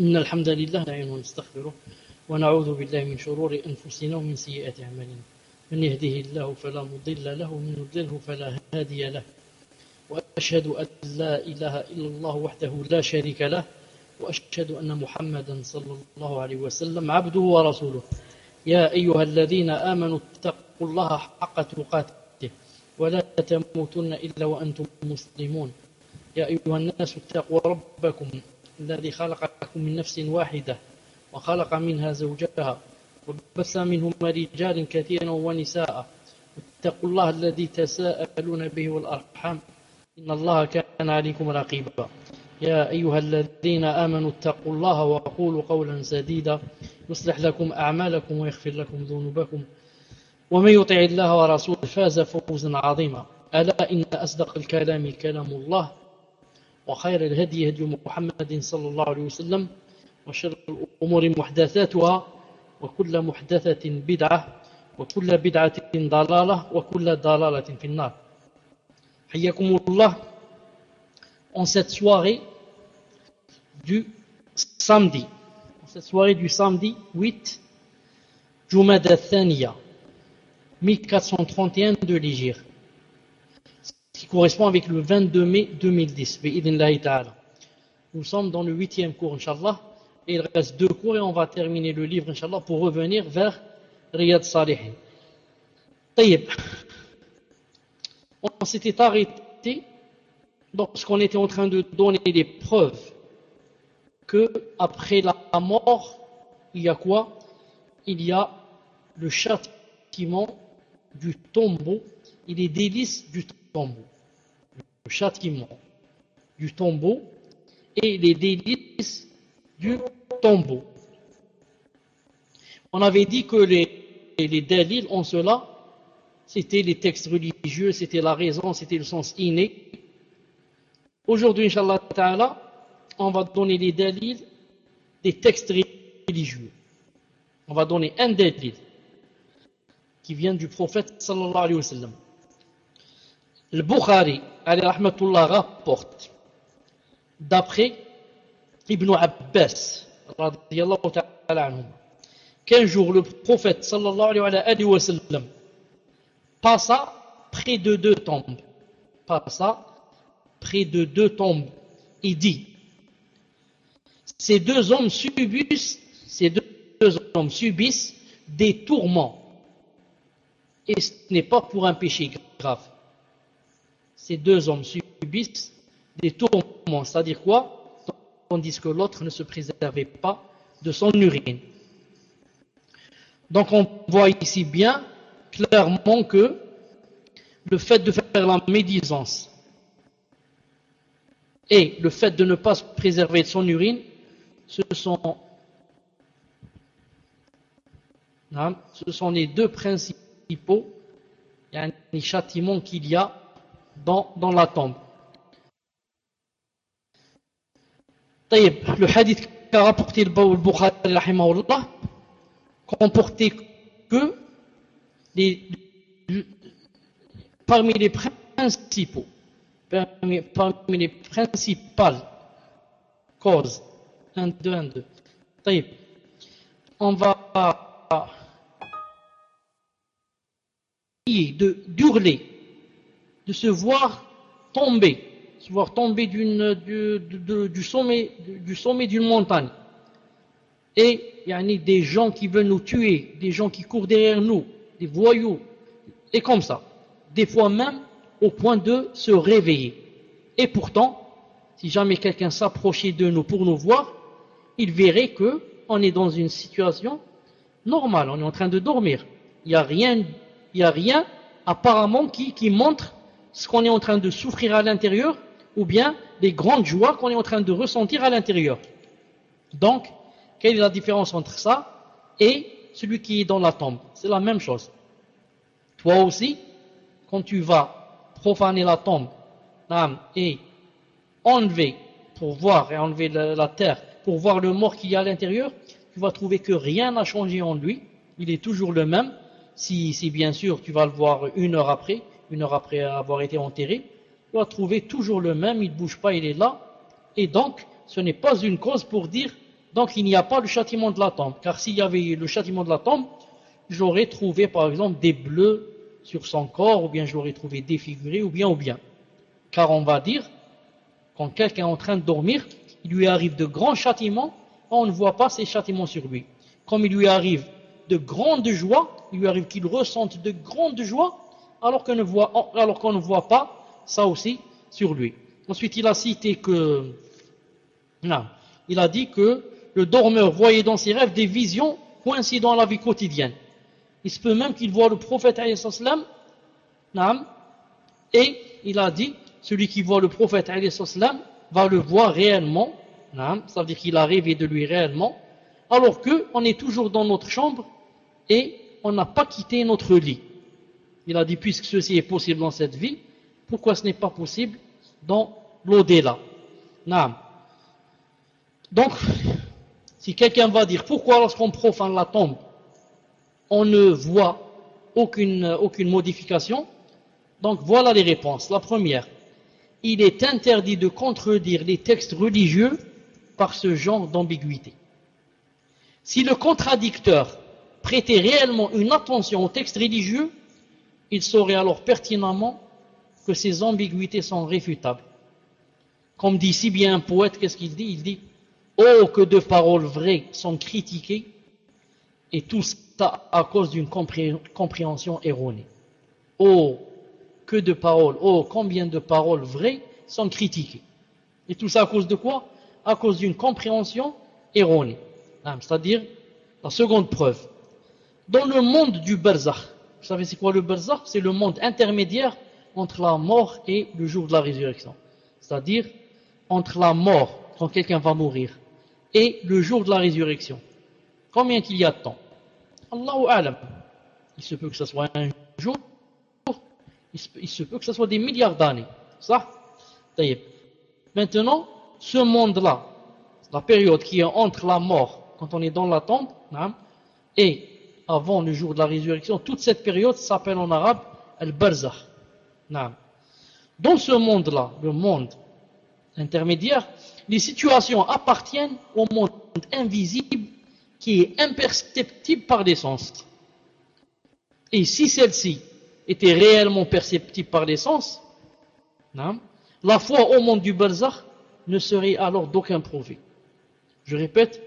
إن الحمد لله نعين ونستغفره ونعوذ بالله من شرور أنفسنا ومن سيئات أعمالنا. من يهده الله فلا مضل له ومن يضلله فلا هادي له. وأشهد أن لا إله إلا الله وحده لا شريك له وأشهد أن محمدا صلى الله عليه وسلم عبده ورسوله. يا أيها الذين آمنوا اتقوا الله حق تقاته ولا تموتن إلا وأنتم مسلمون. يا أيها الناس اتقوا ربكم الذي خلقكم من نفس واحدة وخلق منها زوجها وبث منهما رجال كثيرا ونساء. اتقوا الله الذي تساءلون به والأرحام. إن الله كان عليكم رقيبا. يا أيها الذين آمنوا اتقوا الله وقولوا قولا سديدا. يصلح لكم أعمالكم ويغفر لكم ذنوبكم. ومن يطع الله ورسوله فاز فوزا عظيما. ألا إن أصدق الكلام كلام الله. وخير الهدي هدي محمد صلى الله عليه وسلم وشر الأمور محدثاتها وكل محدثة بدعة وكل بدعة ضلالة وكل ضلالة في النار. حياكم الله en cette soirée du samedi. Cette soirée du samedi 8 Jumad al-Thaniya 1431 de l'Égypte qui correspond avec le 22 mai 2010. Nous sommes dans le huitième cours, Inch'Allah, et il reste deux cours et on va terminer le livre, Inch'Allah, pour revenir vers Riyad Salihin. On s'était arrêté lorsqu'on était en train de donner des preuves que après la mort, il y a quoi? Il y a le châtiment du tombeau et les délices du tombeau. Le châtiment du tombeau et les délices du tombeau. On avait dit que les, les en cela, c'était les textes religieux, c'était la raison, c'était le sens inné. Aujourd'hui, Inch'Allah on va donner les délits des textes religieux. On va donner un délit qui vient du prophète sallallahu alayhi wa sallam. Le Bukhari, rahmatullah, rapporte d'après Ibn Abbas, qu'un jour le prophète sallallahu alayhi wa sallam passa près de deux tombes, passa près de deux tombes et dit ces deux hommes subissent des tourments. Et ce n'est pas pour un péché grave. Ces deux hommes subissent des tourments. C'est-à-dire quoi? Tandis que l'autre ne se préservait pas de son urine. Donc on voit ici bien clairement que le fait de faire la médisance et le fait de ne pas se préserver de son urine, ce sont, ce sont les deux principaux châtiments qu'il y a dans, dans la tombe. Le hadith qu'a rapporté le Bukhari comportait que les, parmi les principaux, parmi, les principales causes 1, 2, 1, 2. On va de d'hurler, de se voir tomber, se voir tomber du, sommet, du sommet d'une montagne. Et il y a des gens qui veulent nous tuer, des gens qui courent derrière nous, des voyous, et comme ça. Des fois même au point de se réveiller. Et pourtant, si jamais quelqu'un s'approchait de nous pour nous voir, il verrait que on est dans une situation normale, on est en train de dormir. Il n'y a rien, il y a rien apparemment qui montre ce qu'on est en train de souffrir à l'intérieur ou bien les grandes joies qu'on est en train de ressentir à l'intérieur. Donc, quelle est la différence entre ça et celui qui est dans la tombe? C'est la même chose. Toi aussi, quand tu vas profaner la tombe et enlever pour voir et enlever la terre pour voir le mort qu'il y a à l'intérieur, tu vas trouver que rien n'a changé en lui, il est toujours le même, si, si bien sûr tu vas le voir une heure après, une heure après avoir été enterré, tu vas trouver toujours le même, il ne bouge pas, il est là, et donc ce n'est pas une cause pour dire donc il n'y a pas le châtiment de la tombe. Car s'il y avait le châtiment de la tombe, j'aurais trouvé par exemple des bleus sur son corps, ou bien je l'aurais trouvé défiguré, ou bien, ou bien. Car on va dire, quand quelqu'un est en train de dormir, il lui arrive de grands châtiments, on ne voit pas ces châtiments sur lui. Comme il lui arrive de grandes joies, il lui arrive qu'il ressente de grandes joies, alors qu'on ne, voit, pas ça aussi sur lui. Ensuite, il a cité que, non, il a dit que le dormeur voyait dans ses rêves des visions coïncidant à la vie quotidienne. Il se peut même qu'il voit le prophète et il a dit, celui qui voit le prophète va le voir réellement, ça veut dire qu'il a rêvé de lui réellement, alors qu'on est toujours dans notre chambre et on n'a pas quitté notre lit. Il a dit, puisque ceci est possible dans cette vie, pourquoi ce n'est pas possible dans l'au-delà? Donc, si quelqu'un va dire, pourquoi lorsqu'on profane la tombe, on ne voit aucune, aucune modification? Donc voilà les réponses. La première, il est interdit de contredire les textes religieux par ce genre d'ambiguïté. Si le contradicteur prêtait réellement une attention aux textes religieux, il saurait alors pertinemment que ces ambiguïtés sont réfutables. Comme dit si bien un poète, qu'est-ce qu'il dit? Il dit Oh, que de paroles vraies sont critiquées, et tout ça à cause d'une compréhension erronée. Oh, que de paroles, oh, combien de paroles vraies sont critiquées. Et tout ça à cause de quoi? À cause d'une compréhension erronée. Ah, c'est-à-dire, la seconde preuve. Dans le monde du barzakh, vous savez c'est quoi le barzakh? C'est le monde intermédiaire entre la mort et le jour de la résurrection. C'est-à-dire, entre la mort, quand quelqu'un va mourir, et le jour de la résurrection. Combien qu'il y a de temps? Allahu alam. Il se peut que ce soit un jour, il se peut que ce soit des milliards d'années. Ça Maintenant, ce monde-là, la période qui est entre la mort, quand on est dans la tombe, et avant le jour de la résurrection, toute cette période s'appelle en arabe al-barzakh. Dans ce monde-là, le monde intermédiaire, les situations appartiennent au monde invisible qui est imperceptible par les sens. Et si celle-ci était réellement perceptible par les sens, la foi au monde du barzakh ne serait alors d'aucun profit. Je répète,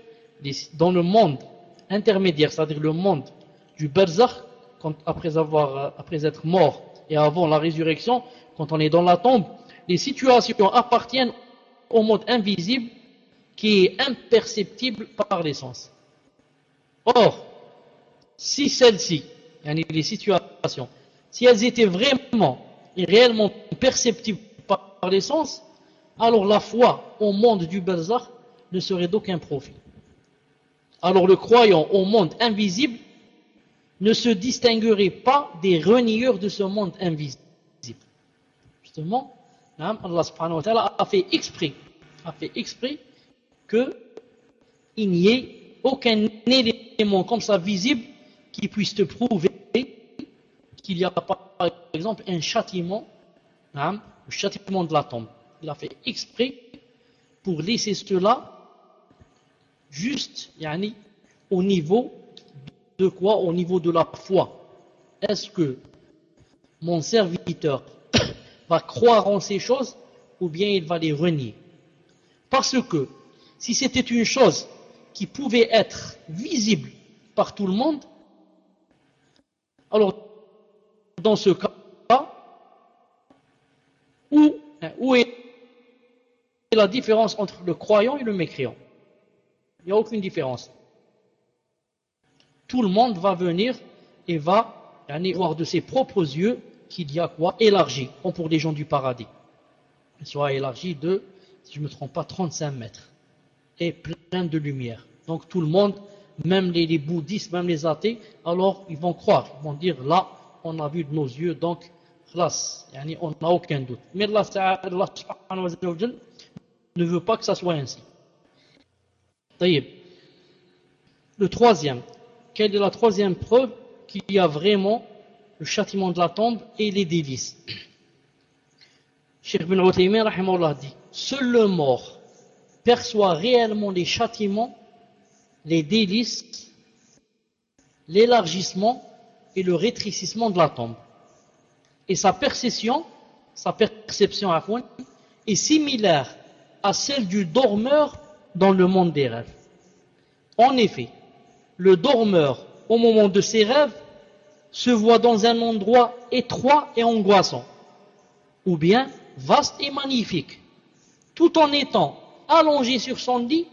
dans le monde intermédiaire, c'est-à-dire le monde du barzakh, après, avoir, après être mort et avant la résurrection, quand on est dans la tombe, les situations appartiennent au monde invisible qui est imperceptible par les sens. Or, si celles-ci, les situations, si elles étaient vraiment et réellement perceptibles par les sens, alors la foi au monde du barzakh ne serait d'aucun profit. Alors le croyant au monde invisible ne se distinguerait pas des renieurs de ce monde invisible. Justement, Allah subhanahu wa ta'ala a fait exprès, a fait exprès qu'il n'y ait aucun élément comme ça visible qui puisse te prouver qu'il y a par exemple un châtiment, le châtiment de la tombe. Il a fait exprès pour laisser cela juste yani, au niveau de quoi? Au niveau de la foi. Est-ce que mon serviteur va croire en ces choses ou bien il va les renier? Parce que si c'était une chose qui pouvait être visible par tout le monde, alors dans ce cas, où, où est la différence entre le croyant et le mécréant? Il n'y a aucune différence. Tout le monde va venir et va voir de ses propres yeux qu'il y a quoi Élargi, comme pour les gens du paradis. Il soit élargi de, si je ne me trompe pas, 35 mètres. Et plein de lumière. Donc tout le monde, même les, bouddhistes, même les athées, alors ils vont croire, ils vont dire là, on a vu de nos yeux, donc classe, on n'a aucun doute. Mais Allah, ne veut pas que ça soit ainsi. Le troisième, quelle est la troisième preuve qu'il y a vraiment le châtiment de la tombe et les délices? Cheikh bin Uthaymin dit Seul le mort perçoit réellement les châtiments les délices, l'élargissement et le rétrécissement de la tombe. Et sa perception, sa perception à est similaire à celle du dormeur dans le monde des rêves. En effet, le dormeur, au moment de ses rêves, se voit dans un endroit étroit et angoissant, ou bien vaste et magnifique, tout en étant allongé sur son lit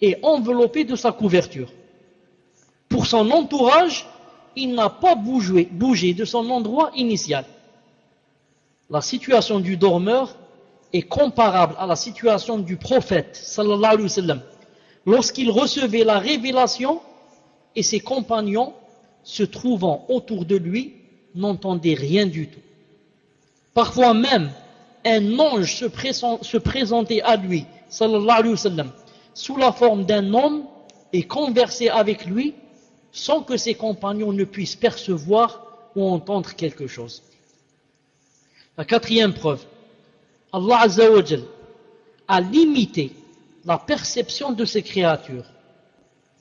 et enveloppé de sa couverture. Pour son entourage, il n'a pas bougé, de son endroit initial. La situation du dormeur est comparable à la situation du prophète sallallahu alayhi wa lorsqu'il recevait la révélation et ses compagnons se trouvant autour de lui n'entendaient rien du tout. Parfois même, un ange se, présentait à lui, sallallahu alayhi wa sous la forme d'un homme et conversait avec lui sans que ses compagnons ne puissent percevoir ou entendre quelque chose. La quatrième preuve, Allah a limité la perception de ces créatures.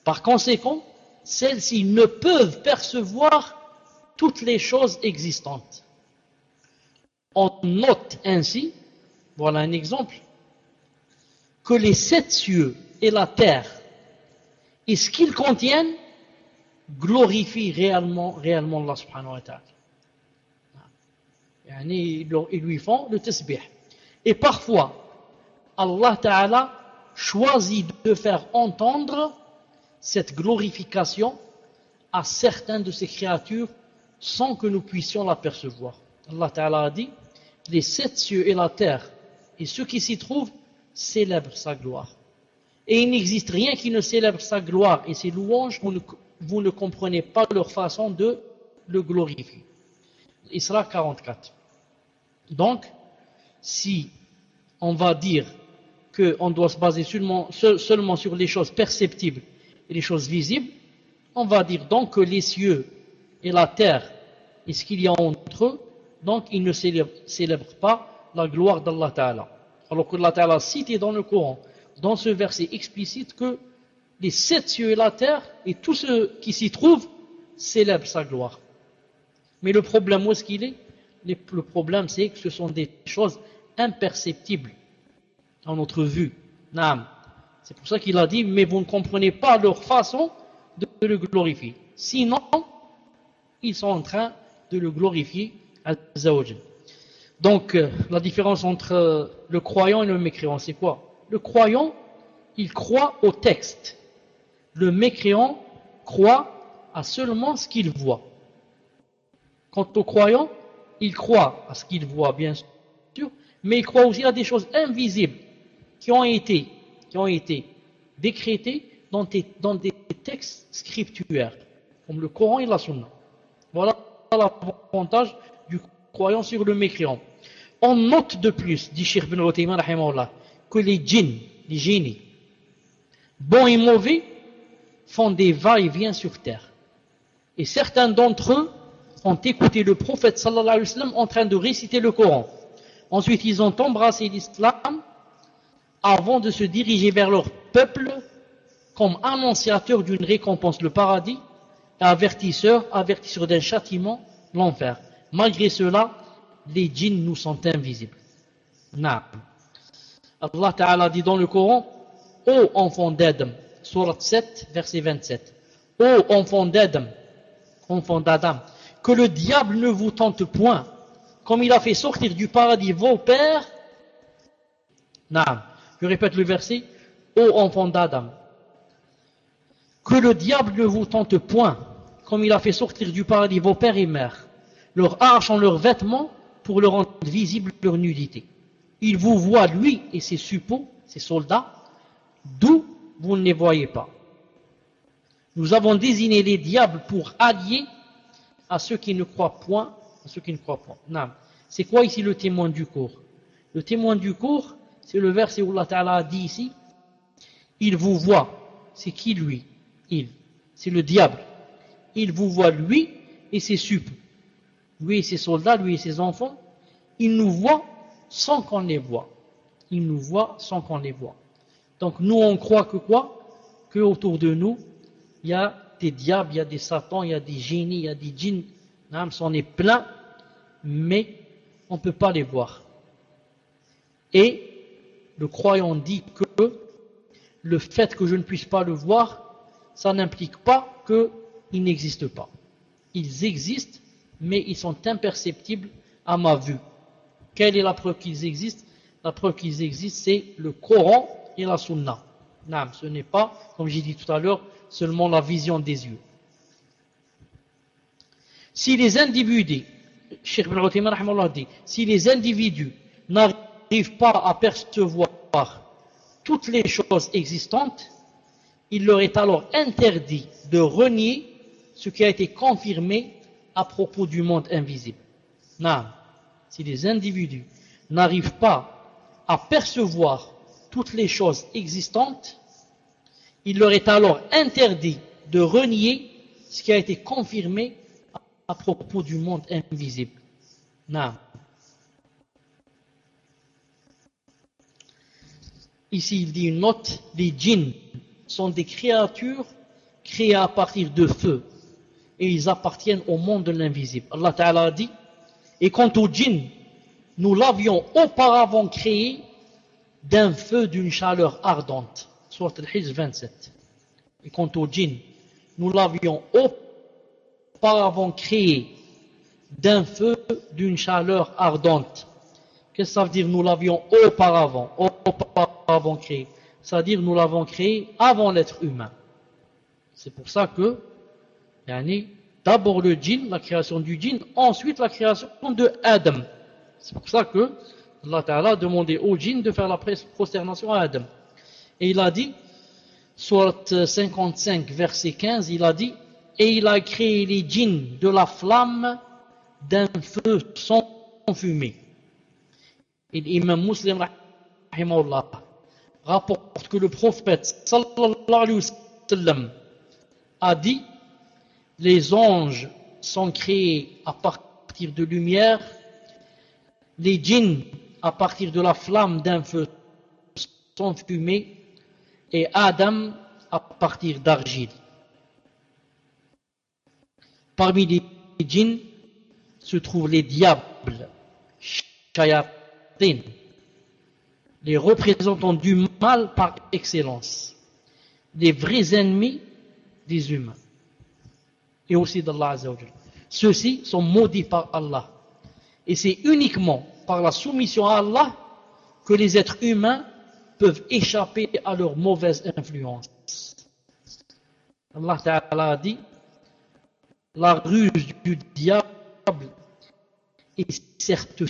Par conséquent, celles-ci ne peuvent percevoir toutes les choses existantes. On note ainsi, voilà un exemple, que les sept cieux et la terre et ce qu'ils contiennent glorifient réellement, réellement Allah subhanahu wa ta'ala. Ils lui font le tasbih. Et parfois, Allah ta'ala choisit de faire entendre cette glorification à certains de ces créatures sans que nous puissions l'apercevoir. Allah Ta'ala a dit les sept cieux et la terre et ceux qui s'y trouvent célèbrent sa gloire. Et il n'existe rien qui ne célèbre sa gloire et ses louanges, vous ne, vous ne comprenez pas leur façon de le glorifier. Isra 44. Donc, si on va dire qu'on doit se baser seulement, sur les choses perceptibles et les choses visibles, on va dire donc que les cieux et la terre et ce qu'il y a entre eux, donc ils ne célèbrent, pas la gloire d'Allah Ta'ala. Alors que Allah Ta'ala a cité dans le Coran, dans ce verset explicite, que les sept cieux et la terre et tous ceux qui s'y trouvent célèbrent sa gloire. Mais le problème, où est-ce qu'il est? Le problème, c'est que ce sont des choses imperceptibles à notre vue. C'est pour ça qu'il a dit, mais vous ne comprenez pas leur façon de le glorifier. Sinon, ils sont en train de le glorifier Donc, euh, la différence entre euh, le croyant et le mécréant, c'est quoi? Le croyant, il croit au texte. Le mécréant croit à seulement ce qu'il voit. Quant au croyant, il croit à ce qu'il voit, bien sûr, mais il croit aussi à des choses invisibles qui ont été, qui ont été décrétés dans des, textes scripturaires, comme le Coran et la Sunna. Voilà l'avantage du croyant sur le mécréant. On note de plus, dit Sheikh bin que les djinns, les génies, bons et mauvais, font des va-et-vient sur terre. Et certains d'entre eux ont écouté le prophète sallallahu alayhi wa sallam en train de réciter le Coran. Ensuite, ils ont embrassé l'islam avant de se diriger vers leur peuple comme annonciateur d'une récompense, le paradis, et avertisseur, avertisseur d'un châtiment, l'enfer. Malgré cela, les djinns nous sont invisibles. Allah Ta'ala dit dans le Coran, Ô enfant d'Adam, surat 7, verset 27, Ô enfant d'Adam, enfant d'Adam, que le diable ne vous tente point, comme il a fait sortir du paradis vos pères, Naam. Je répète le verset. Ô enfant d'Adam, que le diable ne vous tente point, comme il a fait sortir du paradis vos pères et mères, leur archant leurs vêtements pour leur rendre visible leur nudité. Il vous voit, lui et ses suppôts, ses soldats, d'où vous ne les voyez pas. Nous avons désigné les diables pour allier à ceux qui ne croient point, ceux qui ne croient point. C'est quoi ici le témoin du cours Le témoin du cours, c'est le verset où Allah Ta'ala dit ici, il vous voit. C'est qui lui? Il. C'est le diable. Il vous voit lui et ses suppes. Lui et ses soldats, lui et ses enfants. Il nous voit sans qu'on les voit. Il nous voit sans qu'on les voit. Donc nous on croit que quoi? Que autour de nous, il y a des diables, il y a des satans, il y a des génies, il y a des djinns, on est plein, mais on ne peut pas les voir. Et le croyant dit que le fait que je ne puisse pas le voir, ça n'implique pas qu'ils n'existent pas. Ils existent, mais ils sont imperceptibles à ma vue. Quelle est la preuve qu'ils existent? La preuve qu'ils existent, c'est le Coran et la Sunna. Non, ce n'est pas, comme j'ai dit tout à l'heure, seulement la vision des yeux. Si les individus, Cheikh dit, si les individus n'arrivent pas à percevoir toutes les choses existantes, il leur est alors interdit de renier ce qui a été confirmé à propos du monde invisible. Non. Si les individus n'arrivent pas à percevoir toutes les choses existantes, il leur est alors interdit de renier ce qui a été confirmé à propos du monde invisible. Ici, il dit une note, les djinns sont des créatures créées à partir de feu et ils appartiennent au monde de l'invisible. Allah Ta'ala dit, et quant aux djinns, nous l'avions auparavant créé d'un feu d'une chaleur ardente. Soit al 27. Et quant aux djinns, nous l'avions auparavant créé d'un feu d'une chaleur ardente. Qu'est-ce que ça veut dire? Nous l'avions auparavant, auparavant créé C'est-à-dire nous l'avons créé avant l'être humain. C'est pour ça que, d'abord le djinn, la création du djinn, ensuite la création de Adam. C'est pour ça que Allah Ta'ala a demandé au djinn de faire la prosternation à Adam. Et il a dit, soit 55, verset 15, il a dit, et il a créé les djinns de la flamme d'un feu sans fumée. Et l'imam muslim, rapporte que le prophète, a dit, les anges sont créés à partir de lumière, les djinns à partir de la flamme d'un feu sans fumée, et Adam à partir d'argile. Parmi les djinns se trouvent les diables, les représentants du mal par excellence, les vrais ennemis des humains et aussi d'Allah Ceux-ci sont maudits par Allah. Et c'est uniquement par la soumission à Allah que les êtres humains peuvent échapper à leur mauvaise influence. Allah dit la ruse du diable est certes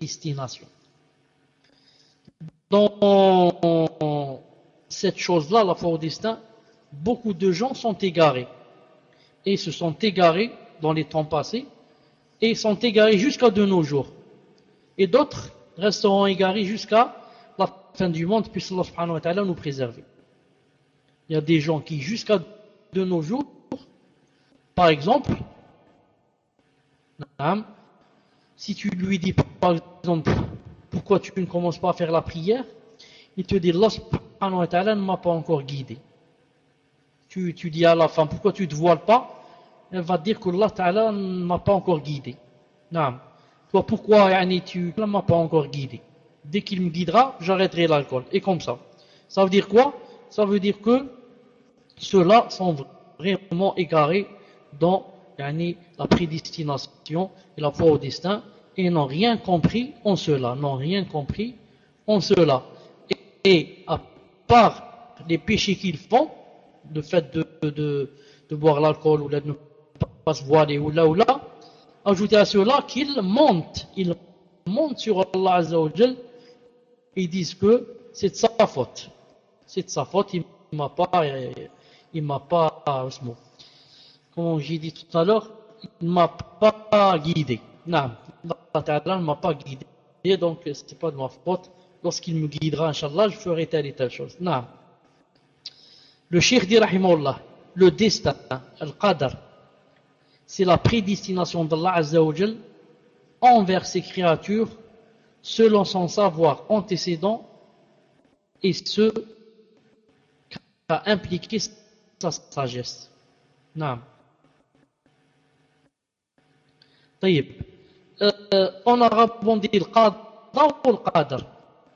destination. Dans cette chose-là, la foi destin, beaucoup de gens sont égarés et se sont égarés dans les temps passés et sont égarés jusqu'à de nos jours. Et d'autres resteront égarés jusqu'à la fin du monde, puisque Allah subhanahu wa nous préserver. Il y a des gens qui, jusqu'à de nos jours, par exemple, si tu lui dis par exemple pourquoi tu ne commences pas à faire la prière, il te dit Allah subhanahu wa ta'ala ne m'a pas encore guidé. Tu, dis à la fin pourquoi tu ne te voiles pas? Elle va dire que Allah Ta'ala ne m'a pas encore guidé. Toi, pourquoi yani, tu ne m'as pas encore guidé? Dès qu'il me guidera, j'arrêterai l'alcool. Et comme ça. Ça veut dire quoi? Ça veut dire que ceux-là sont vraiment égarés dans la prédestination et la foi au destin et n'ont rien compris en cela. N'ont rien compris en cela. Et, à part les péchés qu'ils font, le fait de, de, boire l'alcool ou de ne pas se voiler ou là ou là, ajoutez à cela qu'ils montent, ils montent sur Allah Azzawajal et disent que c'est de sa faute. C'est de sa faute, il ne m'a pas, il m'a pas, comme j'ai dit tout à l'heure, il ne m'a pas guidé. Non, Allah ne m'a pas guidé, donc ce n'est pas de ma faute. Lorsqu'il me guidera, Inch'Allah, je ferai telle et telle chose. Non. Le Cheikh dit, rahimahullah, le destin, al-qadar, c'est la prédestination d'Allah Azzawajal envers ses créatures selon son savoir antécédent et ce a impliqué sa sagesse. Non. طيب en arabe on dit القضاء والقدر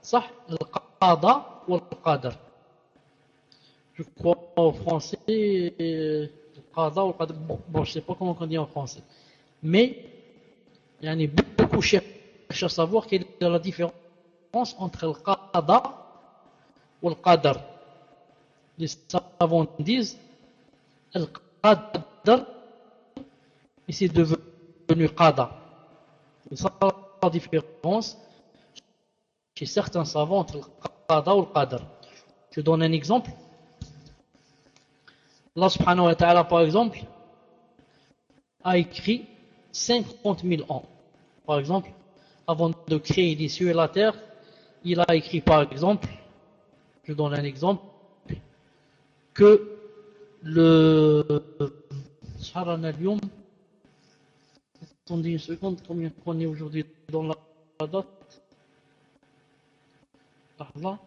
صح القضاء والقدر je crois en français القضاء والقدر bon je sais pas comment on dit en français mais يعني beaucoup cherchent à savoir quelle est la différence entre le qada ou le qadar les savants disent le qadar et c'est devenu qada. C'est ça la différence chez certains savants entre le qada ou le qadar je donne un exemple. Allah subhanahu wa ta'ala par exemple a écrit 50 000 ans. Par exemple, avant de créer les cieux et la terre, il a écrit par exemple, je donne un exemple, que le attendez une seconde, combien on est aujourd'hui dans la date Par là.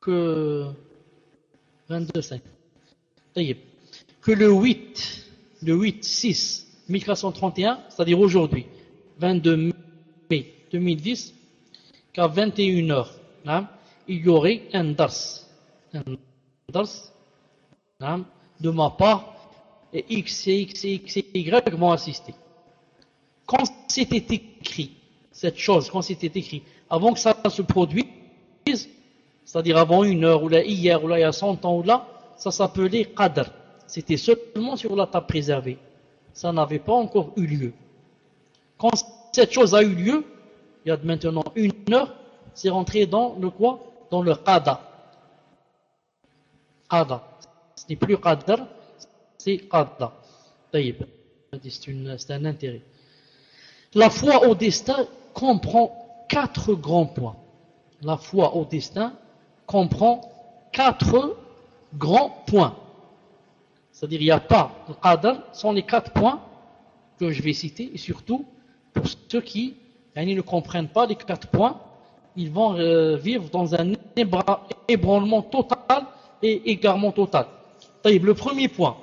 Que 22,5. Que le 8, le 8, 6, 1431, c'est-à-dire aujourd'hui, 22 mai 2010, qu'à 21h, hein, il y aurait un dars, un hein, de ma part, et X et X et X Y vont assister? Quand c'était écrit, cette chose, quand c'était écrit, avant que ça se produise, c'est-à-dire avant une heure, ou là, hier, ou là, il y a 100 ans, ou là, ça s'appelait Qadr. C'était seulement sur la table préservée ça n'avait pas encore eu lieu. Quand cette chose a eu lieu, il y a maintenant une heure, c'est rentré dans le quoi? Dans le qada. Qada. Ce n'est plus qadr, c'est qada. C'est un intérêt. La foi au destin comprend quatre grands points. La foi au destin comprend quatre grands points. C'est-à-dire il n'y a pas le qadr sans les quatre points que je vais citer, et surtout pour ceux qui ne comprennent pas les quatre points, ils vont euh, vivre dans un ébranlement total et égarement total. Le premier point,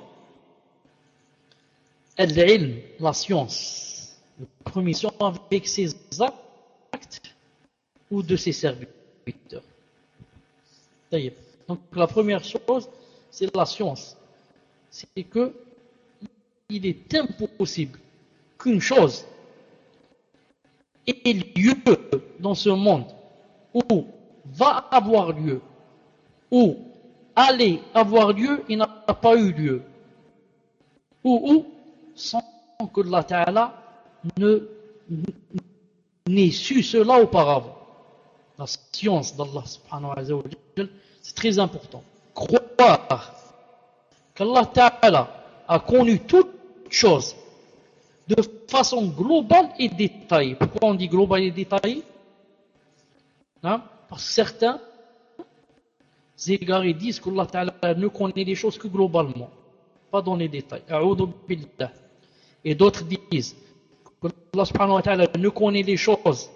la science. Avec ses actes ou de ses serviteurs. La première chose, c'est la science c'est que il est impossible qu'une chose ait lieu dans ce monde ou va avoir lieu ou aller avoir lieu et n'a pas eu lieu ou, ou sans que Allah Ta'ala n'ait su cela auparavant. La science d'Allah subhanahu wa ta'ala, c'est très important. Croire qu'Allah Ta'ala a connu toutes choses de façon globale et détaillée. Pourquoi on dit global et détaillé hein? Parce que certains égarés disent qu'Allah Ta'ala ne connaît les choses que globalement, pas dans les détails. Et d'autres disent qu'Allah subhanahu wa ta'ala ne connaît les choses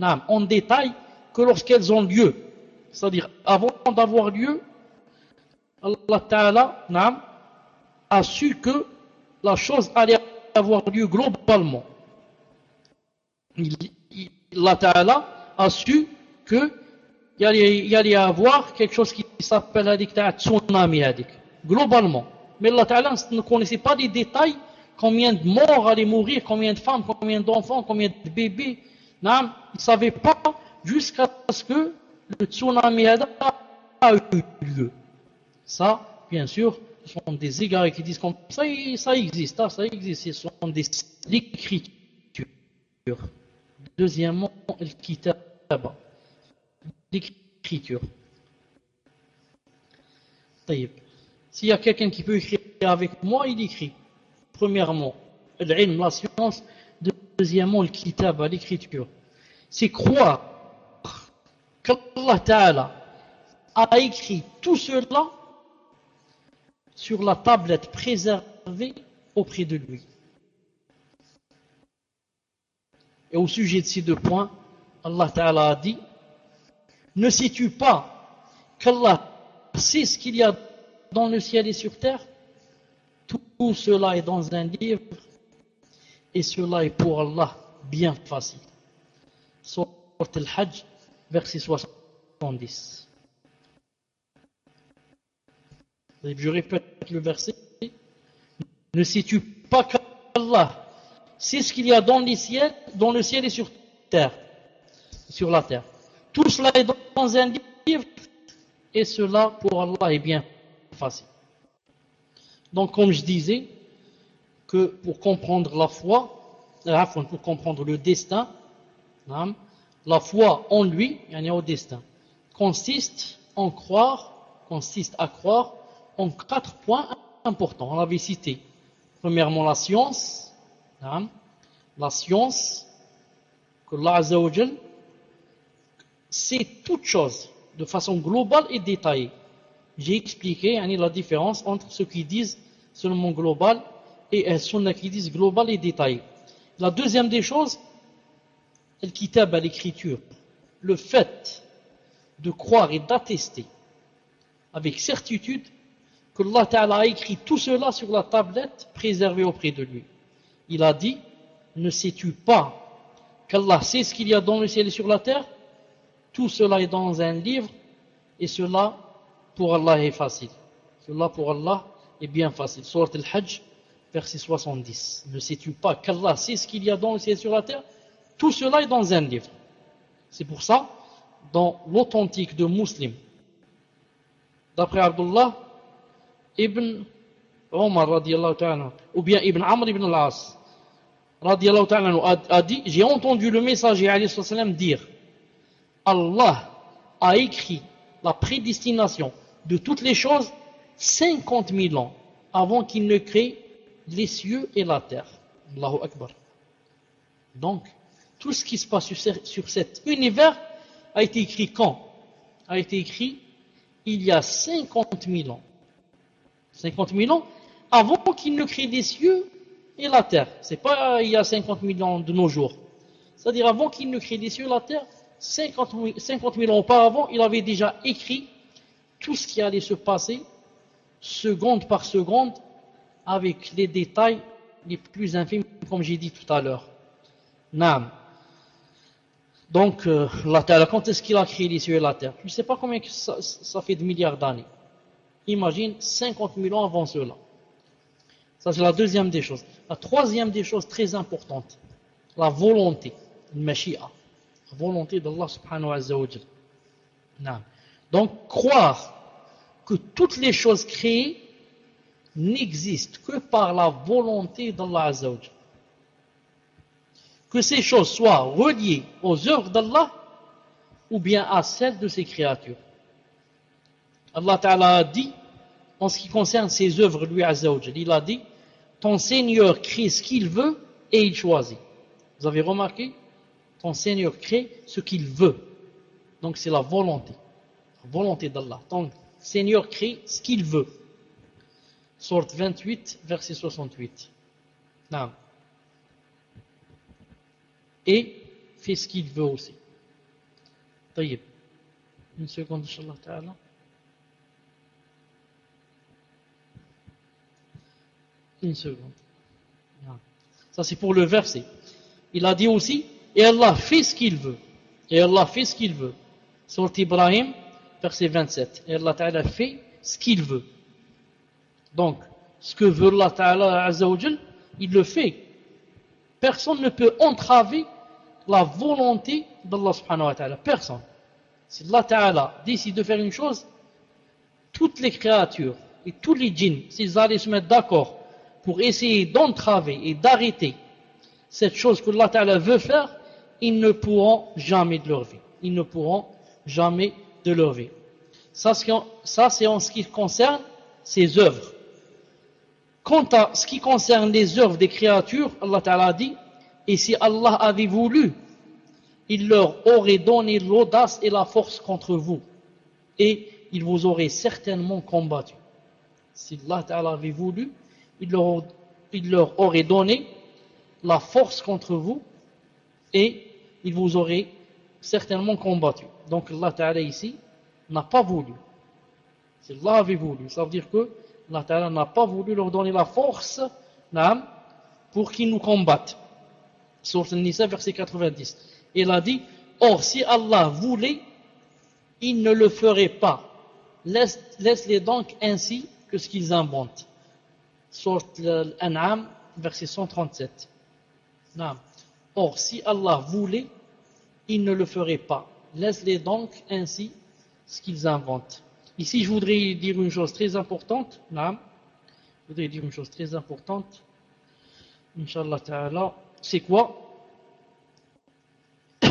en détail que lorsqu'elles ont lieu. C'est-à-dire, avant d'avoir lieu, Allah Ta'ala a su que la chose allait avoir lieu globalement. Allah Ta'ala a su que il y allait, avoir quelque chose qui s'appelle un tsunami globalement. Mais Allah Ta'ala ne connaissait pas les détails, combien de morts allaient mourir, combien de femmes, combien d'enfants, combien de bébés. Il ne savait pas jusqu'à ce que le tsunami a eu lieu. Ça, bien sûr, ce sont des égarés qui disent comme ça, existe, hein, ça, existe, ce sont des écritures. Deuxièmement, le kitab, l'écriture. S'il y a quelqu'un qui peut écrire avec moi, il écrit. Premièrement, l'ilm, la science. Deuxièmement, le kitab, l'écriture. C'est croire qu'Allah Ta'ala a écrit tout cela sur la tablette préservée auprès de lui. Et au sujet de ces deux points, Allah Ta'ala a dit Ne sais-tu pas qu'Allah sait ce qu'il y a dans le ciel et sur terre, tout cela est dans un livre et cela est pour Allah bien facile. Surat al-Hajj, verset 70. Je répète le verset. Ne sais-tu pas qu'Allah sait ce qu'il y a dans, les dans le ciel et sur terre, sur la terre. Tout cela est dans un livre et cela pour Allah est bien facile. Donc comme je disais, que pour comprendre la foi, pour comprendre le destin, la foi en lui, il y a au destin, consiste en croire, consiste à croire en quatre points importants. On l'avait cité. Premièrement, la science, la science, que Allah c'est toute chose de façon globale et détaillée. J'ai expliqué la différence entre ceux qui disent seulement global et un sunnah qui disent global et détaillé. La deuxième des choses, elle kitab à l'écriture, le fait de croire et d'attester avec certitude que Allah a écrit tout cela sur la tablette préservée auprès de lui. Il a dit, ne sais-tu pas qu'Allah sait ce qu'il y a dans le ciel et sur la terre? Tout cela est dans un livre et cela pour Allah est facile. Cela pour Allah est bien facile. Surat al-Hajj, verset 70. Ne sais-tu pas qu'Allah sait ce qu'il y a dans le ciel sur la terre? Tout cela est dans un livre. C'est pour ça, dans l'authentique de Muslim, d'après Abdullah ibn Omar ou bien Ibn Amr ibn al-As a dit, j'ai entendu le messager dire Allah a écrit la prédestination de toutes les choses 50 000 ans avant qu'il ne crée les cieux et la terre. Donc, tout ce qui se passe sur cet univers a été écrit quand? A été écrit il y a 50 000 ans. 50 000 ans avant qu'il ne crée les cieux et la terre. C'est pas il y a 50 000 ans de nos jours. C'est-à-dire avant qu'il ne crée les cieux et la terre, 50 000 ans auparavant, il avait déjà écrit tout ce qui allait se passer, seconde par seconde, avec les détails les plus infimes, comme j'ai dit tout à l'heure. Nam. Donc, euh, la Terre, quand est-ce qu'il a créé les cieux et la terre? Je ne sais pas combien ça, fait de milliards d'années. Imagine 50 000 ans avant cela. Ça, c'est la deuxième des choses. La troisième des choses très importantes, la volonté, le la volonté d'Allah subhanahu wa ta'ala. Donc, croire que toutes les choses créées n'existent que par la volonté d'Allah Azzawajal. Que ces choses soient reliées aux œuvres d'Allah ou bien à celles de ses créatures. Allah Ta'ala a dit, en ce qui concerne ses œuvres, lui Azzawajal, il a dit, ton Seigneur crée ce qu'il veut et il choisit. Vous avez remarqué? Ton Seigneur crée ce qu'il veut. Donc c'est la volonté. La volonté d'Allah. Seigneur crée ce qu'il veut. Sorte 28, verset 68. Non. Et fait ce qu'il veut aussi. طيب. Une seconde, Inch'Allah ta'ala. Une seconde. Ça c'est pour le verset. Il a dit aussi, et Allah fait ce qu'il veut. Et Allah fait ce qu'il veut. Sorte Ibrahim, verset 27. Et Allah Ta'ala fait ce qu'il veut. Donc, ce que veut Allah Ta'ala il le fait. Personne ne peut entraver la volonté d'Allah subhanahu wa ta'ala. Personne. Si Allah Ta'ala décide de faire une chose, toutes les créatures et tous les djinns, s'ils allaient se mettre d'accord pour essayer d'entraver et d'arrêter cette chose que Allah Ta'ala veut faire, ils ne pourront jamais de leur vie. Ils ne pourront jamais de leur vie. Ça, c'est en ce qui concerne ses œuvres. Quant à ce qui concerne les œuvres des créatures, Allah Ta'ala dit, et si Allah avait voulu, il leur aurait donné l'audace et la force contre vous, et il vous aurait certainement combattu. Si Allah Ta'ala avait voulu, il leur, il leur aurait donné la force contre vous, et il vous aurait certainement combattu. Donc Allah Ta'ala ici n'a pas voulu. Si Allah avait voulu, ça veut dire que Allah n'a pas voulu leur donner la force pour qu'ils nous combattent. Sourate Nisa, verset 90. Il a dit, or si Allah voulait, il ne le ferait pas. Laisse-les donc ainsi que ce qu'ils inventent. Sourate Al-An'am, verset 137. Or, si Allah voulait, il ne le ferait pas. Laisse-les donc ainsi ce qu'ils inventent. Ici, je voudrais dire une chose très importante. Je voudrais dire une chose très importante. Inch'Allah ta'ala. C'est quoi?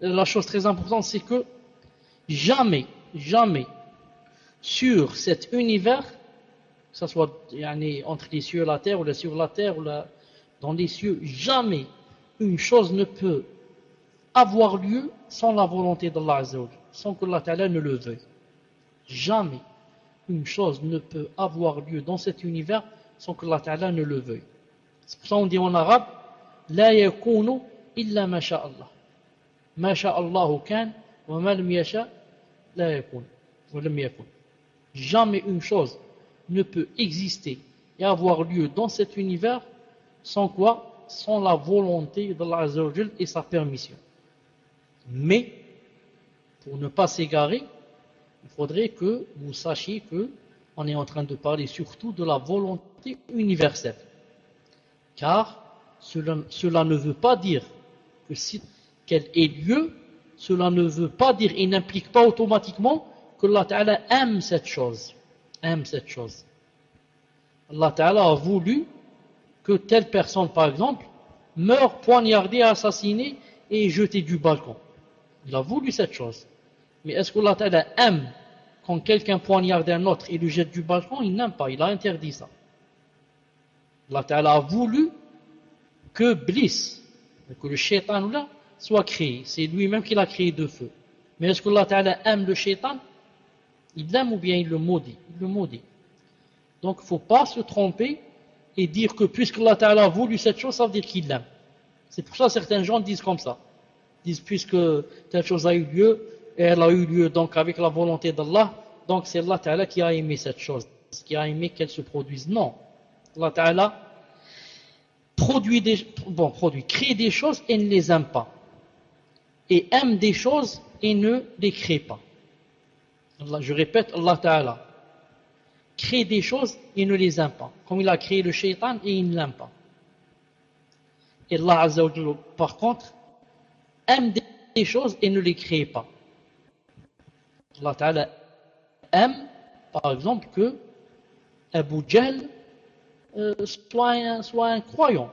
La chose très importante, c'est que jamais, jamais, sur cet univers, que ce soit entre les cieux et la terre, ou sur la terre, ou dans les cieux, jamais une chose ne peut avoir lieu sans la volonté d'Allah sans que Allah ne le veuille. Jamais une chose ne peut avoir lieu dans cet univers sans que Allah ne le veuille. C'est pour ça qu'on dit en arabe La illa ma Allah. Ma kan wa ma. Jamais une chose ne peut exister et avoir lieu dans cet univers sans quoi Sans la volonté d'Allah et sa permission. Mais, pour ne pas s'égarer, il faudrait que vous sachiez que on est en train de parler surtout de la volonté universelle. Car cela, ne veut pas dire que si qu'elle ait lieu, cela ne veut pas dire et n'implique pas automatiquement que Allah aime cette chose. Aime cette chose. Allah Ta'ala a voulu que telle personne, par exemple, meure poignardée, assassinée et jetée du balcon. Il a voulu cette chose. Mais est-ce que Allah Ta'ala aime quand quelqu'un poignarde un autre et le jette du balcon? Il n'aime pas, il a interdit ça. Allah a voulu que Bliss, que le shaitan là, soit créé. C'est lui-même qui l'a créé de feu. Mais est-ce que Allah Ta'ala aime le shaitan Il l'aime ou bien il le maudit? Il le maudit. Donc il ne faut pas se tromper et dire que puisque Allah a voulu cette chose, ça veut dire qu'il l'aime. C'est pour ça que certains gens disent comme ça. Ils disent puisque telle chose a eu lieu, et elle a eu lieu donc avec la volonté d'Allah, donc c'est Allah qui a aimé cette chose, qui a aimé qu'elle se produise. Non. Allah Ta'ala produit des, bon, produit, crée des choses et ne les aime pas. Et aime des choses et ne les crée pas. je répète, Allah Ta'ala crée des choses et ne les aime pas. Comme il a créé le shaitan et il ne l'aime pas. Et Allah Azza par contre, aime des choses et ne les crée pas. Allah aime, par exemple, que Abu Jahl euh, soit, un, croyant.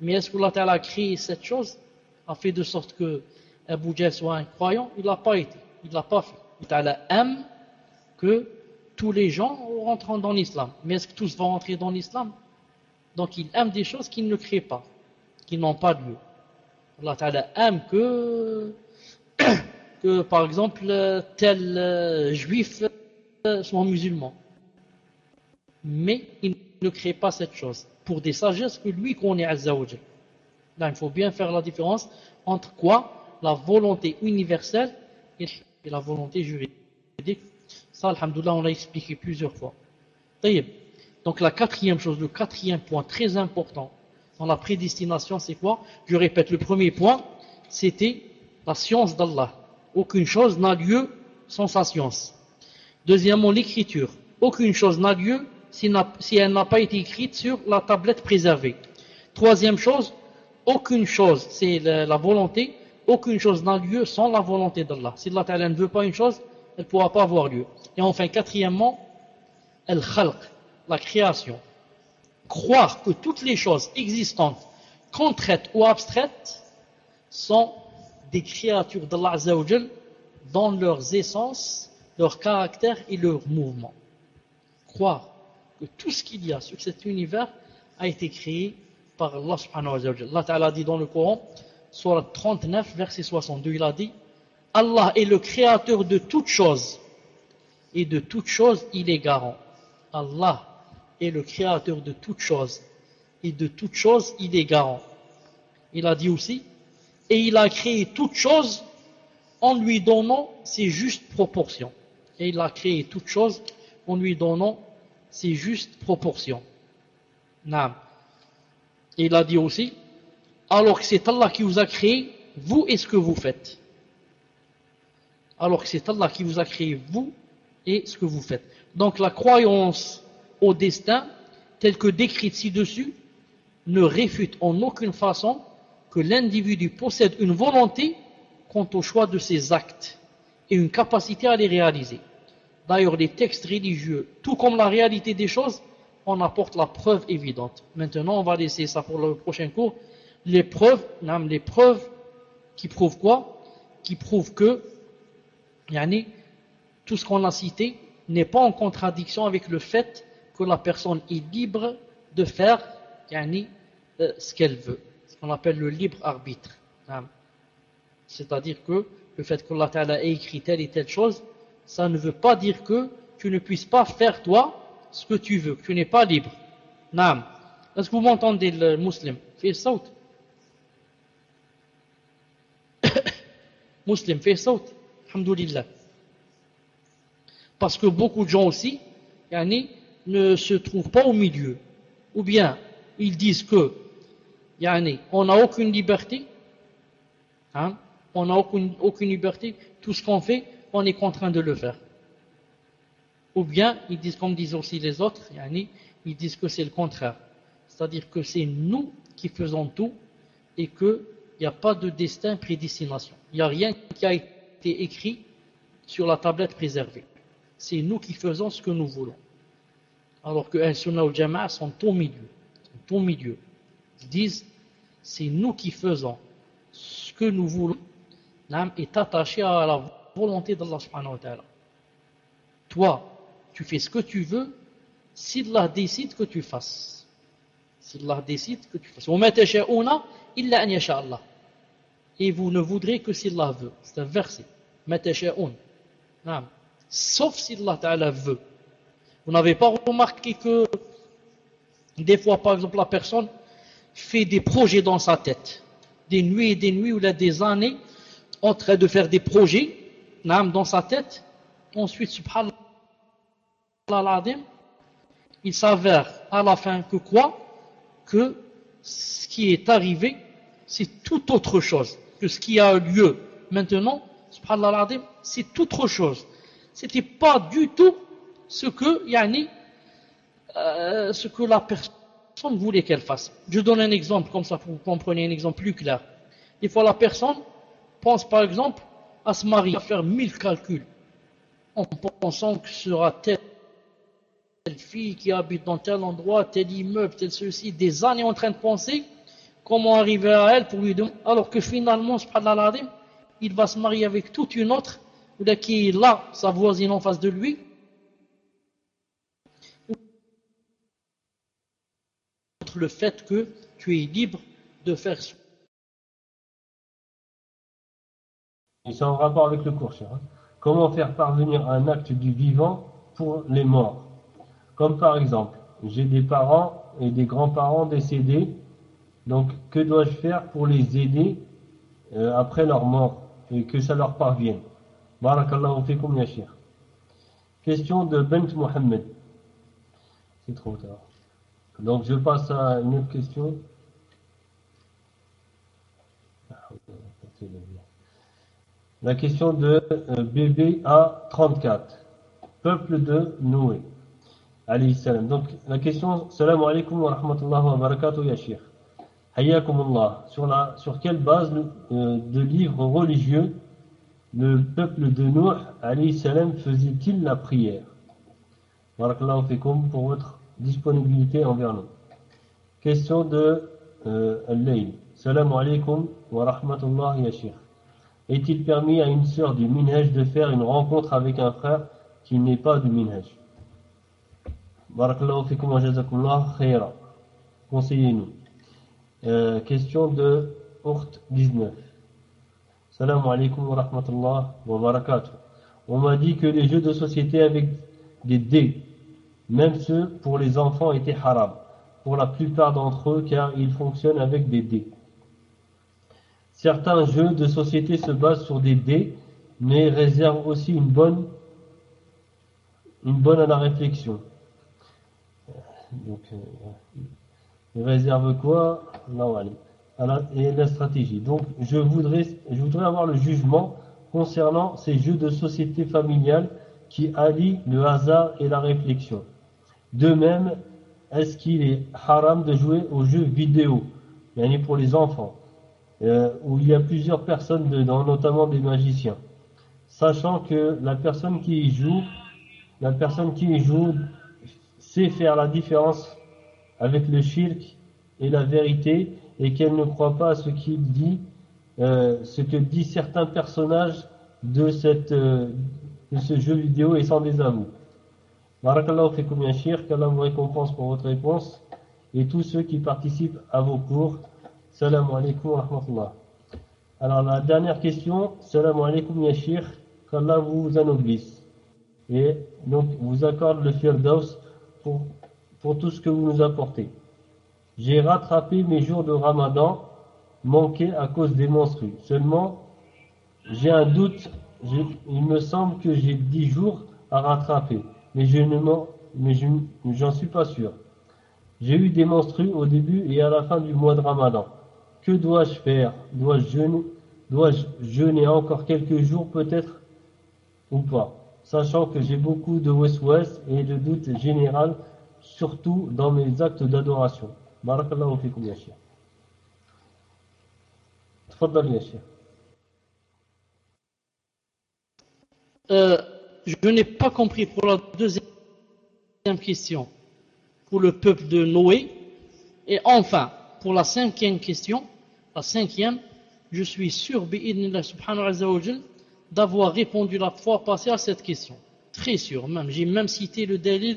Mais est-ce que Allah a créé cette chose, a fait de sorte que Abu Jahl soit un croyant? Il l'a pas été, il l'a pas fait. Allah aime que tous les gens rentrent dans l'islam. Mais est-ce que tous vont rentrer dans l'islam? Donc il aime des choses qu'il ne crée pas, qui n'ont pas lieu. Allah Ta'ala aime que, par exemple, tel euh, juif euh, soit musulman. Mais il ne crée pas cette chose pour des sagesses que lui connaît Azzawajal. Là, il faut bien faire la différence entre quoi? La volonté universelle et la volonté juridique. Ça, alhamdoulilah, on l'a expliqué plusieurs fois. Donc la quatrième chose, le quatrième point très important dans la prédestination, c'est quoi? Je répète, le premier point, c'était la science d'Allah. Aucune chose n'a lieu sans sa science. Deuxièmement, l'écriture. Aucune chose n'a lieu si, elle n'a pas été écrite sur la tablette préservée. Troisième chose, aucune chose, c'est la, volonté, aucune chose n'a lieu sans la volonté d'Allah. Si Allah ne veut pas une chose, elle ne pourra pas avoir lieu. Et enfin, quatrièmement, al-khalq, la création. Croire que toutes les choses existantes, concrètes ou abstraites, sont des créatures d'Allah Azzawajal dans leurs essences, leur caractère et leur mouvement. Croire que tout ce qu'il y a sur cet univers a été créé par Allah subhanahu ta'ala. Dit dans le Coran, Surah 39, verset 62, il a dit Allah est le créateur de toutes choses et de toutes choses il est garant. Allah est le créateur de toutes choses et de toutes choses il est garant. Il a dit aussi et il a créé toute chose en lui donnant ses justes proportions. Et il a créé toute chose en lui donnant ses justes proportions. Et il a dit aussi, alors que c'est Allah qui vous a créé, vous et ce que vous faites. Alors que c'est Allah qui vous a créé, vous et ce que vous faites. Donc la croyance au destin, telle que décrite ci-dessus, ne réfute en aucune façon que l'individu possède une volonté quant au choix de ses actes et une capacité à les réaliser. D'ailleurs, les textes religieux, tout comme la réalité des choses, en apportent la preuve évidente. Maintenant, on va laisser ça pour le prochain cours. Les preuves, les preuves qui prouvent quoi? Qui prouvent que yani, tout ce qu'on a cité n'est pas en contradiction avec le fait que la personne est libre de faire yani, euh, ce qu'elle veut. Ce qu'on appelle le libre arbitre. C'est-à-dire que le fait que Allah a écrit telle et telle chose, ça ne veut pas dire que tu ne puisses pas faire toi ce que tu veux, que tu n'es pas libre. Naam. Est-ce que vous m'entendez le musulman? Fais saut. Muslim, fais saut. Alhamdulillah. Parce que beaucoup de gens aussi, yani, ne se trouvent pas au milieu. Ou bien, ils disent que, yani, on n'a aucune liberté, hein, on n'a aucune, aucune liberté, tout ce qu'on fait, on est contraint de le faire. Ou bien, ils disent, comme disent aussi les autres, yani, ils disent que c'est le contraire. C'est-à-dire que c'est nous qui faisons tout et qu'il n'y a pas de destin prédestination. Il n'y a rien qui a été écrit sur la tablette préservée. C'est nous qui faisons ce que nous voulons. Alors que Al-Sunnah ou Jama'a sont au milieu. Au milieu. Ils disent, c'est nous qui faisons ce que nous voulons. L'âme est attachée à la volonté d'Allah. Toi, tu fais ce que tu veux si Allah décide que tu fasses. Si Allah décide que tu fasses. Et vous ne voudrez que si Allah veut. C'est un verset. Sauf si Allah veut. Vous n'avez pas remarqué que des fois, par exemple, la personne fait des projets dans sa tête. Des nuits et des nuits ou des années en train de faire des projets dans sa tête. Ensuite, subhanallah, il s'avère à la fin que quoi? Que ce qui est arrivé, c'est tout autre chose. Ce qui a lieu maintenant, c'est tout autre chose. C'était pas du tout ce que, yani, euh, ce que la personne voulait qu'elle fasse. Je donne un exemple comme ça pour que vous compreniez un exemple plus clair. Des fois, la personne pense par exemple à se marier, à faire mille calculs, en pensant que sera telle fille qui habite dans tel endroit, tel immeuble, tel ceci, des années en train de penser comment arriver à elle pour lui demander, alors que finalement, il va se marier avec toute une autre, qui est là, sa voisine en face de lui, le fait que tu es libre de faire ce C'est en rapport avec le cours, hein. Comment faire parvenir un acte du vivant pour les morts? Comme par exemple, j'ai des parents et des grands-parents décédés, donc que dois-je faire pour les aider euh, après leur mort et que ça leur parvienne? Barakallahu fikum ya Question de Bent Mohammed. C'est trop tard. Donc je passe à une autre question. La question de euh, BBA34. Peuple de Noé. Donc la question, salam alaikum wa rahmatullahi wa barakatuh ya shir. Allah. Sur, la, sur quelle base euh, de livres religieux le peuple de Nuh salam faisait-il la prière? Barakallahu fikum pour votre disponibilité envers nous. Question de euh, Al-Layl. Salam alaikum wa rahmatullahi ya shir. Est-il permis à une sœur du minhaj de faire une rencontre avec un frère qui n'est pas du minhaj? Barakallahu fikum wa jazakumullah khayra. Conseillez-nous. Euh, question de Ourt 19. Salam alaikum wa rahmatullah wa barakatuh. On m'a dit que les jeux de société avec des dés, même ceux pour les enfants, étaient haram. Pour la plupart d'entre eux, car ils fonctionnent avec des dés. Certains jeux de société se basent sur des dés, mais réservent aussi une bonne, à la réflexion. Donc, euh, réserve quoi? Non, allez. Et la stratégie. Donc, je voudrais, je voudrais avoir le jugement concernant ces jeux de société familiale qui allient le hasard et la réflexion. De même, est-ce qu'il est haram de jouer aux jeux vidéo, pour les enfants, euh, où il y a plusieurs personnes dedans, notamment des magiciens, sachant que la personne qui y joue, la personne qui y joue sait faire la différence avec le shirk et la vérité et qu'elle ne croit pas à ce qu'il dit, euh, ce que disent certains personnages de, cette, euh, de ce jeu vidéo et sans désavou. Barakallahu fikum ya qu'Allah vous récompense pour votre réponse et tous ceux qui participent à vos cours. Salam alaikum wa rahmatullah. Alors la dernière question, salam alaikum ya qu'Allah vous anoblisse et donc vous accorde le firdaus pour, pour tout ce que vous nous apportez. J'ai rattrapé mes jours de ramadan manqués à cause des menstrues. Seulement, j'ai un doute, il me semble que j'ai dix jours à rattraper, mais je ne mais j'en suis pas sûr. J'ai eu des menstrues au début et à la fin du mois de ramadan. Que dois-je faire? Dois-je jeûner, encore quelques jours peut-être? Ou pas? Sachant que j'ai beaucoup de west-west et de doute général, surtout dans mes actes d'adoration. Barakallahu fikum. Euh, je n'ai pas compris pour la deuxième question, pour le peuple de Noé. Et enfin, pour la cinquième question, la cinquième, je suis sûr, d'avoir répondu la fois passée à cette question. Très sûr, même. J'ai même cité le délire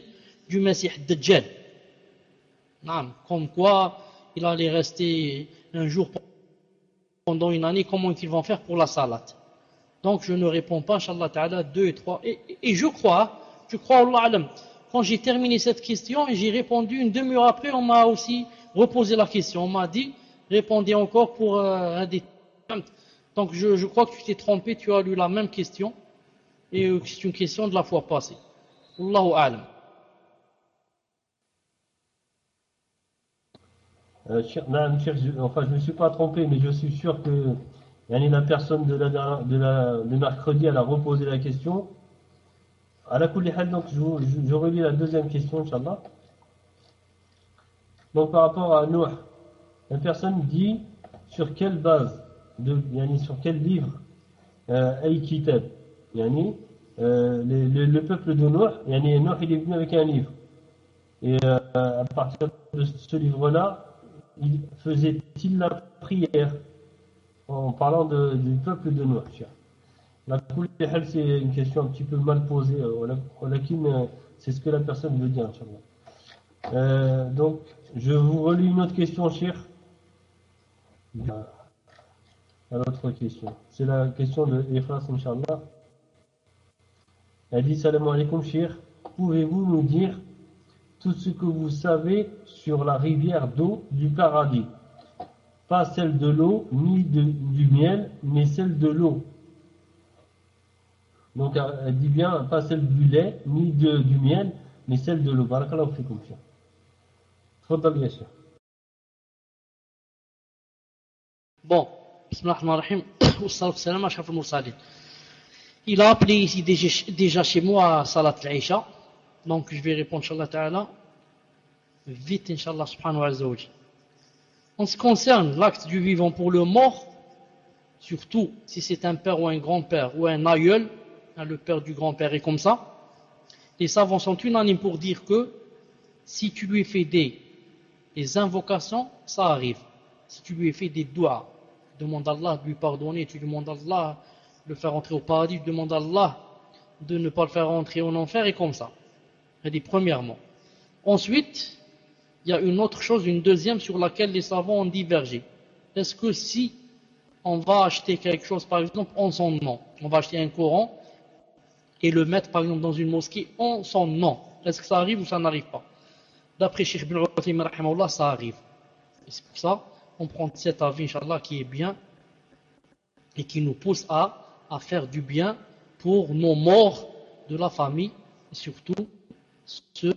du Messie Dajjal. Comme quoi, il allait rester un jour pendant une année, comment ils vont faire pour la salade. Donc je ne réponds pas, Inch'Allah Ta'ala, 2 et 3. Et, je crois, je crois, Allah Alam, quand j'ai terminé cette question et j'ai répondu une demi-heure après, on m'a aussi reposé la question. On m'a dit, répondez encore pour euh, un des... Donc je, crois que tu t'es trompé, tu as lu la même question. Et euh, c'est une question de la fois passée. Allahu Alam. Euh, enfin, je ne me suis pas trompé, mais je suis sûr que la personne de, la, de, la, de mercredi, elle a reposé la question. À la donc je, je, je, relis la deuxième question, Inch'Allah. Donc par rapport à Noah, la personne dit sur quelle base, de, sur quel livre euh, Kitab yani, euh, le, le, peuple de Noah, yani, Noah il est venu avec un livre. Et euh, à partir de ce livre-là, faisait-il la prière en parlant du peuple de Noah La c'est une question un petit peu mal posée. Euh, euh, c'est ce que la personne veut dire. Euh, donc, je vous relis une autre question, cher. À l'autre question. C'est la question de Efras, Inch'Allah. Elle dit Salam alaikum, cher. Pouvez-vous nous dire tout ce que vous savez sur la rivière d'eau du paradis. Pas celle de l'eau, ni du miel, mais celle de l'eau. Donc elle dit bien, pas celle du lait, ni du miel, mais celle de l'eau. Barakallahu fikum. bien sûr. Bon, Il a appelé ici déjà, chez moi Salat al donc je vais répondre, Inch'Allah Ta'ala, vite, Inch'Allah Subhanahu wa. En ce qui concerne l'acte du vivant pour le mort, surtout si c'est un père ou un grand-père ou un aïeul, hein, le père du grand-père est comme ça, les savants sont unanimes pour dire que si tu lui fais des, des invocations, ça arrive. Si tu lui fais des doigts, demande à Allah de lui pardonner, tu demandes à Allah de le faire entrer au paradis, tu demandes à Allah de ne pas le faire entrer en enfer, et comme ça dit premièrement. Ensuite, il y a une autre chose, une deuxième sur laquelle les savants ont divergé. Est-ce que si on va acheter quelque chose, par exemple, en son nom, on va acheter un Coran et le mettre, par exemple, dans une mosquée en son nom, est-ce que ça arrive ou ça n'arrive pas? D'après Sheikh Ibn ça arrive. Et c'est pour ça, on prend cet avis, Inch'Allah, qui est bien, et qui nous pousse à, à faire du bien pour nos morts de la famille, et surtout ceux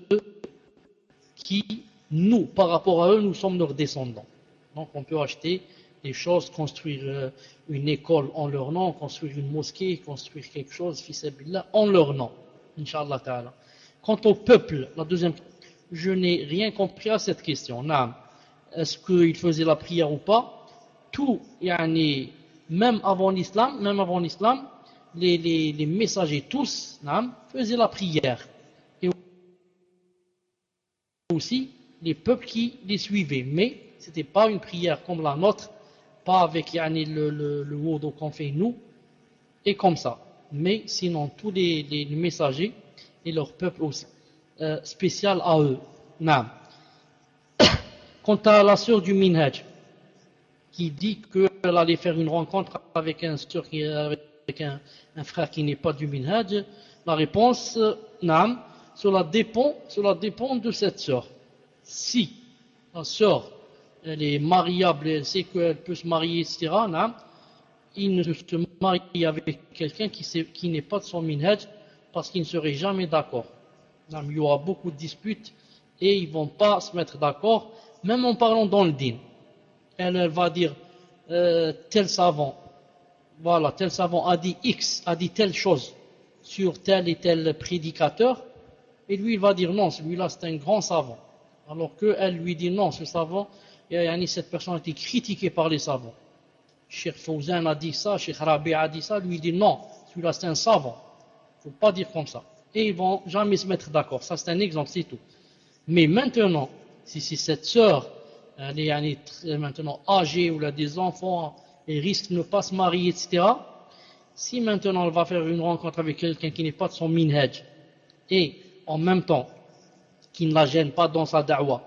qui, nous, par rapport à eux, nous sommes leurs descendants. Donc on peut acheter des choses, construire euh, une école en leur nom, construire une mosquée, construire quelque chose, fils en leur nom. Inch'Allah ta'ala. Quant au peuple, la deuxième, je n'ai rien compris à cette question. Est-ce qu'il faisait la prière ou pas? Tout, yani, même avant l'islam, même avant l'islam, les, les, messagers tous faisaient la prière. Aussi les peuples qui les suivaient. Mais ce n'était pas une prière comme la nôtre, pas avec yani, le, le, le qu'on fait nous, et comme ça. Mais sinon, tous les, messagers et leur peuple aussi, euh, spécial à eux. Quant à la sœur du Minhaj, qui dit qu'elle allait faire une rencontre avec un, avec un, un frère qui n'est pas du Minhaj, la réponse, non, cela dépend, cela dépend de cette sœur. Si la sœur, elle est mariable, elle sait qu'elle peut se marier, etc., non, il ne se marie avec quelqu'un qui, n'est pas de son minhaj parce qu'ils ne seraient jamais d'accord. Il y aura beaucoup de disputes et ils ne vont pas se mettre d'accord, même en parlant dans le din. Elle, elle va dire, euh, tel savant, voilà, tel savant a dit X, a dit telle chose sur tel et tel prédicateur, et lui il va dire non, celui-là c'est un grand savant. Alors qu'elle lui dit non, ce savant, et cette personne a été critiquée par les savants. Cheikh Fawzan a dit ça, Cheikh Rabi a dit ça, lui dit non, celui-là c'est un savant. Il ne faut pas dire comme ça. Et ils vont jamais se mettre d'accord. Ça c'est un exemple, c'est tout. Mais maintenant, si cette sœur, elle est, maintenant âgée ou elle a des enfants et risque de ne pas se marier, etc. Si maintenant elle va faire une rencontre avec quelqu'un qui n'est pas de son minhaj et en même temps qui ne la gêne pas dans sa da'wah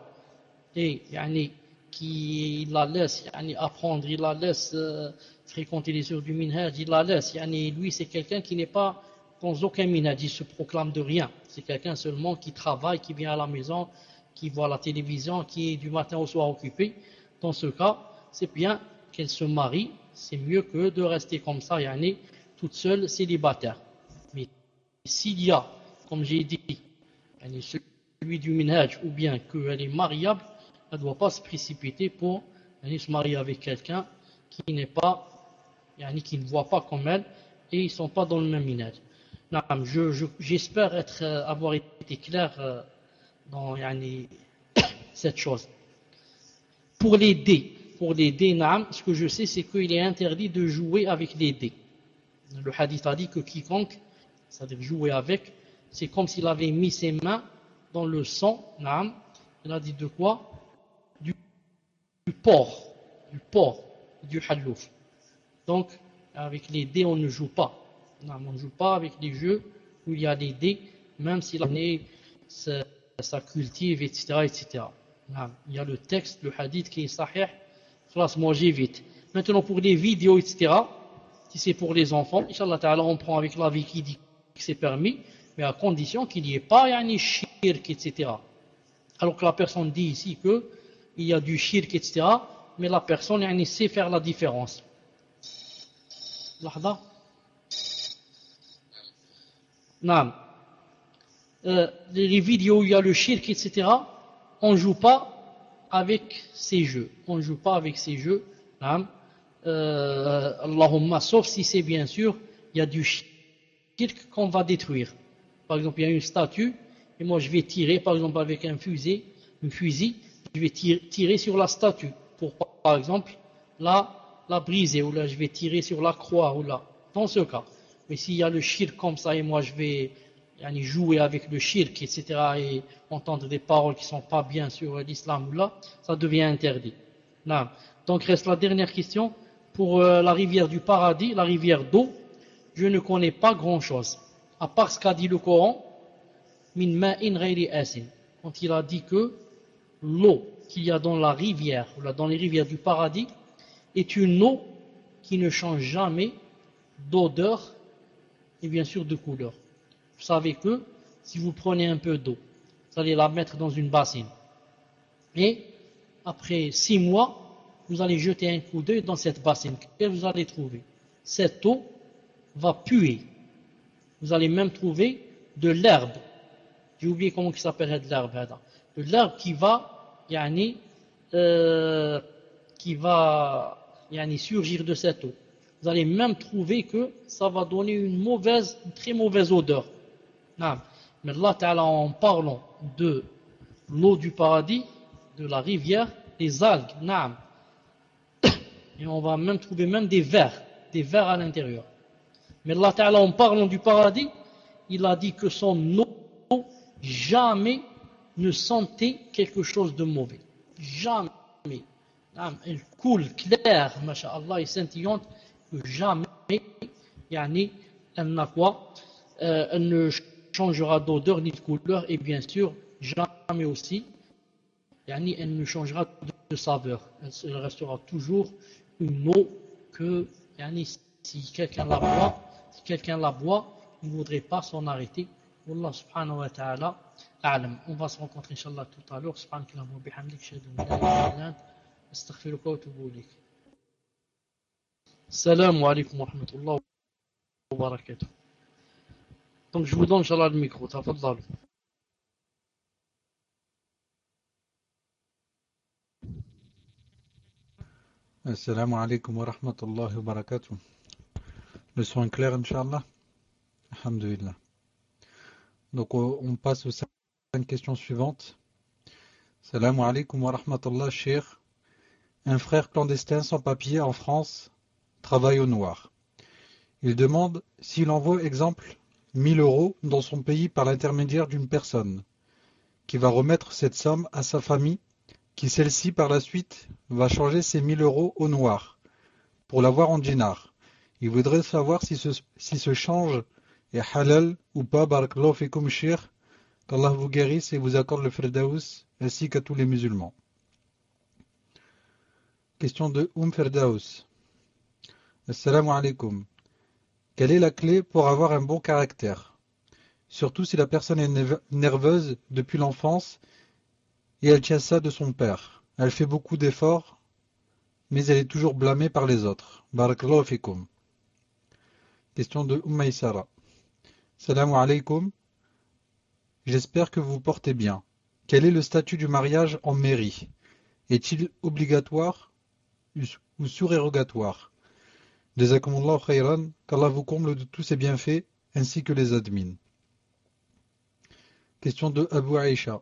et yani, qui la laisse yani, apprendre, il la laisse euh, fréquenter les heures du minhaj, il la laisse. Yani, lui, c'est quelqu'un qui n'est pas dans aucun minhaj, il se proclame de rien. C'est quelqu'un seulement qui travaille, qui vient à la maison, qui voit la télévision, qui est du matin au soir occupé. Dans ce cas, c'est bien qu'elle se marie, c'est mieux que de rester comme ça, yani, toute seule, célibataire. Mais s'il y a, comme j'ai dit, yani, celui du minhaj, ou bien qu'elle est mariable, elle ne doit pas se précipiter pour se marier avec quelqu'un qui n'est pas, qui ne voit pas comme elle, et ils ne sont pas dans le même minage. J'espère euh, avoir été clair euh, dans cette chose. Pour les dés, pour les dés, ce que je sais, c'est qu'il est interdit de jouer avec les dés. Le hadith a dit que quiconque, c'est-à-dire jouer avec, c'est comme s'il avait mis ses mains dans le sang, il a dit de quoi? Du porc, du porc, du hallouf. Donc, avec les dés, on ne joue pas. on ne joue pas avec les jeux où il y a des dés, même si l'année ça, cultive, etc. etc. Il y a le texte, le hadith qui est sahih, moi j'ai vite. Maintenant, pour les vidéos, etc., si c'est pour les enfants, Inch'Allah on prend avec la vie qui dit que c'est permis, mais à condition qu'il n'y ait pas yani, shirk, etc. Alors que la personne dit ici que il y a du shirk, etc. Mais la personne yani, sait faire la différence. Non. Euh, les vidéos où il y a le shirk, etc. On ne joue pas avec ces jeux. On ne joue pas avec ces jeux. Euh, Allahumma, sauf si c'est bien sûr, il y a du shirk qu'on va détruire. Par exemple, il y a une statue, et moi je vais tirer, par exemple, avec un fusil, un fusil, je vais tirer sur la statue pour, par exemple, la, la briser, ou là, je vais tirer sur la croix, ou là, dans ce cas. Mais s'il y a le shirk comme ça, et moi, je vais jouer avec le shirk, etc., et entendre des paroles qui ne sont pas bien sur l'islam, ou là, ça devient interdit. Là. Donc, reste la dernière question. Pour euh, la rivière du paradis, la rivière d'eau, je ne connais pas grand-chose. À part ce qu'a dit le Coran. Quand il a dit que l'eau qu'il y a dans la rivière, ou dans les rivières du paradis, est une eau qui ne change jamais d'odeur et bien sûr de couleur. Vous savez que si vous prenez un peu d'eau, vous allez la mettre dans une bassine, et après six mois, vous allez jeter un coup d'œil dans cette bassine, et vous allez trouver? Cette eau va puer. Vous allez même trouver de l'herbe. J'ai oublié comment il s'appelle l'herbe. De l'herbe qui va, yani, euh, qui va yani, surgir de cette eau. Vous allez même trouver que ça va donner une mauvaise, très mauvaise odeur. Mais Allah en parlant de l'eau du paradis, de la rivière, des algues, et on va même trouver même des vers, des vers à l'intérieur. Mais Allah Ta'ala, en parlant du paradis, il a dit que son eau jamais ne sentait quelque chose de mauvais. Jamais. Elle coule claire, masha'Allah, et scintillante, jamais, yani, elle n'a quoi euh, Elle ne changera d'odeur ni de couleur, et bien sûr, jamais aussi, yani, elle ne changera de saveur. Elle restera toujours une eau que, yani, si quelqu'un la boit, si quelqu'un la boit, il ne voudrait pas s'en arrêter. Wallah subhanahu wa ta'ala a'lam. On va se rencontrer inshallah tout à l'heure. Subhanahu wa bihamdik, illa ant, astaghfiruka wa atubu ilayk. Salam alaikum wa rahmatullah wa barakatuh. Donc je vous donne inshallah le micro. Assalamu alaikum wa rahmatullahi wa barakatuh. Le son est clair, Inch'Allah Alhamdulillah. Donc on passe aux cinq questions suivantes. Assalamu alaikum wa rahmatullah, cher. Un frère clandestin sans papier en France travaille au noir. Il demande s'il envoie, exemple, 1000 euros dans son pays par l'intermédiaire d'une personne, qui va remettre cette somme à sa famille qui celle-ci par la suite va changer ses 1000 euros au noir pour l'avoir en dinar. Il voudrait savoir si ce, si change est halal ou pas. Barakallahu fikum. Qu'Allah vous guérisse et vous accorde le Firdaus ainsi qu'à tous les musulmans. Question de Oum Firdaus. Assalamu alaikum. Quelle est la clé pour avoir un bon caractère? Surtout si la personne est nerveuse depuis l'enfance et elle tient ça de son père. Elle fait beaucoup d'efforts, mais elle est toujours blâmée par les autres. Barakallahu fikum. Question de Umaysara. Salam alaikum. J'espère que vous vous portez bien. Quel est le statut du mariage en mairie? Est-il obligatoire ou surérogatoire Jazakumullah khayran, qu'Allah vous comble de tous ses bienfaits ainsi que les admins. Question de Abu Aisha.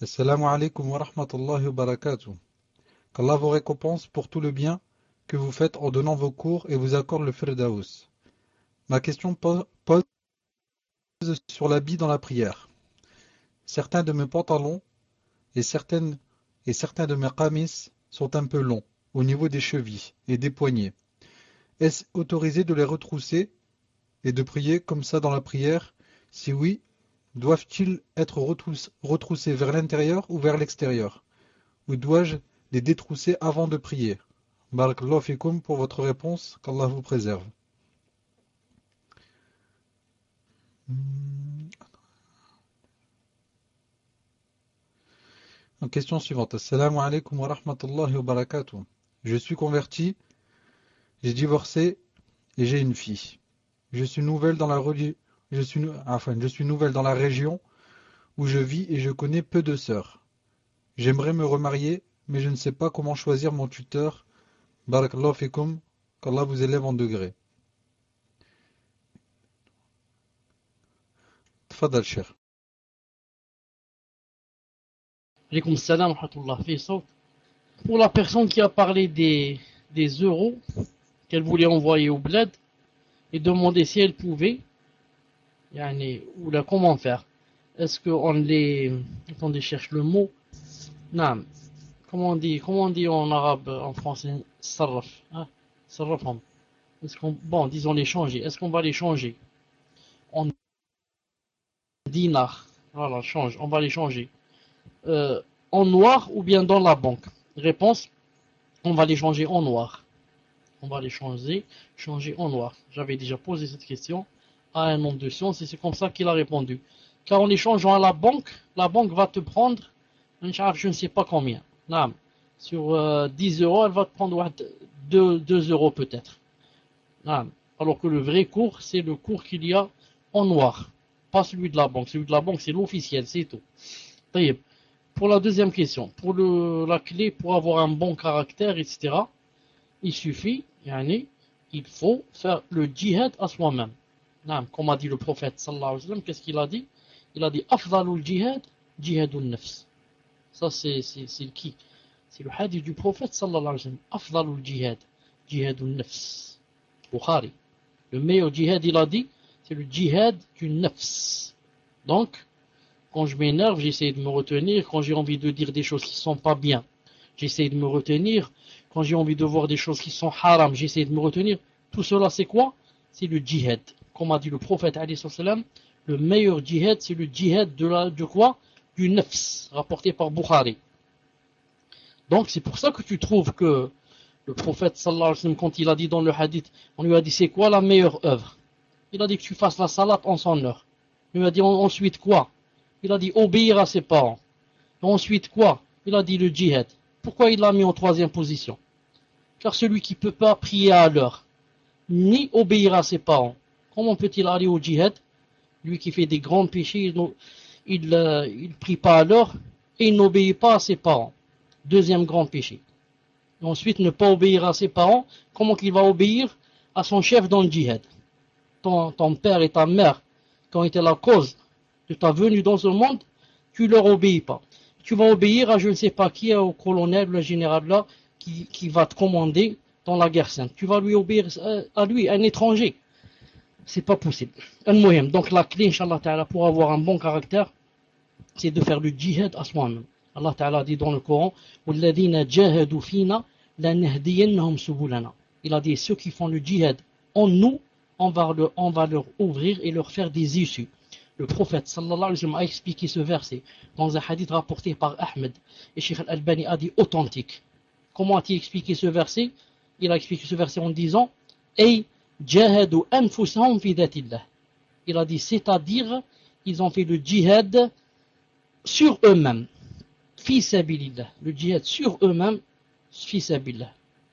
Assalamu alaikum wa rahmatullahi wa barakatuh. Qu'Allah vous récompense pour tout le bien vous faites en donnant vos cours et vous accorde le firdaus. Ma question pose sur l'habit dans la prière. Certains de mes pantalons et, certaines, et certains de mes qamis sont un peu longs au niveau des chevilles et des poignets. Est-ce autorisé de les retrousser et de prier comme ça dans la prière? Si oui, Doivent-ils être retroussés vers l'intérieur ou vers l'extérieur? Ou dois-je les détrousser avant de prier? Barakallahu pour votre réponse, qu'Allah vous préserve. En question suivante. Assalamu alaikum wa rahmatullahi. Je suis converti, j'ai divorcé et j'ai une fille. Je suis nouvelle dans la religion enfin, je suis nouvelle dans la région où je vis et je connais peu de sœurs. J'aimerais me remarier, mais je ne sais pas comment choisir mon tuteur. Barakallahu fikum, qu'Allah vous élève en degré. Tfadal, cher. Pour la personne qui a parlé des, des euros qu'elle voulait envoyer au bled et demander si elle pouvait, yani, ou là, comment faire Est-ce qu'on les... Attendez, cherche le mot. Non. Comment on dit, comment on dit en arabe, en français? Sarraf. Hein? Est-ce qu'on, bon, disons les changer. Est-ce qu'on va les changer? En dinar Voilà, change. On va les changer. Euh, en noir ou bien dans la banque? Réponse on va les changer en noir. On va les changer, changer en noir. J'avais déjà posé cette question à un homme de science et c'est comme ça qu'il a répondu. Car en échangeant à la banque, la banque va te prendre, je ne sais pas combien. Sur 10 euh, euros, elle va te prendre 2, 2 euros peut-être. Alors que le vrai cours, c'est le cours qu'il y a en noir. Pas celui de la banque. Celui de la banque, c'est l'officiel, c'est tout. Pour la deuxième question, pour la clé pour avoir un bon caractère, etc., il suffit, yani, il faut faire le djihad à soi-même. Comme a dit le prophète sallallahu alayhi wa qu'est-ce qu'il a dit? Il a dit Afdalul djihad, jihadun nafs. Ça, c'est qui C'est le hadith du prophète sallallahu alayhi wa sallam. Afdalul djihad, jihadun nafs. Bukhari. Le meilleur djihad, il a dit, c'est le djihad du nafs. Donc, quand je m'énerve, j'essaie de me retenir. Quand j'ai envie de dire des choses qui sont pas bien, j'essaie de me retenir. Quand j'ai envie de voir des choses qui sont haram, j'essaie de me retenir. Tout cela, c'est quoi? C'est le djihad. Comme a dit le prophète, le meilleur djihad, c'est le djihad de, la, de quoi? Du nafs, rapporté par Bukhari. Donc, c'est pour ça que tu trouves que le prophète, sallallahu alayhi wa sallam, quand il a dit dans le hadith, on lui a dit, c'est quoi la meilleure œuvre? Il a dit que tu fasses la salat en son heure. Il lui a dit ensuite quoi? Il a dit obéir à ses parents. ensuite quoi? Il a dit le djihad. Pourquoi il l'a mis en troisième position? Car celui qui ne peut pas prier à l'heure, ni obéir à ses parents, comment peut-il aller au djihad? Lui qui fait des grands péchés, il ne euh, prie pas à l'heure et il n'obéit pas à ses parents. Deuxième grand péché. ensuite, ne pas obéir à ses parents, comment qu'il va obéir à son chef dans le djihad? Ton, père et ta mère, qui ont été la cause de ta venue dans ce monde, tu leur obéis pas. Tu vas obéir à je ne sais pas qui, au colonel, le général là, qui, va te commander dans la guerre sainte. Tu vas lui obéir euh, à lui, un étranger. C'est pas possible. Donc la clé, Inch'Allah pour avoir un bon caractère, c'est de faire le djihad à soi-même. Allah Ta'ala dit dans le Coran, Il a dit, ceux qui font le djihad en nous, on va, leur ouvrir et leur faire des issues. Le prophète sallallahu alayhi wa sallam a expliqué ce verset dans un hadith rapporté par Ahmed et Sheikh Al-Albani a dit authentique. Comment a-t-il expliqué ce verset? Il a expliqué ce verset en disant Il a dit c'est-à-dire ils ont fait le djihad sur eux-mêmes. Le djihad sur eux-mêmes.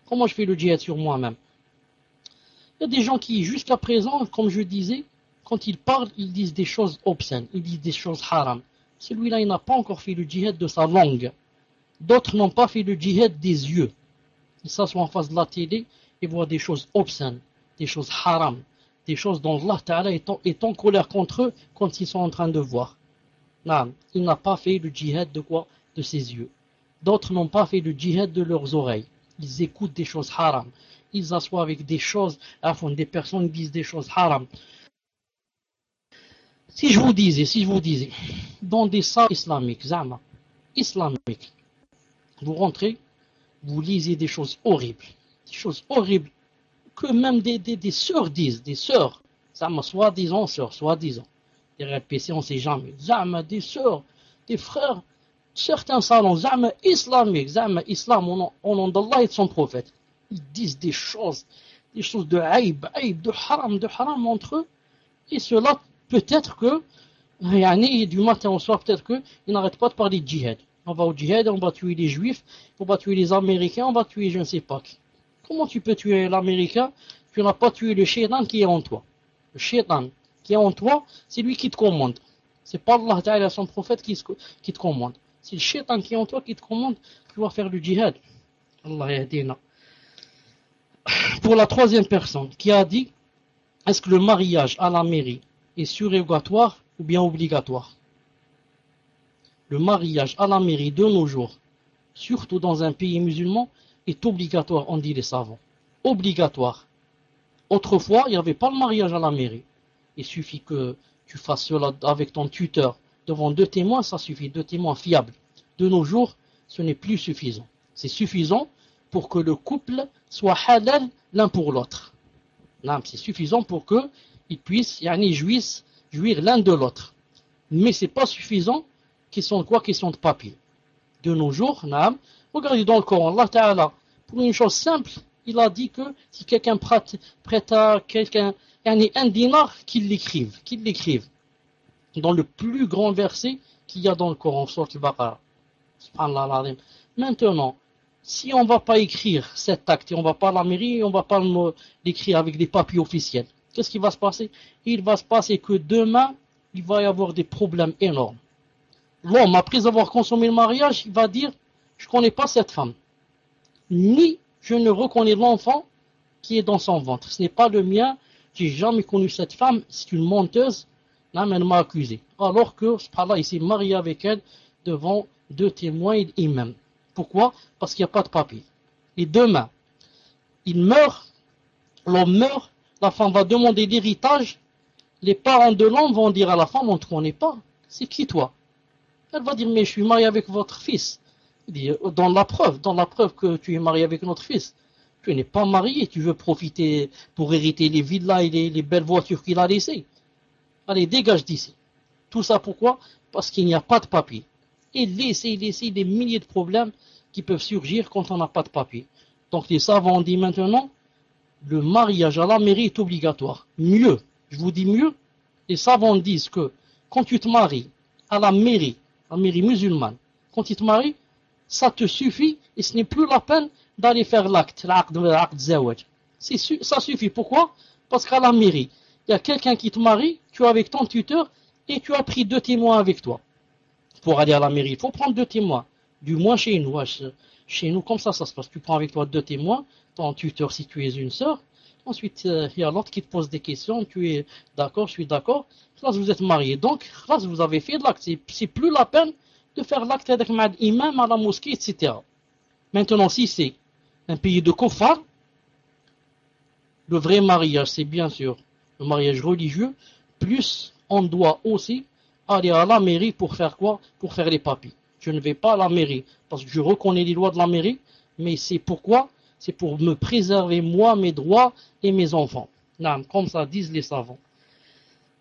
Comment je fais le djihad sur moi-même? Il y a des gens qui, jusqu'à présent, comme je disais, quand ils parlent, ils disent des choses obscènes, ils disent des choses haram. Celui-là, il n'a pas encore fait le djihad de sa langue. D'autres n'ont pas fait le djihad des yeux. Ils s'assoient en face de la télé et voient des choses obscènes, des choses haram, des choses dont Allah Ta'ala est, est, en colère contre eux quand ils sont en train de voir. Non, il n'a pas fait le djihad de quoi Ses yeux. D'autres n'ont pas fait le djihad de leurs oreilles. Ils écoutent des choses haram. Ils s'assoient avec des choses, fond, des personnes disent des choses haram. Si je vous disais, si je vous disais, dans des salles islamiques, zama, islamiques, vous rentrez, vous lisez des choses horribles, des choses horribles que même des, des, des sœurs disent, des sœurs, soi-disant sœurs, soi-disant. Derrière le PC, on ne sait jamais. Zama, des sœurs, des frères, certains salons, zama islamiques, zama islam, au nom d'Allah et son prophète. Ils disent des choses, des choses de haïb, de haram, de haram entre eux. Et cela, peut-être que, du matin au soir, peut-être qu'ils n'arrêtent pas de parler de djihad on va au djihad, on va tuer les juifs, on va tuer les américains, on va tuer je ne sais pas. Comment tu peux tuer l'américain Tu n'as pas tué le shaitan qui est en toi? Le shaitan qui est en toi, c'est lui qui te commande. C'est pas Allah son prophète, qui, te commande. C'est le shaitan qui est en toi qui te commande, tu vas faire le djihad. Allah yadina. Pour la troisième personne qui a dit, est-ce que le mariage à la mairie est surégatoire ou bien obligatoire? Le mariage à la mairie de nos jours, surtout dans un pays musulman, est obligatoire, on dit les savants. Obligatoire. Autrefois, il n'y avait pas le mariage à la mairie. Il suffit que tu fasses cela avec ton tuteur devant deux témoins, ça suffit, deux témoins fiables. De nos jours, ce n'est plus suffisant. C'est suffisant pour que le couple soit halal l'un pour l'autre. C'est suffisant pour qu'ils puissent yani, jouir, jouir l'un de l'autre. Mais ce n'est pas suffisant question de quoi? Question de papier. De nos jours, naam, regardez dans le Coran, Allah Ta'ala, pour une chose simple, il a dit que si quelqu'un prête, à quelqu'un un dinar, qu'il l'écrive, qu'il l'écrive. Dans le plus grand verset qu'il y a dans le Coran, sur le Baqarah. Maintenant, si on ne va pas écrire cet acte, et on ne va pas à la mairie, on ne va pas l'écrire avec des papiers officiels, qu'est-ce qui va se passer? Il va se passer que demain, il va y avoir des problèmes énormes. L'homme, après avoir consommé le mariage, il va dire, je ne connais pas cette femme. Ni je ne reconnais l'enfant qui est dans son ventre. Ce n'est pas le mien, j'ai jamais connu cette femme, c'est une menteuse, là, elle m'a accusé. Alors que, là, il s'est marié avec elle devant deux témoins et imams. Pourquoi? Parce qu'il n'y a pas de papier. Et demain, il meurt, l'homme meurt, la femme va demander l'héritage, les parents de l'homme vont dire à la femme, on ne te connaît pas, c'est qui toi? Elle va dire, mais je suis marié avec votre fils. Il dit, dans la preuve, dans la preuve que tu es marié avec notre fils. Tu n'es pas marié, tu veux profiter pour hériter les villas et les, les belles voitures qu'il a laissées. Allez, dégage d'ici. Tout ça pourquoi? Parce qu'il n'y a pas de papier. Et laissez, laissez des milliers de problèmes qui peuvent surgir quand on n'a pas de papier. Donc les savants ont dit maintenant, le mariage à la mairie est obligatoire. Mieux, je vous dis mieux, les savants disent que quand tu te maries à la mairie, la mairie musulmane, quand tu te maries, ça te suffit et ce n'est plus la peine d'aller faire l'acte, l'acte zawaj. Ça suffit. Pourquoi? Parce qu'à la mairie, il y a quelqu'un qui te marie, tu es avec ton tuteur et tu as pris deux témoins avec toi. Pour aller à la mairie, il faut prendre deux témoins. Du moins chez nous. Chez nous, comme ça, ça se passe. Tu prends avec toi deux témoins, ton tuteur si tu es une sœur. Ensuite, euh, il y a l'autre qui te pose des questions. Tu es d'accord, je suis d'accord. Là, vous êtes marié. Donc, là, vous avez fait de l'acte. C'est plus la peine de faire l'acte avec l'imam à la mosquée, etc. Maintenant, si c'est un pays de kofar, le vrai mariage, c'est bien sûr le mariage religieux, plus on doit aussi aller à la mairie pour faire quoi? Pour faire les papiers. Je ne vais pas à la mairie parce que je reconnais les lois de la mairie, mais c'est pourquoi? C'est pour me préserver moi, mes droits et mes enfants. comme ça disent les savants.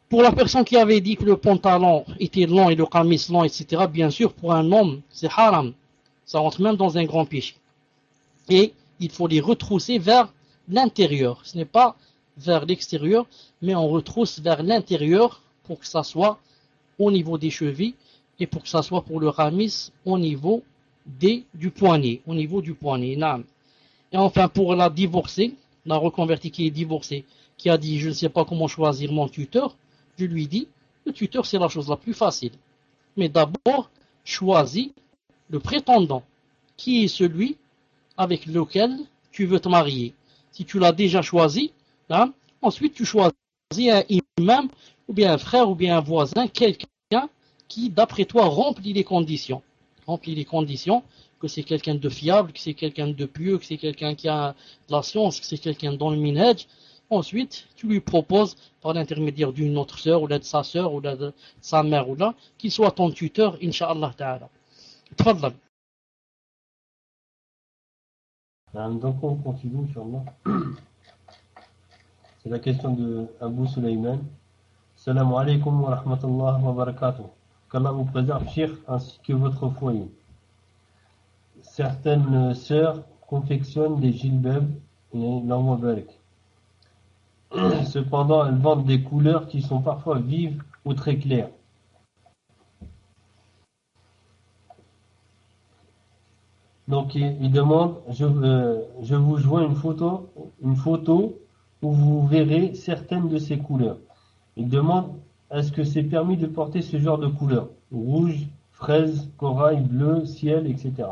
Pour la personne qui avait dit que le pantalon était long et le camis long, etc., bien sûr, pour un homme, c'est haram. Ça rentre même dans un grand péché. Et il faut les retrousser vers l'intérieur. Ce n'est pas vers l'extérieur, mais on retrousse vers l'intérieur pour que ça soit au niveau des chevilles et pour que ça soit pour le ramis au niveau des, du poignet, au niveau du poignet. Et enfin, pour la divorcée, la reconvertie qui est divorcée, qui a dit je ne sais pas comment choisir mon tuteur, je lui dis le tuteur c'est la chose la plus facile. Mais d'abord, choisis le prétendant, qui est celui avec lequel tu veux te marier. Si tu l'as déjà choisi, hein, ensuite tu choisis un imam, ou bien un frère, ou bien un voisin, quelqu'un qui, d'après toi, remplit les conditions. Remplit les conditions, que c'est quelqu'un de fiable, que c'est quelqu'un de pieux, que c'est quelqu'un qui a de la science, que c'est quelqu'un dans le minhaj. Ensuite, tu lui proposes, par l'intermédiaire d'une autre sœur, ou de sa sœur, ou de sa mère, ou là, qu'il soit ton tuteur, Inch'Allah ta'ala. Tfadlal. Donc on continue. C'est la question de Abu Sulaiman. Salam alaikum wa rahmatullah wa barakatuh. Qu'Allah vous préserve, Cheikh, ainsi que votre foyer. Certaines sœurs confectionnent des gilbebs et l'envoient Cependant, elles vendent des couleurs qui sont parfois vives ou très claires. Donc il, demande, je, euh, je vous joins une photo, une photo où vous verrez certaines de ces couleurs. Il demande, est-ce que c'est permis de porter ce genre de couleurs Rouge, fraise, corail, bleu, ciel, etc.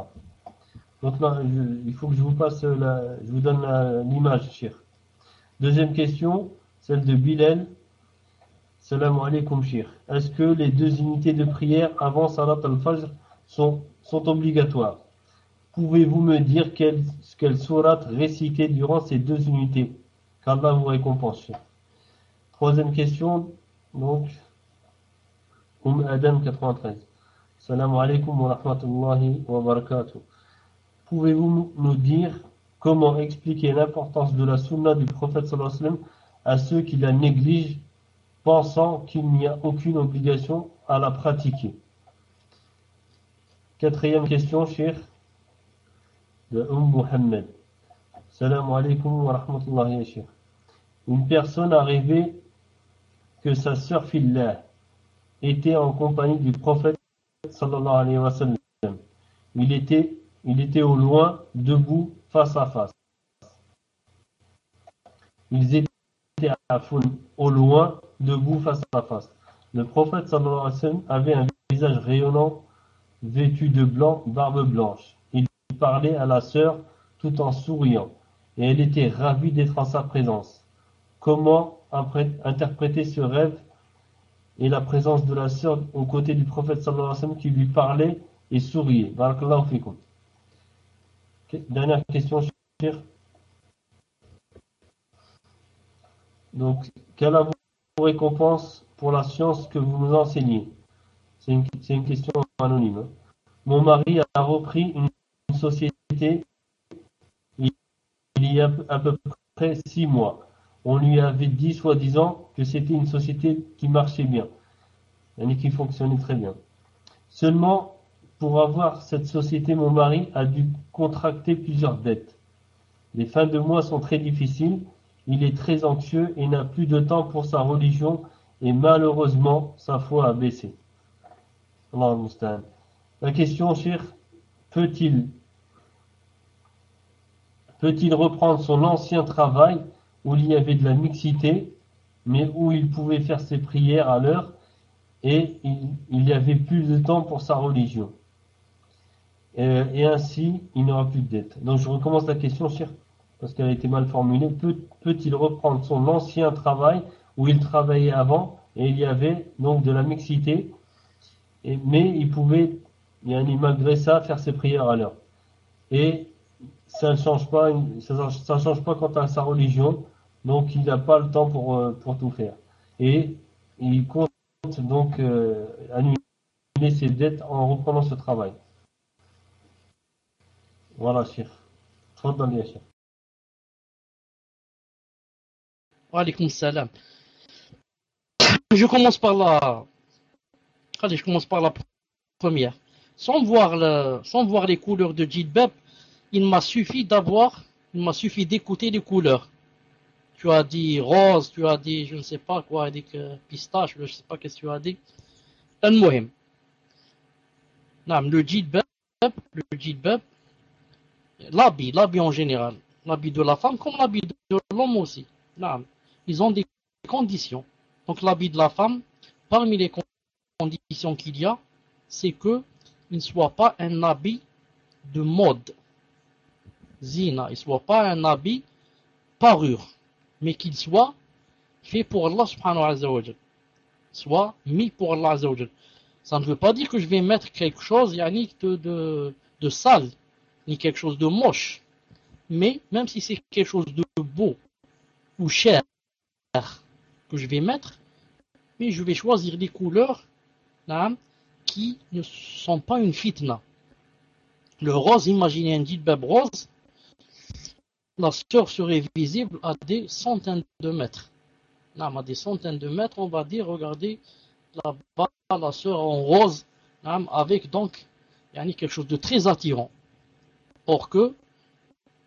Donc là, il faut que je vous passe la, je vous donne l'image, cher. Deuxième question, celle de Bilal. Salam alaikum, cher. Est-ce que les deux unités de prière avant Salat al-Fajr sont, obligatoires? Pouvez-vous me dire quelle, quelle sourate réciter durant ces deux unités? Qu'Allah vous récompense. Troisième question, donc, Um Adam 93. Salam alaikum wa rahmatullahi wa barakatuh. Pouvez-vous nous dire comment expliquer l'importance de la sunna du prophète sallallahu alayhi wa à ceux qui la négligent, pensant qu'il n'y a aucune obligation à la pratiquer? Quatrième question, cher de Umm Muhammad. Salam alaikum wa rahmatullahi Une personne a rêvé que sa sœur Fillah était en compagnie du prophète sallallahu alayhi. Il était au loin, debout, face à face. Ils étaient à au loin, debout, face à face. Le prophète sallallahu alayhi avait un visage rayonnant, vêtu de blanc, barbe blanche. Il parlait à la sœur tout en souriant, et elle était ravie d'être en sa présence. Comment interpréter ce rêve et la présence de la sœur aux côtés du prophète sallallahu alayhi wa sallam qui lui parlait et souriait. Dernière question. Donc, quelle est vos récompense pour la science que vous nous enseignez? C'est une, question anonyme. Hein. Mon mari a repris une, société il y a à peu près six mois. On lui avait dit, soi-disant, que c'était une société qui marchait bien, et qui fonctionnait très bien. Seulement, pour avoir cette société, mon mari a dû contracter plusieurs dettes. Les fins de mois sont très difficiles, il est très anxieux et n'a plus de temps pour sa religion et malheureusement sa foi a baissé. La question, cher, peut-il peut-il reprendre son ancien travail où il y avait de la mixité, mais où il pouvait faire ses prières à l'heure et il, y avait plus de temps pour sa religion euh, et ainsi il n'aura plus de dette. Donc je recommence la question, cher, parce qu'elle a été mal formulée. Peut-il reprendre son ancien travail où il travaillait avant et il y avait donc de la mixité, mais il pouvait, malgré ça, faire ses prières à l'heure. Et ça ne change pas, ça, change pas quant à sa religion, donc il n'a pas le temps pour, euh, tout faire. Et il compte donc euh, annuler ses dettes en reprenant ce travail. Voilà, Chir. Je commence par la. Allez, je commence par la première. Sans voir, le... Sans voir les couleurs de Jilbab, il m'a suffi d'avoir, il m'a suffi d'écouter les couleurs. Tu as dit rose, tu as dit je ne sais pas quoi, dit pistache, je ne sais pas qu'est-ce que tu as dit. Al-Muhim. Le Jilbab, le l'habit, l'habit en général, l'habit de la femme comme l'habit de l'homme aussi. Ils ont des conditions. Donc l'habit de la femme, parmi les conditions qu'il y a, c'est que il ne soit pas un habit de mode. Zina, il ne soit pas un habit parure, mais qu'il soit fait pour Allah subhanahu wa. Soit mis pour Allah Ça ne veut pas dire que je vais mettre quelque chose de, de, de sale ni quelque chose de moche. Mais même si c'est quelque chose de beau ou cher que je vais mettre, mais je vais choisir des couleurs là, qui ne sont pas une fitna. Le rose, imaginez un djilbab rose, la sœur serait visible à des centaines de mètres. Là, à des centaines de mètres, on va dire, regardez, là-bas, la sœur en rose, avec donc il y a quelque chose de très attirant. Or que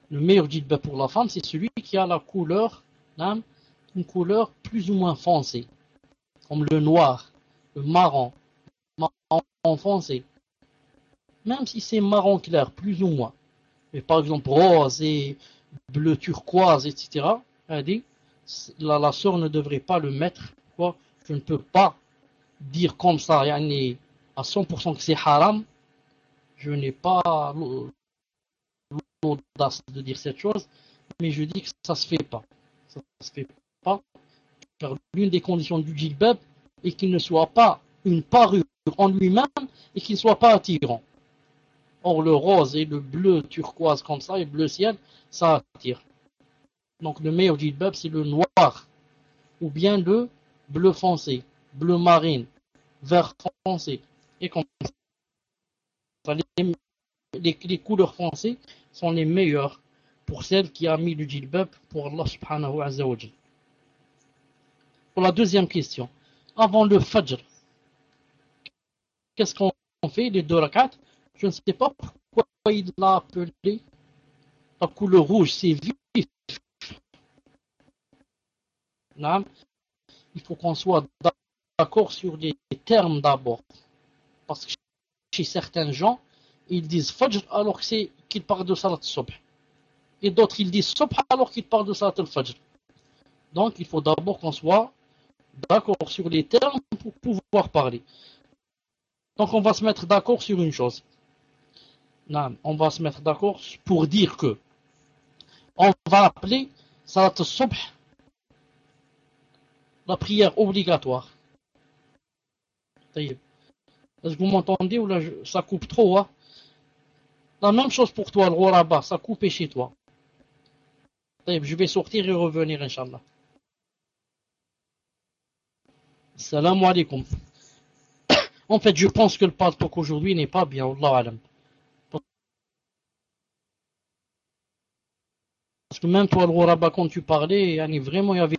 le meilleur djilbab pour la femme, c'est celui qui a la couleur, une couleur plus ou moins foncée, comme le noir, le marron, marron foncé. Même si c'est marron clair, plus ou moins. Mais par exemple rose et bleu turquoise, etc. La, la soeur ne devrait pas le mettre. Quoi Je ne peux pas dire comme ça, à 100% que c'est haram. Je n'ai pas l'audace de dire cette chose, mais je dis que ça se fait pas. Se fait pas. Car l'une des conditions du djilbab est qu'il ne soit pas une parure en lui-même et qu'il ne soit pas attirant. Or, le rose et le bleu turquoise comme ça, et bleu ciel, ça attire. Donc, le meilleur djilbab, c'est le noir, ou bien le bleu foncé, bleu marine, vert foncé, et comme ça. Les, couleurs foncées sont les meilleurs pour celle qui a mis le djilbab pour Allah subhanahu wa. Pour la deuxième question, avant le fajr, qu'est-ce qu'on fait les deux rakats Je ne sais pas pourquoi il l'a appelé la couleur rouge, c'est vif. Il faut qu'on soit d'accord sur les termes d'abord. Parce que chez certains gens, ils disent Fajr alors qu'ils parlent de Salat al-Subh. Et d'autres, ils disent Subh alors qu'ils parlent de Salat al-Fajr. Donc, il faut d'abord qu'on soit d'accord sur les termes pour pouvoir parler. Donc, on va se mettre d'accord sur une chose. On va se mettre d'accord pour dire que on va appeler Salat al-Subh la prière obligatoire. Est-ce que vous m'entendez ou là ça coupe trop hein? La même chose pour toi, le roi là-bas, ça coupe chez toi. Je vais sortir et revenir, Inch'Allah. Salam alaikum. En fait, je pense que le talk aujourd'hui n'est pas bien, Allah alam. Parce que même toi, le là-bas, quand tu parlais, vraiment, il y avait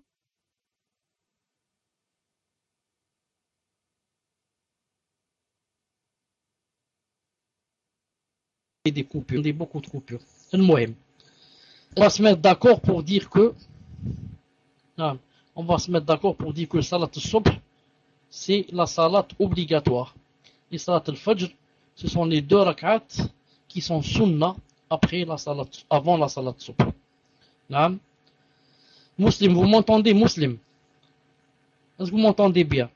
des coupures, des beaucoup de coupures. On va se mettre d'accord pour dire que ah, on va se mettre d'accord pour dire que salat al-subh c'est la salat obligatoire. Et salat al-fajr ce sont les deux rak'at qui sont sunnah après la salat avant la salat subh. Naam. Muslim, vous m'entendez muslim? Est-ce que vous m'entendez bien?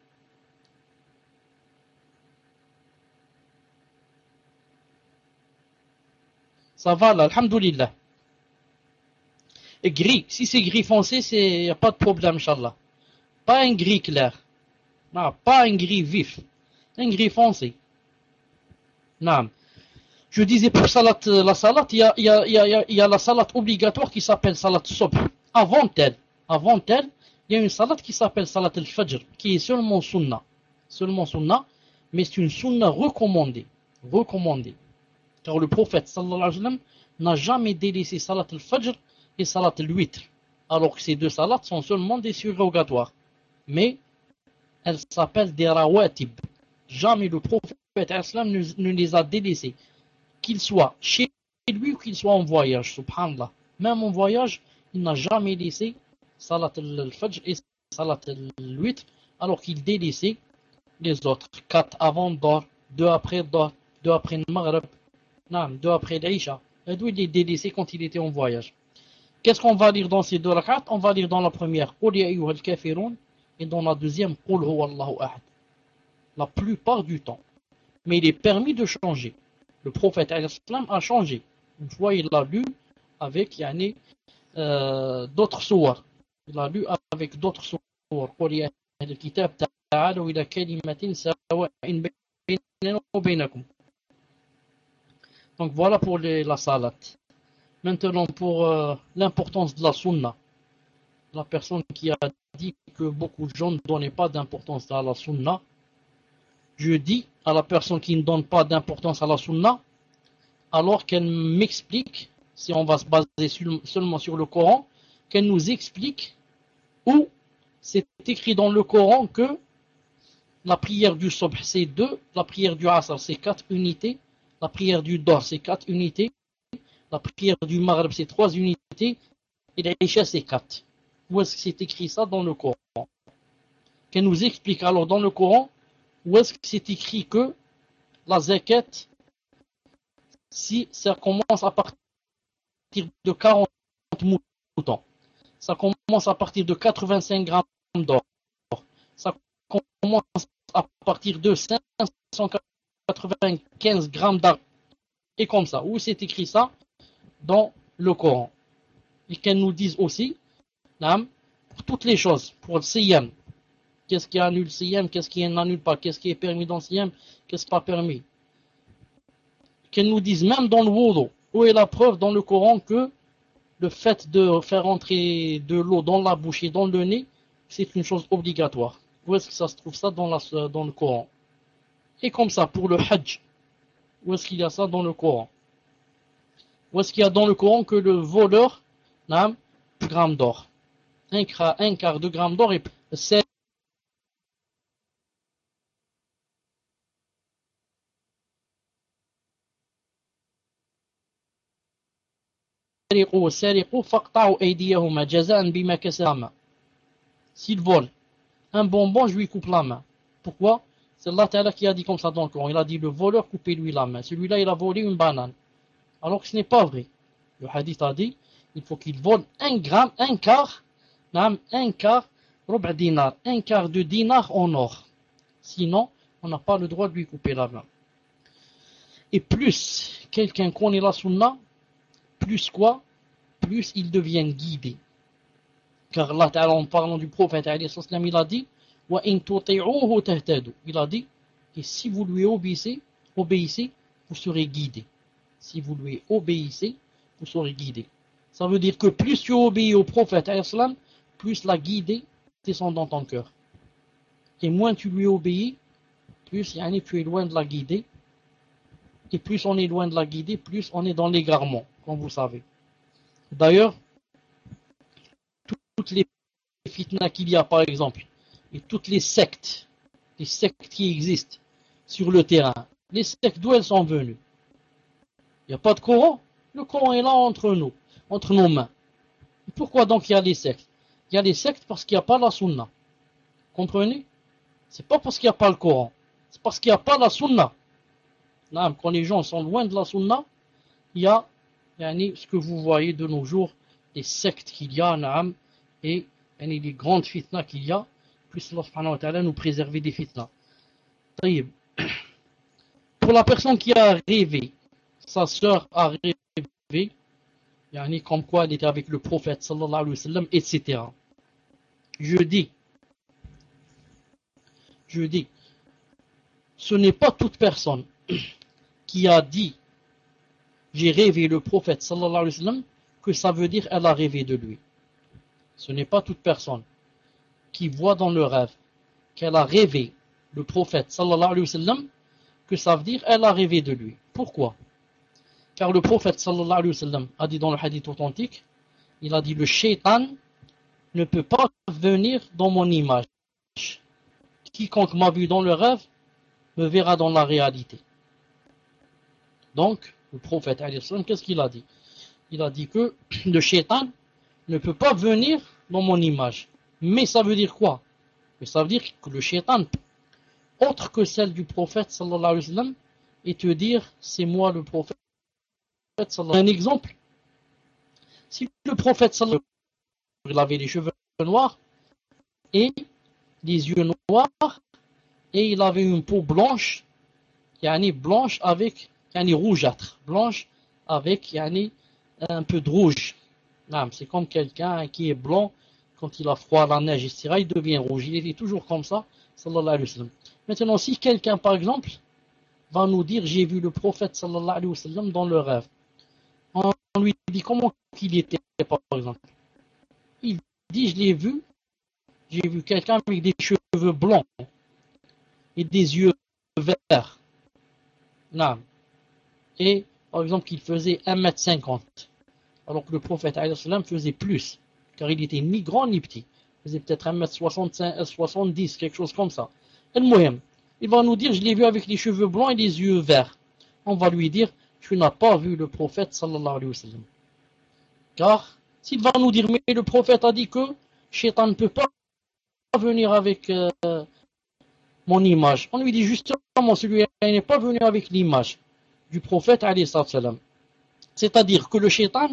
Ça va là, alhamdoulilah. Et gris, si c'est gris foncé, il n'y a pas de problème, Inch'Allah. Pas un gris clair. Non, pas un gris vif. Un gris foncé. Non. Je disais pour salat, la salat, il y a, la salat obligatoire qui s'appelle salat sobh. Avant elle, avant elle, il y a une salat qui s'appelle salat al-fajr, qui est seulement sunnah. Seulement sunnah, mais c'est une sunnah recommandée. Recommandée. Car le prophète sallallahu alayhi wa sallam n'a jamais délaissé salat al-fajr et salat al-witr. Alors que ces deux salats sont seulement des surrogatoires. Mais elles s'appellent des rawatib. Jamais le prophète islam ne, ne les a délaissés. Qu'il soit chez lui ou qu'il soit en voyage, subhanallah. Même en voyage, il n'a jamais laissé salat al-fajr et salat al-witr alors qu'il délaissait les autres. Quatre avant d'or, deux après d'or, deux après le non, deux après l'Aïcha. Et d'où il est délaissé quand il était en voyage. Qu'est-ce qu'on va lire dans ces deux rak'at? On va lire dans la première et dans la deuxième La plupart du temps. Mais il est permis de changer. Le prophète a changé. Une fois, il l'a lu avec euh, d'autres sourates. Il l'a lu avec d'autres sourates. Donc voilà pour la salat. Maintenant pour euh, l'importance de la sunna. La personne qui a dit que beaucoup de gens ne donnaient pas d'importance à la sunna. Je dis à la personne qui ne donne pas d'importance à la sunna, alors qu'elle m'explique, si on va se baser seulement sur le Coran, qu'elle nous explique où c'est écrit dans le Coran que la prière du Sobh c'est deux, la prière du Asr c'est quatre unités, la prière du Dor, c'est quatre unités. La prière du Maghreb, c'est trois unités. Et l'Aïcha, c'est quatre. Où est-ce que c'est écrit ça dans le Coran? Qu'elle nous explique alors dans le Coran où est-ce que c'est écrit que la zakat, si ça commence à partir de 40 moutons, ça commence à partir de 85 grammes d'or, ça commence à partir de 580 95 grammes d'argent. Et comme ça. Où c'est écrit ça? Dans le Coran. Et qu'elle nous dise aussi, pour toutes les choses, pour le Siyam, qu'est-ce qui annule le Siyam, qu'est-ce qui n'annule pas, qu'est-ce qui est permis dans Siyam, qu'est-ce qui n'est pas permis? Qu'elle nous dise même dans le Wudu, où est la preuve dans le Coran que le fait de faire entrer de l'eau dans la bouche et dans le nez, c'est une chose obligatoire. Où est-ce que ça se trouve ça dans, le Coran? Et comme ça, pour le Hajj, où est-ce qu'il y a ça dans le Coran? Où est-ce qu'il y a dans le Coran que le voleur un gramme d'or. Un, quart de gramme d'or S'il vole un bonbon, je lui coupe la main. Pourquoi? C'est Allah qui a dit comme ça dans le. Il a dit le voleur, coupez-lui la main. Celui-là, il a volé une banane. Alors que ce n'est pas vrai. Le hadith a dit il faut qu'il vole un gramme, un quart, un quart, dinar, un quart de dinar en or. Sinon, on n'a pas le droit de lui couper la main. Et plus quelqu'un connaît la sunna, plus quoi Plus il devient guidé. Car Allah en parlant du prophète, il a dit il a dit et si vous lui obéissez, obéissez, vous serez guidé. Si vous lui obéissez, vous serez guidé. Ça veut dire que plus tu obéis au prophète, plus la guidée descend dans ton cœur. Et moins tu lui obéis, plus tu es loin de la guidée. Et plus on est loin de la guidée, plus on est dans l'égarement, comme vous savez. D'ailleurs, toutes les fitnas qu'il y a, par exemple, et toutes les sectes, les sectes qui existent sur le terrain, les sectes d'où elles sont venues Il n'y a pas de Coran Le Coran est là entre nous, entre nos mains. pourquoi donc il y a des sectes? Il y a des sectes parce qu'il n'y a pas la sunna. Comprenez? C'est pas parce qu'il n'y a pas le Coran, c'est parce qu'il n'y a pas la sunna. quand les gens sont loin de la sunna, il y a, ce que vous voyez de nos jours, les sectes qu'il y a, et les grandes fitnas qu'il y a, plus Allah nous préserver des fitnas. Pour la personne qui a rêvé, sa sœur a rêvé, comme quoi elle était avec le prophète sallallahu alayhi wa sallam, etc. Je dis, je dis, ce n'est pas toute personne qui a dit j'ai rêvé le prophète sallallahu alayhi wa que ça veut dire elle a rêvé de lui. Ce n'est pas toute personne qui voit dans le rêve qu'elle a rêvé le prophète sallallahu alayhi wa que ça veut dire elle a rêvé de lui. Pourquoi? Car le prophète sallallahu alayhi wa a dit dans le hadith authentique, il a dit le shaitan ne peut pas venir dans mon image. Quiconque m'a vu dans le rêve me verra dans la réalité. Donc, le prophète, qu'est-ce qu'il a dit? Il a dit que le shaitan ne peut pas venir dans mon image. Mais ça veut dire quoi? Mais ça veut dire que le shaitan, autre que celle du prophète sallallahu alayhi wa sallam, et te dire c'est moi le prophète Un exemple, si le prophète sallallahu sallam avait les cheveux noirs et les yeux noirs et il avait une peau blanche, yani blanche avec yani rougeâtre, blanche avec un peu de rouge. C'est comme quelqu'un qui est blanc quand il a froid, la neige, etc., il devient rouge. Il est toujours comme ça, sallallahu alayhi wa sallam. Maintenant, si quelqu'un, par exemple, va nous dire, j'ai vu le prophète, sallallahu alayhi wa sallam, dans le rêve, on lui dit comment il était, par exemple? Il dit, je l'ai vu, j'ai vu quelqu'un avec des cheveux blancs et des yeux verts. Non. Et, par exemple, qu'il faisait 1m50. Alors que le prophète, faisait plus car il était ni grand ni petit. Il faisait peut-être 1m65, 70, quelque chose comme ça. Il va nous dire, je l'ai vu avec les cheveux blancs et les yeux verts. On va lui dire, tu n'as pas vu le prophète sallallahu alayhi. Car, s'il va nous dire, mais le prophète a dit que Shaitan ne peut pas venir avec euh, mon image. On lui dit justement, celui-là n'est pas venu avec l'image du prophète. C'est-à-dire que le Shaitan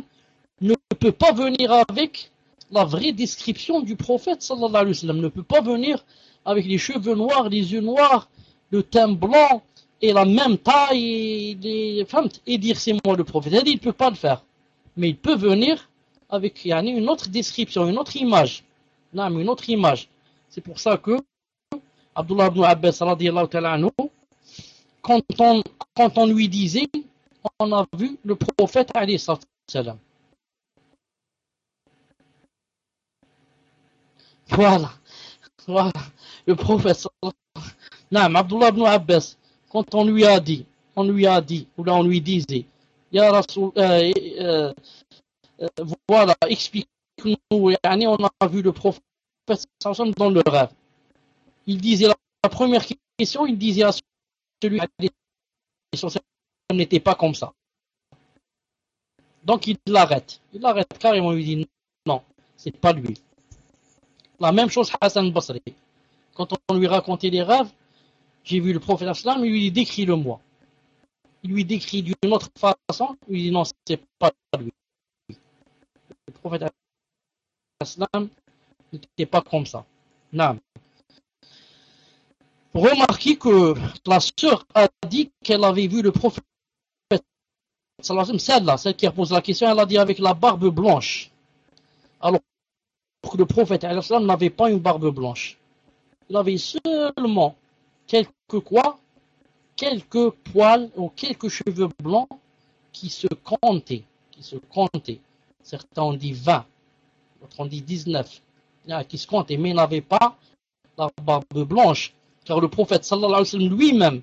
ne peut pas venir avec la vraie description du prophète sallallahu alayhi wa ne peut pas venir avec les cheveux noirs, les yeux noirs, le teint blanc et la même taille et, et dire c'est moi le prophète. Il ne peut pas le faire. Mais il peut venir avec une autre description, une autre image. Non, une autre image. C'est pour ça que Abdullah ibn Abbas quand on, lui disait on a vu le prophète alayhi salam Voilà. Voilà. Le professeur. Non, Abdullah ibn Abbas, quand on lui a dit, on lui a dit, ou là on lui disait, euh, euh, euh, voilà, explique-nous, on a vu le prophète dans le rêve. Il disait la, première question, il disait à celui qui n'était pas comme ça. Donc il l'arrête. Il l'arrête carrément, il dit non, c'est pas lui. La même chose Hassan Basri. Quand on lui racontait les rêves, j'ai vu le prophète il lui décrit le moi. Il lui décrit d'une autre façon, il lui dit non, c'est pas lui. Le prophète n'était pas comme ça. Non. Remarquez que la sœur a dit qu'elle avait vu le prophète celle-là, celle qui a posé la question, elle a dit avec la barbe blanche. Alors le prophète n'avait pas une barbe blanche. Il avait seulement quelques quoi? Quelques poils ou quelques cheveux blancs qui se comptaient. Qui se. Certains ont dit 20, d'autres ont dit 19, qui se comptaient, mais il n'avait pas la barbe blanche. Car le prophète sallallahu alayhi wa sallam lui-même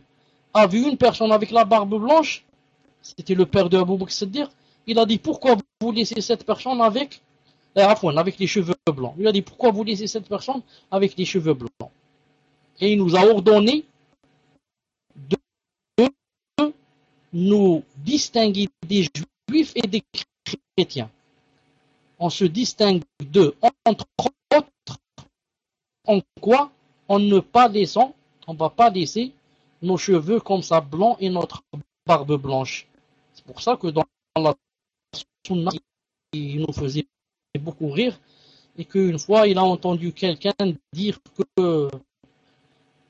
a vu une personne avec la barbe blanche, c'était le père de Abu Bakr il a dit pourquoi vous laissez cette personne avec, euh, avec les cheveux blancs? Il a dit pourquoi vous laissez cette personne avec les cheveux blancs? Et il nous a ordonné de nous distinguer des juifs et des chrétiens. On se distingue d'eux, entre autres, en quoi? On ne pas laissant, on va pas laisser nos cheveux comme ça blancs et notre barbe blanche. C'est pour ça que dans la sunna, il nous faisait beaucoup rire et qu'une fois il a entendu quelqu'un dire que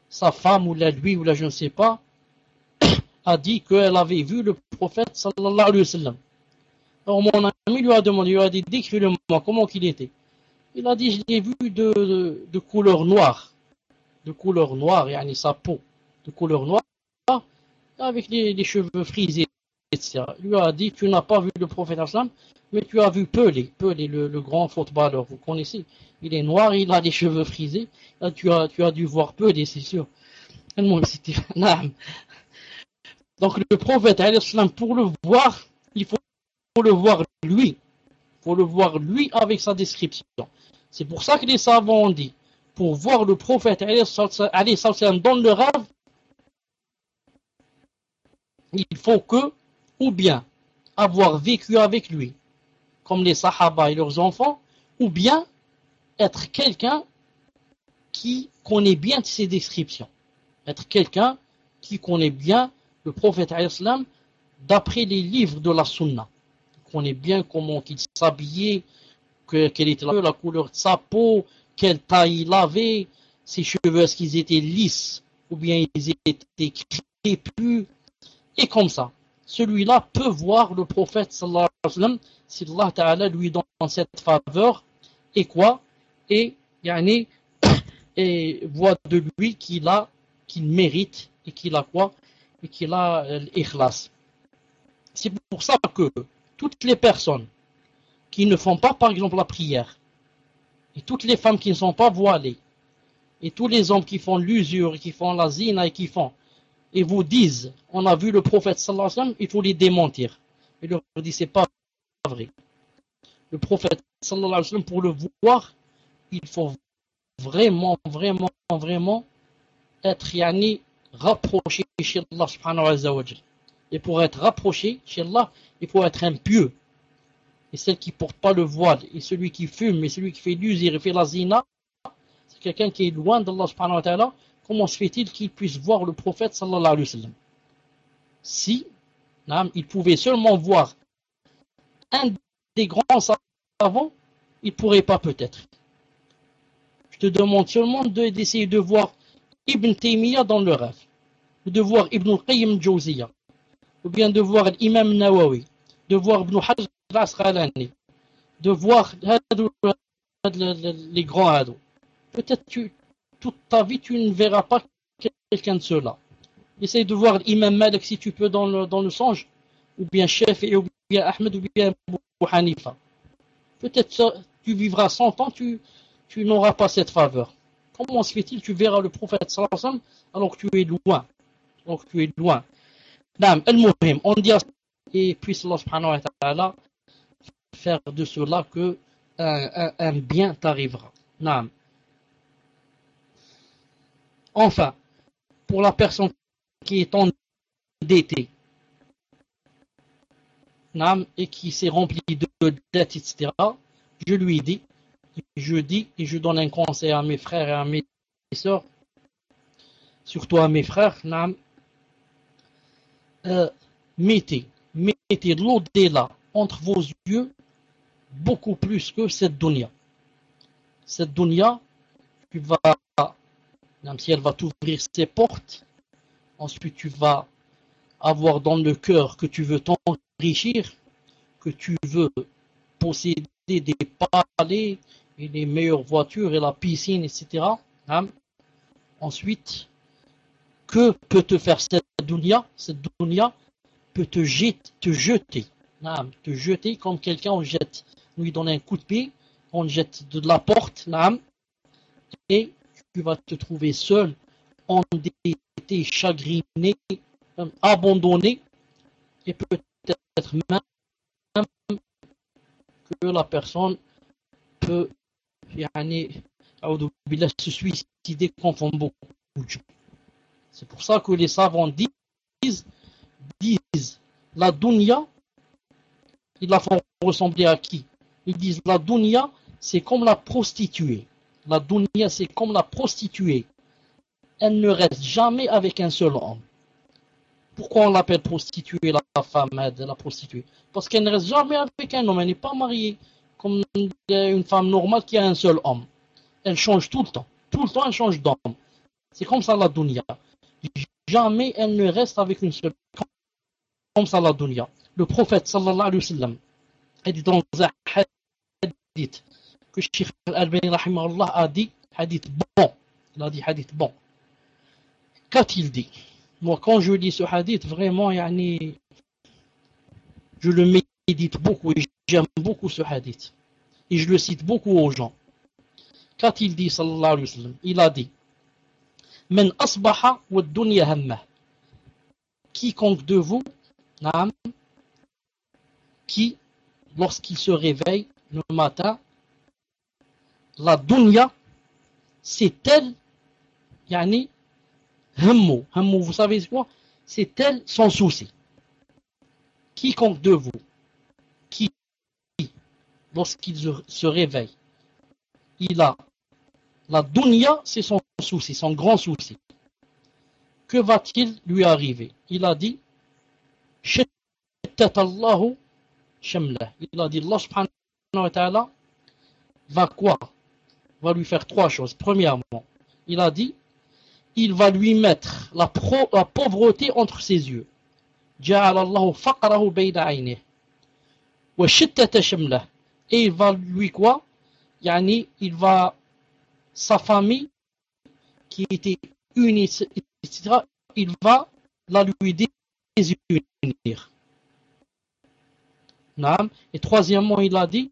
sa femme ou la lui ou la je ne sais pas a dit qu'elle avait vu le prophète sallallahu alayhi wa sallam. Alors mon ami lui a demandé, il lui a dit décris-le-moi comment qu'il était. Il a dit je l'ai vu de couleur noire de couleur noire, yani sa peau de couleur noire, avec les, cheveux frisés, lui a dit, tu n'as pas vu le prophète Hassan, mais tu as vu Pelé, Pelé, le, le grand footballeur, vous connaissez. Il est noir, il a des cheveux frisés. Tu as, tu as dû voir Pelé, c'est sûr. Donc le prophète, pour le voir, il faut, le voir lui. Il faut le voir lui avec sa description. C'est pour ça que les savants ont dit, pour voir le prophète dans le rêve, il faut que, ou bien avoir vécu avec lui, comme les Sahaba et leurs enfants, ou bien être quelqu'un qui connaît bien ses descriptions. Être quelqu'un qui connaît bien le prophète d'après les livres de la Sunna. Connaît bien comment il s'habillait, quelle était la couleur de sa peau, quelle taille il avait, ses cheveux, est-ce qu'ils étaient lisses ou bien ils étaient crépus, et comme ça. Celui-là peut voir le prophète sallallahu alayhi wa sallam si Allah lui donne cette faveur et quoi? Et, yani, et voit de lui qu'il a qu'il mérite et qu'il a quoi? Et qu'il a euh, l'ikhlas. C'est pour ça que toutes les personnes qui ne font pas par exemple la prière et toutes les femmes qui ne sont pas voilées, et tous les hommes qui font l'usure, qui font la zina et qui font, et vous disent, on a vu le prophète sallallahu il faut les démentir. Il leur dit, c'est pas vrai. Le prophète sallallahu pour le voir, il faut vraiment, vraiment, vraiment être yani, rapproché chez Allah subhanahu wa Et pour être rapproché chez Allah, il faut être un pieux et celle qui porte pas le voile, et celui qui fume, et celui qui fait l'usure et fait la zina, c'est quelqu'un qui est loin d'Allah subhanahu wa ta'ala, comment se fait-il qu'il puisse voir le prophète sallallahu alayhi wa sallam? Si, il pouvait seulement voir un des grands savants, il pourrait pas peut-être. Je te demande seulement d'essayer de, voir Ibn Taymiyyah dans le rêve, ou de voir Ibn Qayyim Jawziyah, ou bien de voir l'imam Nawawi, de voir Ibn Hajj de voir les grands ados. Peut-être que toute ta vie, tu ne verras pas quelqu'un de cela. Essaye de voir l'imam Malik si tu peux dans le, dans le songe, ou bien Chef, ou bien Ahmed, ou bien Abu Hanifa. Peut-être tu vivras 100 ans, tu, tu n'auras pas cette faveur. Comment se fait-il tu verras le prophète sallallahu alors que tu es loin Alors que tu es loin. on dit et puis Allah subhanahu wa ta'ala faire de cela que un, bien t'arrivera. Enfin, pour la personne qui est endettée et qui s'est remplie de dettes, etc., je lui dis, je dis et je donne un conseil à mes frères et à mes sœurs, surtout à mes frères, euh, mettez, mettez l'au-delà entre vos yeux beaucoup plus que cette dunya. Cette dunya, tu vas, même si elle va t'ouvrir ses portes, ensuite tu vas avoir dans le cœur que tu veux t'enrichir, que tu veux posséder des palais et les meilleures voitures et la piscine, etc. Hein. Ensuite, que peut te faire cette dunya? Cette dunya peut te jeter, te jeter, te jeter comme quelqu'un on jette, lui donner un coup de pied, on jette de la porte, et tu vas te trouver seul, endetté, chagriné, abandonné, et peut-être même que la personne peut se suicider confond beaucoup C'est pour ça que les savants disent, disent la dunya, ils la font ressembler à qui? Ils disent la dunya, c'est comme la prostituée. La dunya, c'est comme la prostituée. Elle ne reste jamais avec un seul homme. Pourquoi on l'appelle prostituée, la femme, la prostituée? Parce qu'elle ne reste jamais avec un homme, elle n'est pas mariée comme une femme normale qui a un seul homme. Elle change tout le temps. Tout le temps, elle change d'homme. C'est comme ça la dunya. Jamais elle ne reste avec une seule. Comme ça la dunya. Le prophète sallallahu alayhi wa sallam a dit dans un hadith que Sheikh Al-Albani a dit hadith bon. Il a dit hadith bon. Qu'a-t-il dit moi, quand je lis ce hadith, vraiment, je le médite beaucoup et j'aime beaucoup ce hadith. Et je le cite beaucoup aux gens. Qu'a-t-il dit, sallallahu alayhi wa sallam Il a dit asbaha wa dunya hamma. Quiconque de vous, qui, lorsqu'il se réveille le matin, la dunya, c'est elle, yani, Hammo. Hammo, vous savez quoi? C'est elle sans souci. Quiconque de vous, qui, lorsqu'il se réveille, il a la dunya, c'est son souci, son grand souci. Que va-t-il lui arriver? Il a dit Il a dit Allah wa ta'ala va quoi? Va lui faire trois choses. Premièrement, il a dit il va lui mettre la, pauvreté entre ses yeux. Et il va lui quoi? Il va, sa famille, qui était unie, etc., il va la lui désunir. Et troisièmement, il a dit,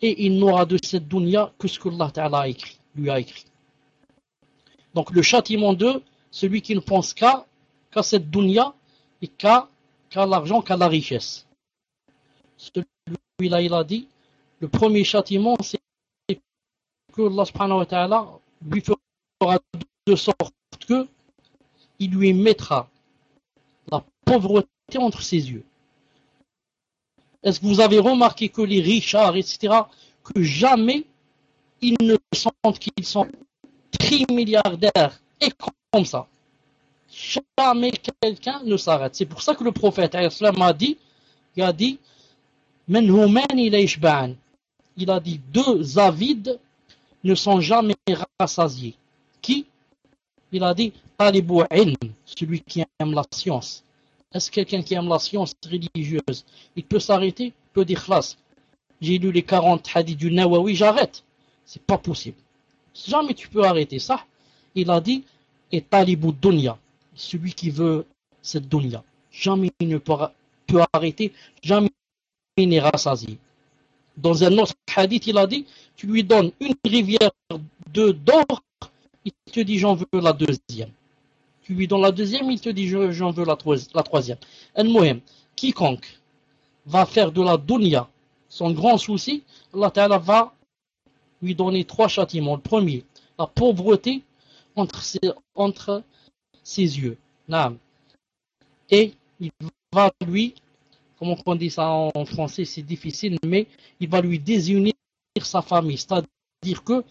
et il n'aura de cette dunya que ce que Allah lui a écrit. Donc le châtiment de celui qui ne pense qu'à cette dunya et qu'à l'argent, qu'à la richesse. Celui-là, il a dit, le premier châtiment, c'est que Allah lui fera de sorte que il lui mettra la pauvreté entre ses yeux. Est-ce que vous avez remarqué que les richards, etc., que jamais ils ne sentent qu'ils sont trimilliardaire et comme ça. Jamais quelqu'un ne s'arrête. C'est pour ça que le prophète a dit, il a dit, il a dit deux avides ne sont jamais rassasiés. Qui? Il a dit celui qui aime la science. Est-ce quelqu'un qui aime la science religieuse Il peut s'arrêter peut dire classe. J'ai lu les 40 hadiths du Nawawi, j'arrête. C'est pas possible. Jamais tu peux arrêter ça. Il a dit, et talibou dunya, celui qui veut cette dunya. Jamais il ne peut, arrêter, jamais il n'est rassasié. Dans un autre hadith, il a dit, tu lui donnes une rivière de d'or, il te dit j'en veux la deuxième. Tu lui donnes la deuxième, il te dit j'en veux la, troisième. Un quiconque va faire de la dunya son grand souci, Allah Ta'ala va lui donner trois châtiments. Le premier, la pauvreté entre ses, yeux. Et il va lui, comment on dit ça en français, c'est difficile, mais il va lui désunir sa famille. C'est-à-dire que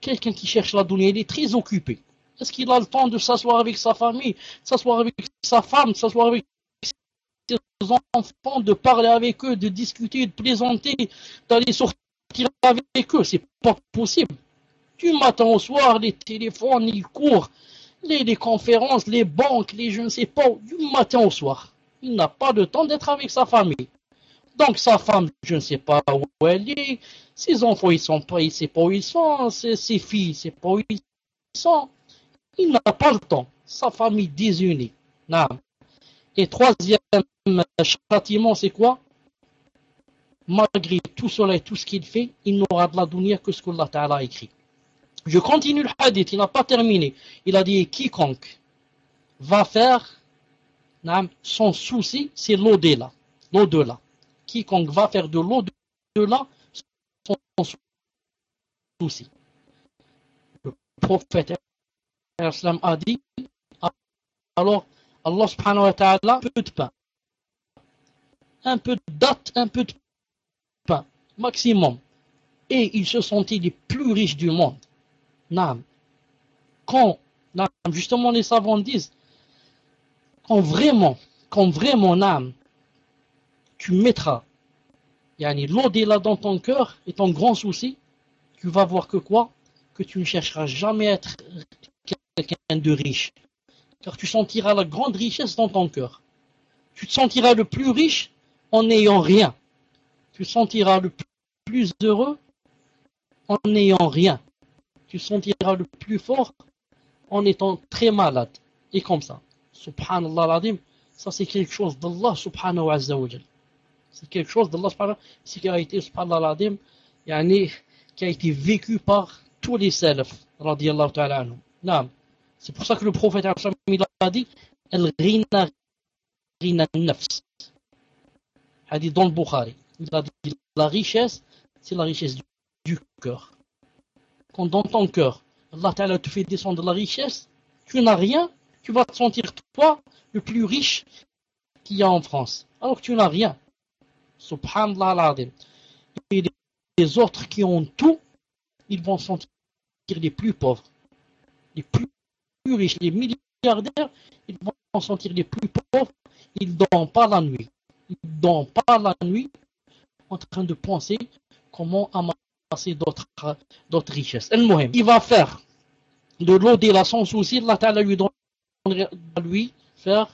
quelqu'un qui cherche la donnée, il est très occupé. Est-ce qu'il a le temps de s'asseoir avec sa famille, s'asseoir avec sa femme, s'asseoir avec ses enfants, de parler avec eux, de discuter, de plaisanter, d'aller sortir avec eux? C'est pas possible. Du matin au soir, les téléphones, ils courent, les, conférences, les banques, les je ne sais pas, du matin au soir. Il n'a pas de temps d'être avec sa famille. Donc sa femme, je ne sais pas où elle est, ses enfants, ils sont pas, il ne sait pas où ils sont, ses, ses filles, sait pas où ils sont. Il n'a pas le temps. Sa famille désunie. Et troisième châtiment, c'est quoi? Malgré tout cela et tout ce qu'il fait, il n'aura de la dunya que ce qu'Allah Ta'ala a écrit. Je continue le hadith, il n'a pas terminé. Il a dit quiconque va faire son souci, c'est l'au-delà. L'au-delà. Quiconque va faire de l'au-delà, son souci. Le prophète alors Allah subhanahu wa ta'ala peu de pain. Un peu de date, un peu de pain. Maximum. Et il se sentit les plus riches du monde. Nam. Quand, justement les savants disent, quand vraiment, quand vraiment, Nam, tu mettras yani, l'au-delà dans ton cœur et ton grand souci, tu vas voir que quoi? Que tu ne chercheras jamais à être quelqu'un de riche. Car tu sentiras la grande richesse dans ton cœur. Tu te sentiras le plus riche en n'ayant rien. Tu te sentiras le plus heureux en n'ayant rien. Tu te sentiras le plus fort en étant très malade. Et comme ça. Subhanallah l'adim, ça c'est quelque chose d'Allah subhanahu wa C'est quelque chose d'Allah subhanahu wa qui a subhanallah l'adim, qui a été vécu par tous les salafs, radiallahu ta'ala. C'est pour ça que le prophète a dit El-Rina Rina Nafs. Il a dit dans le Bukhari. Il a dit la richesse, c'est la richesse du, cœur. Quand dans ton cœur, Allah Ta'ala te fait descendre la richesse, tu n'as rien, tu vas te sentir toi le plus riche qu'il y a en France. Alors que tu n'as rien. Subhanallah al Et les autres qui ont tout, ils vont se sentir les plus pauvres, les plus plus riches, les milliardaires, ils vont sentir les plus pauvres, ils ne dorment pas la nuit. Ils ne dorment pas la nuit en train de penser comment amasser d'autres, richesses. Il va faire de l'eau la sans souci, Allah Ta'ala lui lui faire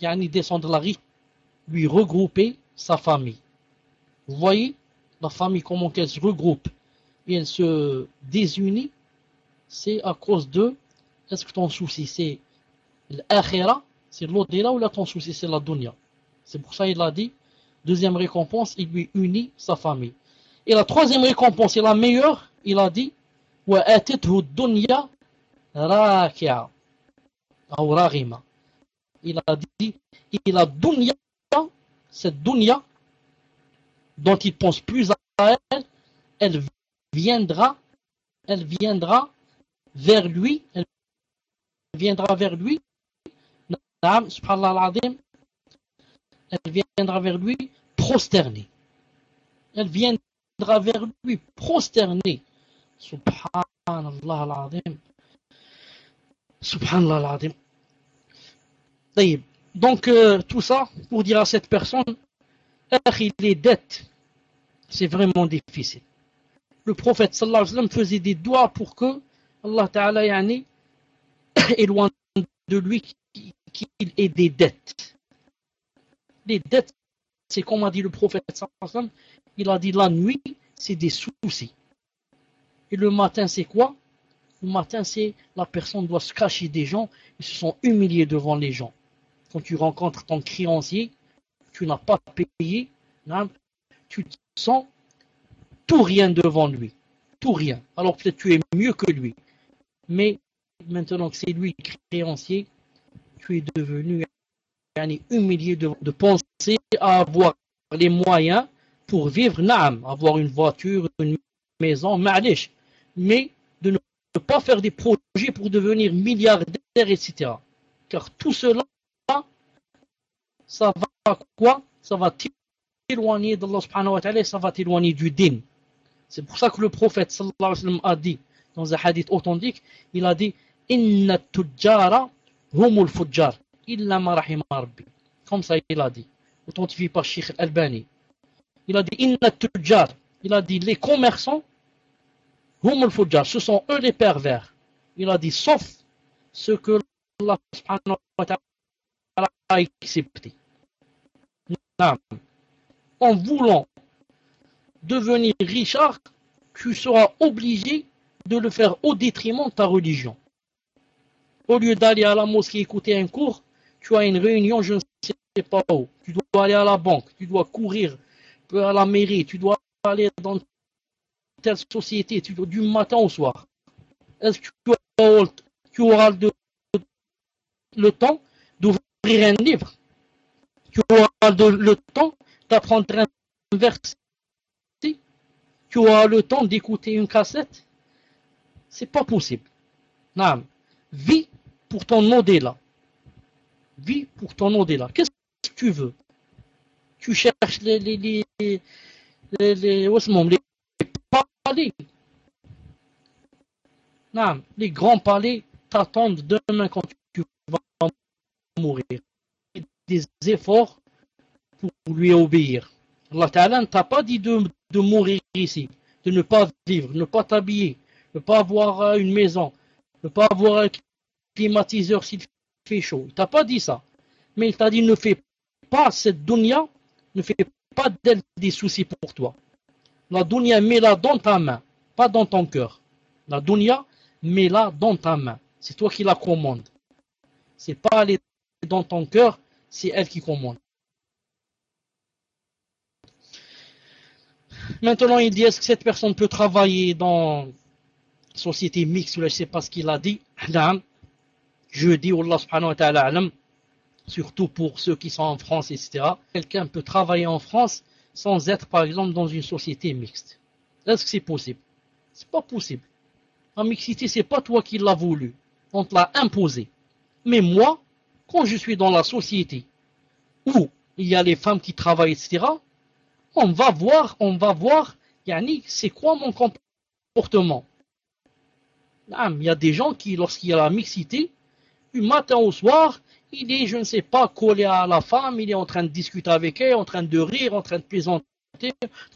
yani descendre la riche, lui regrouper sa famille. Vous voyez la famille comment elle se regroupe et elle se désunit, c'est à cause de est-ce que ton souci c'est l'akhira, c'est l'au-delà ou là ton souci c'est la dunya? C'est pour ça qu'il a dit, deuxième récompense, il lui unit sa famille. Et la troisième récompense, et la meilleure, il a dit, dunya rakia Il a dit, et la dunya, cette dunya, dont il pense plus à elle, elle viendra, elle viendra vers lui, viendra vers lui. Elle viendra vers lui prosterné. Elle viendra vers lui prosterné. Subhanallah al-Azim. Subhanallah al Donc, euh, tout ça pour dire à cette personne, les dettes, c'est vraiment difficile. Le prophète sallallahu alayhi wa sallam faisait des doigts pour que Allah ta'ala yani, est loin de lui qu'il ait des dettes. Les dettes, c'est comme a dit le prophète il a dit la nuit, c'est des soucis. Et le matin, c'est quoi? Le matin, c'est la personne doit se cacher des gens, ils se sont humiliés devant les gens. Quand tu rencontres ton créancier, tu n'as pas payé, tu te sens tout rien devant lui. Tout rien. Alors peut-être tu es mieux que lui. Mais maintenant que c'est lui créancier, tu es devenu humilié de, penser à avoir les moyens pour vivre, naam, avoir une voiture, une maison, ma'alish, mais de ne pas faire des projets pour devenir milliardaire, etc. Car tout cela, ça va quoi? Ça va t'éloigner d'Allah subhanahu wa ta'ala, ça va t'éloigner du din. C'est pour ça que le prophète sallallahu alayhi wa sallam a dit, dans un hadith authentique, il a dit Inna tujjara humul fujjar, illa marahim rabbi. Comme ça, il a dit, authentifié par Sheikh Al-Albani. Il a dit Inna tujjar, il a dit les commerçants, humul fujjar, ce sont eux les pervers. Il a dit sauf ce que Allah subhanahu wa ta'ala a accepté. En voulant devenir richard, tu seras obligé de le faire au détriment de ta religion au lieu d'aller à la mosquée écouter un cours, tu as une réunion, je ne sais pas où. Tu dois aller à la banque, tu dois courir à la mairie, tu dois aller dans telle société, tu du matin au soir. Est-ce que tu auras, le, temps d'ouvrir un livre? Tu auras le temps d'apprendre un verset? Tu auras le temps d'écouter une cassette? C'est pas possible. Non. Vis pour ton au-delà. Vis pour ton au-delà. Qu'est-ce que tu veux? Tu cherches les, les, les, les, les, palais. Non, les grands palais t'attendent demain quand tu vas mourir. Des efforts pour lui obéir. Allah Ta'ala ne t'a pas dit de, de mourir ici, de ne pas vivre, ne pas t'habiller, ne pas avoir euh, une maison, ne pas avoir un climatiseur s'il fait chaud. Il t'a pas dit ça. Mais il t'a dit ne fais pas cette dunya, ne fais pas d'elle des soucis pour toi. La dunya, mets-la dans ta main, pas dans ton cœur. La dunya, mets-la dans ta main. C'est toi qui la commandes. C'est pas aller dans ton cœur, c'est elle qui commande. Maintenant, il dit est-ce que cette personne peut travailler dans société mixte, ou je ne sais pas ce qu'il a dit. Je dis, Allah subhanahu wa ta'ala surtout pour ceux qui sont en France, etc. Quelqu'un peut travailler en France sans être, par exemple, dans une société mixte. Est-ce que c'est possible? C'est pas possible. La mixité, c'est pas toi qui l'as voulu. On te l'a imposé. Mais moi, quand je suis dans la société où il y a les femmes qui travaillent, etc., on va voir, on va voir, Yannick, c'est quoi mon comportement? Il y a des gens qui, lorsqu'il y a la mixité, du matin au soir, il est, je ne sais pas, collé à la femme, il est en train de discuter avec elle, en train de rire, en train de plaisanter,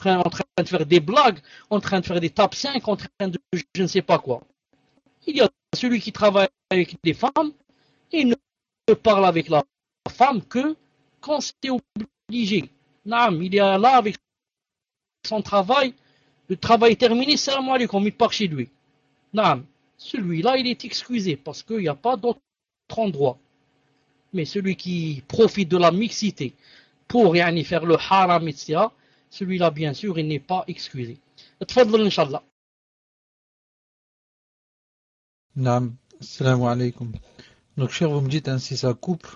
en train, de faire des blagues, en train de faire des tapes 5, en train de je ne sais pas quoi. Il y a celui qui travaille avec des femmes, et ne parle avec la femme que quand c'est obligé. Il est là avec son travail, le travail est terminé, c'est à moi, il part chez lui celui-là, il est excusé parce qu'il n'y a pas d'autre endroit. Mais celui qui profite de la mixité pour y faire le haram, etc., celui-là, bien sûr, il n'est pas excusé. تفضل Inch'Allah. Naam, salam alaikum. Donc, cher, vous me dites ainsi ça coupe,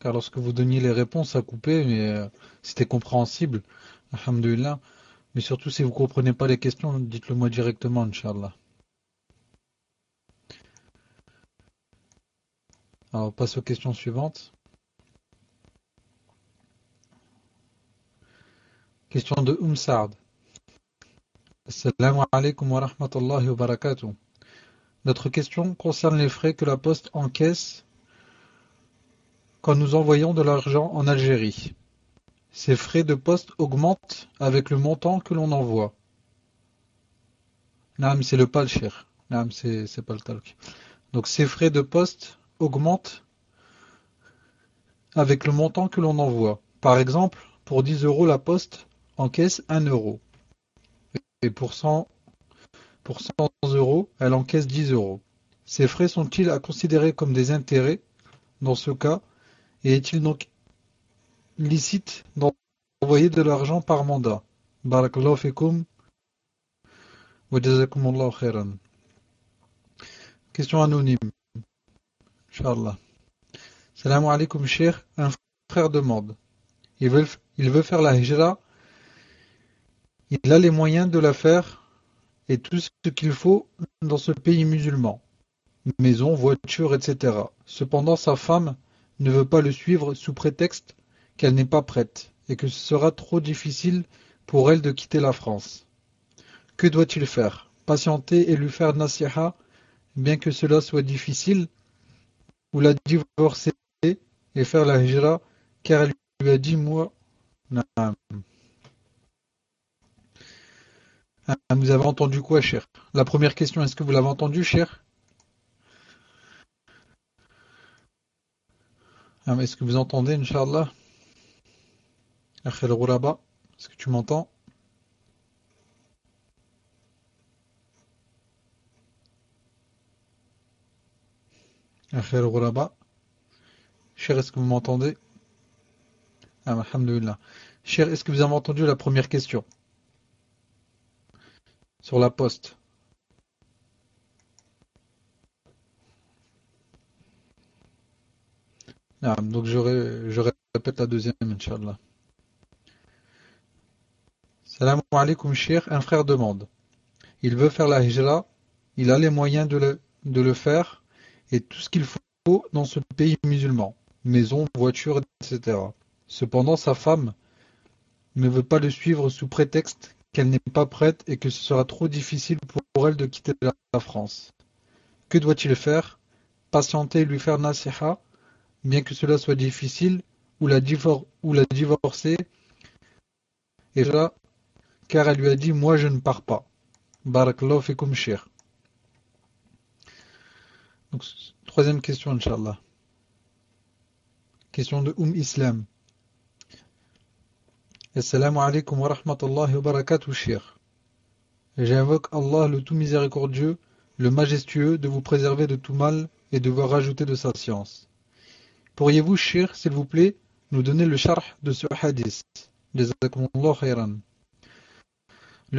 car lorsque vous donniez les réponses, ça coupait, mais euh, c'était compréhensible, alhamdulillah. Mais surtout, si vous ne comprenez pas les questions, dites-le moi directement, Inch'Allah. Alors, on passe aux questions suivantes. Question de Umsard. Assalamu alaikum wa rahmatullahi wa barakatuh. Notre question concerne les frais que la poste encaisse quand nous envoyons de l'argent en Algérie. Ces frais de poste augmentent avec le montant que l'on envoie. Naam, c'est le palchir. Naam, c'est pas le talc. Donc ces frais de poste augmente avec le montant que l'on envoie. Par exemple, pour 10 euros, la poste encaisse 1 euro. Et pour 100, pour 100 euros, elle encaisse 10 euros. Ces frais sont-ils à considérer comme des intérêts dans ce cas? Et est-il donc licite d'envoyer de l'argent par mandat? Question anonyme. Salam alaikum, cher. Un frère demande. Il veut, il veut faire la hijra. Il a les moyens de la faire et tout ce qu'il faut dans ce pays musulman. Maison, voiture, etc. Cependant, sa femme ne veut pas le suivre sous prétexte qu'elle n'est pas prête et que ce sera trop difficile pour elle de quitter la France. Que doit-il faire? Patienter et lui faire nasiha bien que cela soit difficile, ou la divorcer et faire la hijra, car elle lui a dit, moi, ah, vous avez entendu quoi, cher? La première question, est-ce que vous l'avez entendu, cher? Ah, Est-ce que vous entendez, Inch'Allah? Est-ce que tu m'entends? Cher, est-ce que vous m'entendez? Ah, Alhamdulillah. Cher, est-ce que vous avez entendu la première question? Sur la poste. Donc je, répète la deuxième, Inch'Allah. Salam alaikum, cher. Un frère demande. Il veut faire la hijra, il a les moyens de le faire et tout ce qu'il faut dans ce pays musulman maison, voiture, etc. Cependant, sa femme ne veut pas le suivre sous prétexte qu'elle n'est pas prête et que ce sera trop difficile pour elle de quitter la France. Que doit-il faire? Patienter lui faire nasiha, bien que cela soit difficile, ou la, divorcer? Car elle lui a dit Moi je ne pars pas. Barakallahu fikum shir. Troisième question, Inch'Allah. Question de Oum Islam. Assalamu alaikum wa rahmatullahi wa barakatuh, cher. J'invoque Allah le tout miséricordieux, le majestueux, de vous préserver de tout mal et de vous rajouter de sa science. Pourriez-vous, cher, s'il vous plaît, nous donner le charh de ce hadith? Le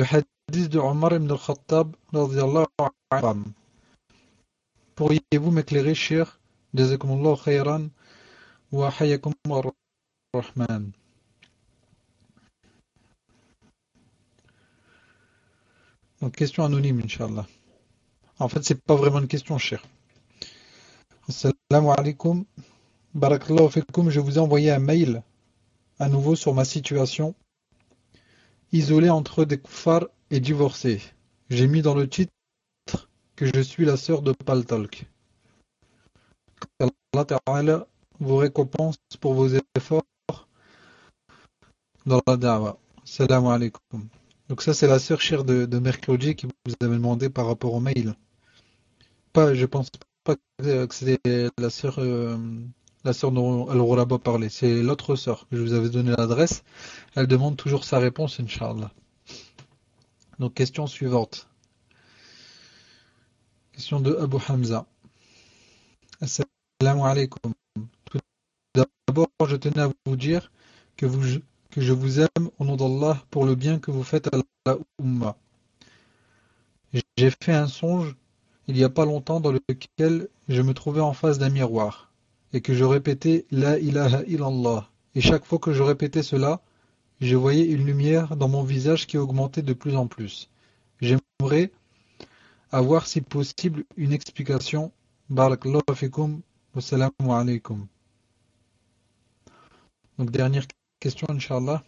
hadith de Omar ibn al-Khattab, Pourriez-vous m'éclairer, Cheikh Jazakumullah khayran wa hayakum rahman. Donc, question anonyme, Inch'Allah. En fait, c'est pas vraiment une question, cher. Assalamu alaikum. Barakallahu fikum. Je vous ai envoyé un mail à nouveau sur ma situation. Isolé entre des koufars et divorcé. J'ai mis dans le titre que je suis la sœur de Paltalk. Allah Ta'ala vos récompenses pour vos efforts dans la da'wa. Salam alaikum. Donc ça c'est la sœur chère de, de, mercredi qui vous avait demandé par rapport au mail. Pas, je pense pas que c'était la sœur euh, la sœur dont Al-Ghuraba parlait. C'est l'autre sœur que je vous avais donné l'adresse. Elle demande toujours sa réponse, Inch'Allah. Donc question suivante. De Abu Hamza. Assalamu alaikum. D'abord, je tenais à vous dire que, je vous aime au nom d'Allah pour le bien que vous faites à la Ummah. J'ai fait un songe il n'y a pas longtemps dans lequel je me trouvais en face d'un miroir et que je répétais La ilaha illallah. Et chaque fois que je répétais cela, je voyais une lumière dans mon visage qui augmentait de plus en plus. J'aimerais avoir si possible une explication. Barakallahu fikum wa alaikum. Donc dernière question, Inch'Allah.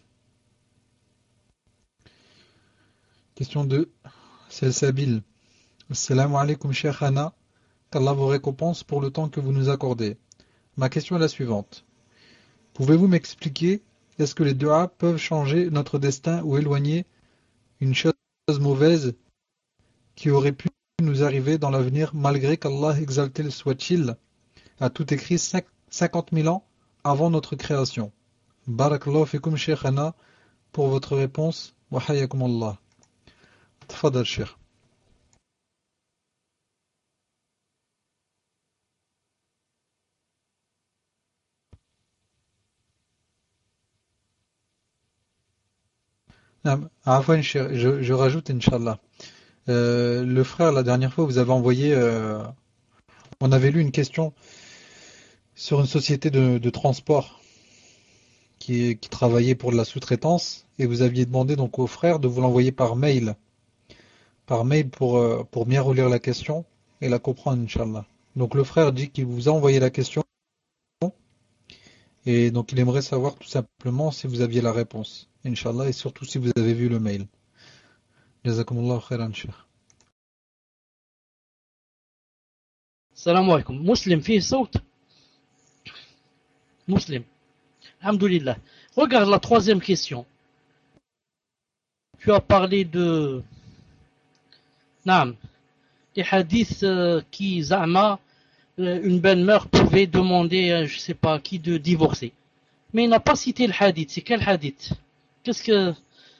Question 2. Sabil. Assalamu alaikum, cher Hana. Qu'Allah vous récompense pour le temps que vous nous accordez. Ma question est la suivante. Pouvez-vous m'expliquer est-ce que les du'a peuvent changer notre destin ou éloigner une chose mauvaise qui aurait pu nous arriver dans l'avenir malgré qu'Allah exalté soit-il a tout écrit 50 000 ans avant notre création Barakallahu fikum Sheikhana pour votre réponse. Wa hayakum Allah. Sheikh. Je, je rajoute, Inch'Allah. Euh, le frère, la dernière fois, vous avez envoyé. Euh, on avait lu une question sur une société de, transport qui, travaillait pour de la sous-traitance et vous aviez demandé donc au frère de vous l'envoyer par mail. Par mail pour, euh, pour bien relire la question et la comprendre, Inch'Allah. Donc le frère dit qu'il vous a envoyé la question et donc il aimerait savoir tout simplement si vous aviez la réponse, Inch'Allah, et surtout si vous avez vu le mail. Jazakumullah khairan, Salam alaikum. Muslim, fils saut. Muslim. Alhamdulillah. Regarde la troisième question. Tu as parlé de. Nam. Les hadiths euh, qui, Zama, euh, une belle-mère pouvait demander, je sais pas qui, de divorcer. Mais il n'a pas cité le hadith. C'est quel hadith? Qu'est-ce que.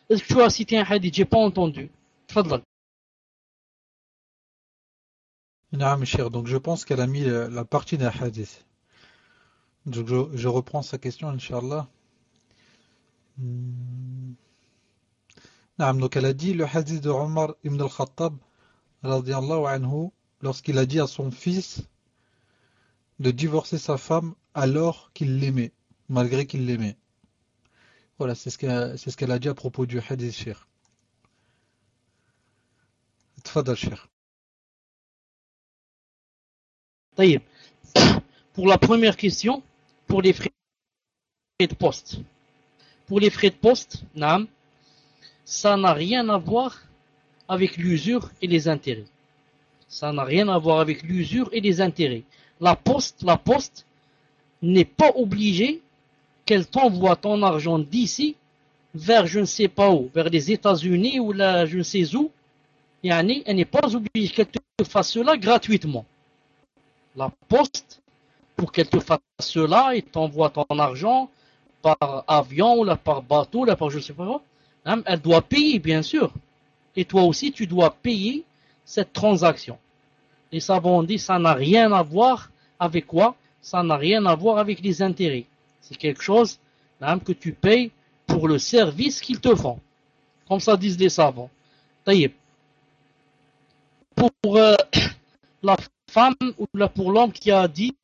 Est-ce que tu as cité un hadith? J'ai pas entendu. Tfadlal. Donc je pense qu'elle a mis la partie d'un hadith. Donc je, je, reprends sa question, Inch'Allah. Hmm. Donc elle a dit le hadith de Omar ibn al-Khattab anhu lorsqu'il a dit à son fils de divorcer sa femme alors qu'il l'aimait, malgré qu'il l'aimait. Voilà, c'est ce qu'elle a dit à propos du hadith. Tfadal. Pour la première question, pour les frais de poste. Pour les frais de poste, ça n'a rien à voir avec l'usure et les intérêts. Ça n'a rien à voir avec l'usure et les intérêts. La poste, la poste n'est pas obligée qu'elle t'envoie ton argent d'ici vers je ne sais pas où, vers les États-Unis ou là je ne sais où. elle n'est pas obligée qu'elle te fasse cela gratuitement. La poste, pour qu'elle te fasse cela, et t'envoie ton argent par avion ou par bateau, par je ne sais pas quoi, Hein, elle doit payer, bien sûr. Et toi aussi, tu dois payer cette transaction. Les savants dit ça n'a rien à voir avec quoi? Ça n'a rien à voir avec les intérêts. C'est quelque chose que tu payes pour le service qu'ils te font. Comme ça disent les savants. Pour euh, la femme ou pour l'homme qui a dit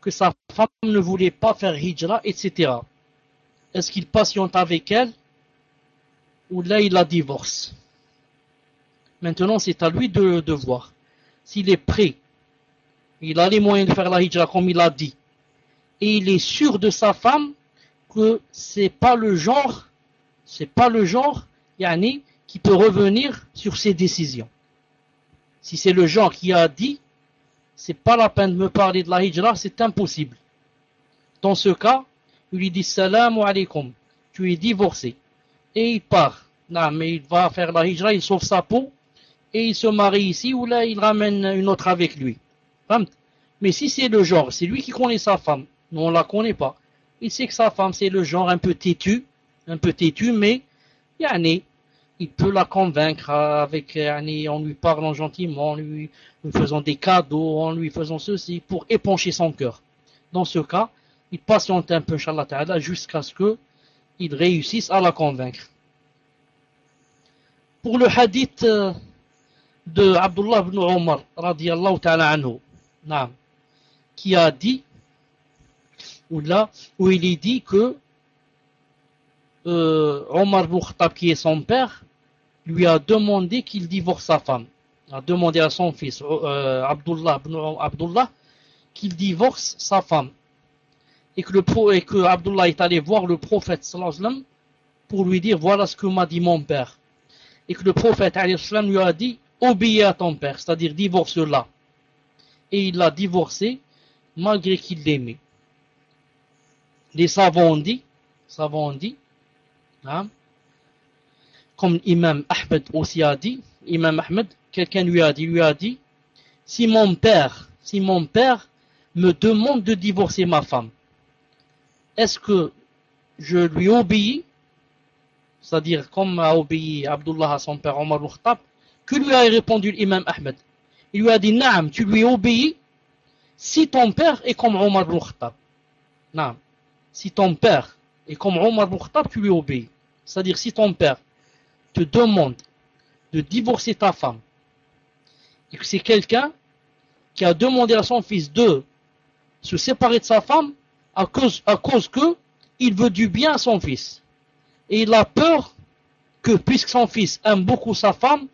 que sa femme ne voulait pas faire hijra, etc. Est-ce qu'il patiente avec elle ou là il la divorce? Maintenant, c'est à lui de, de voir. S'il est prêt, il a les moyens de faire la hijra comme il a dit, et il est sûr de sa femme que c'est pas le genre, c'est pas le genre, yani, qui peut revenir sur ses décisions. Si c'est le genre qui a dit, c'est pas la peine de me parler de la hijra, c'est impossible. Dans ce cas, il lui dit salam alaikum, tu es divorcé et il part. Non, mais il va faire la hijra, il sauve sa peau, et il se marie ici, ou là, il ramène une autre avec lui. Mais si c'est le genre, c'est lui qui connaît sa femme, nous on la connaît pas. Il sait que sa femme, c'est le genre un peu têtu, un peu têtu, mais, yani, il peut la convaincre avec, en lui parlant gentiment, en lui, faisant des cadeaux, en lui faisant ceci, pour épancher son cœur. Dans ce cas, il patiente un peu, jusqu'à ce que ils réussissent à la convaincre. Pour le hadith euh, de Abdullah ibn Omar, radiallahu ta'ala anhu, qui a dit, où, là, où il est dit que euh, Omar ibn Khattab, qui est son père, lui a demandé qu'il divorce sa femme. a demandé à son fils, euh, Abdullah Abdullah, qu'il divorce sa femme et que, le et que Abdullah est allé voir le prophète sallam, pour lui dire voilà ce que m'a dit mon père. Et que le prophète sallam, lui a dit obéis à ton père, c'est-à-dire divorce-la. Et il l'a divorcé malgré qu'il l'aimait. Les savants dit, savants dit, hein, comme Imam Ahmed aussi a dit, Imam Ahmed, quelqu'un lui a dit, lui a dit, si mon père, si mon père me demande de divorcer ma femme, est-ce que je lui obéis, c'est-à-dire comme a obéi Abdullah à son père Omar al que lui a répondu l'imam Ahmed? Il lui a dit, Naam, tu lui obéis si ton père est comme Omar al Naam, si ton père est comme Omar al tu lui obéis. C'est-à-dire si ton père te demande de divorcer ta femme, et que c'est quelqu'un qui a demandé à son fils de se séparer de sa femme, à cause, à que il veut du bien à son fils. Et il a peur que, puisque son fils aime beaucoup sa femme,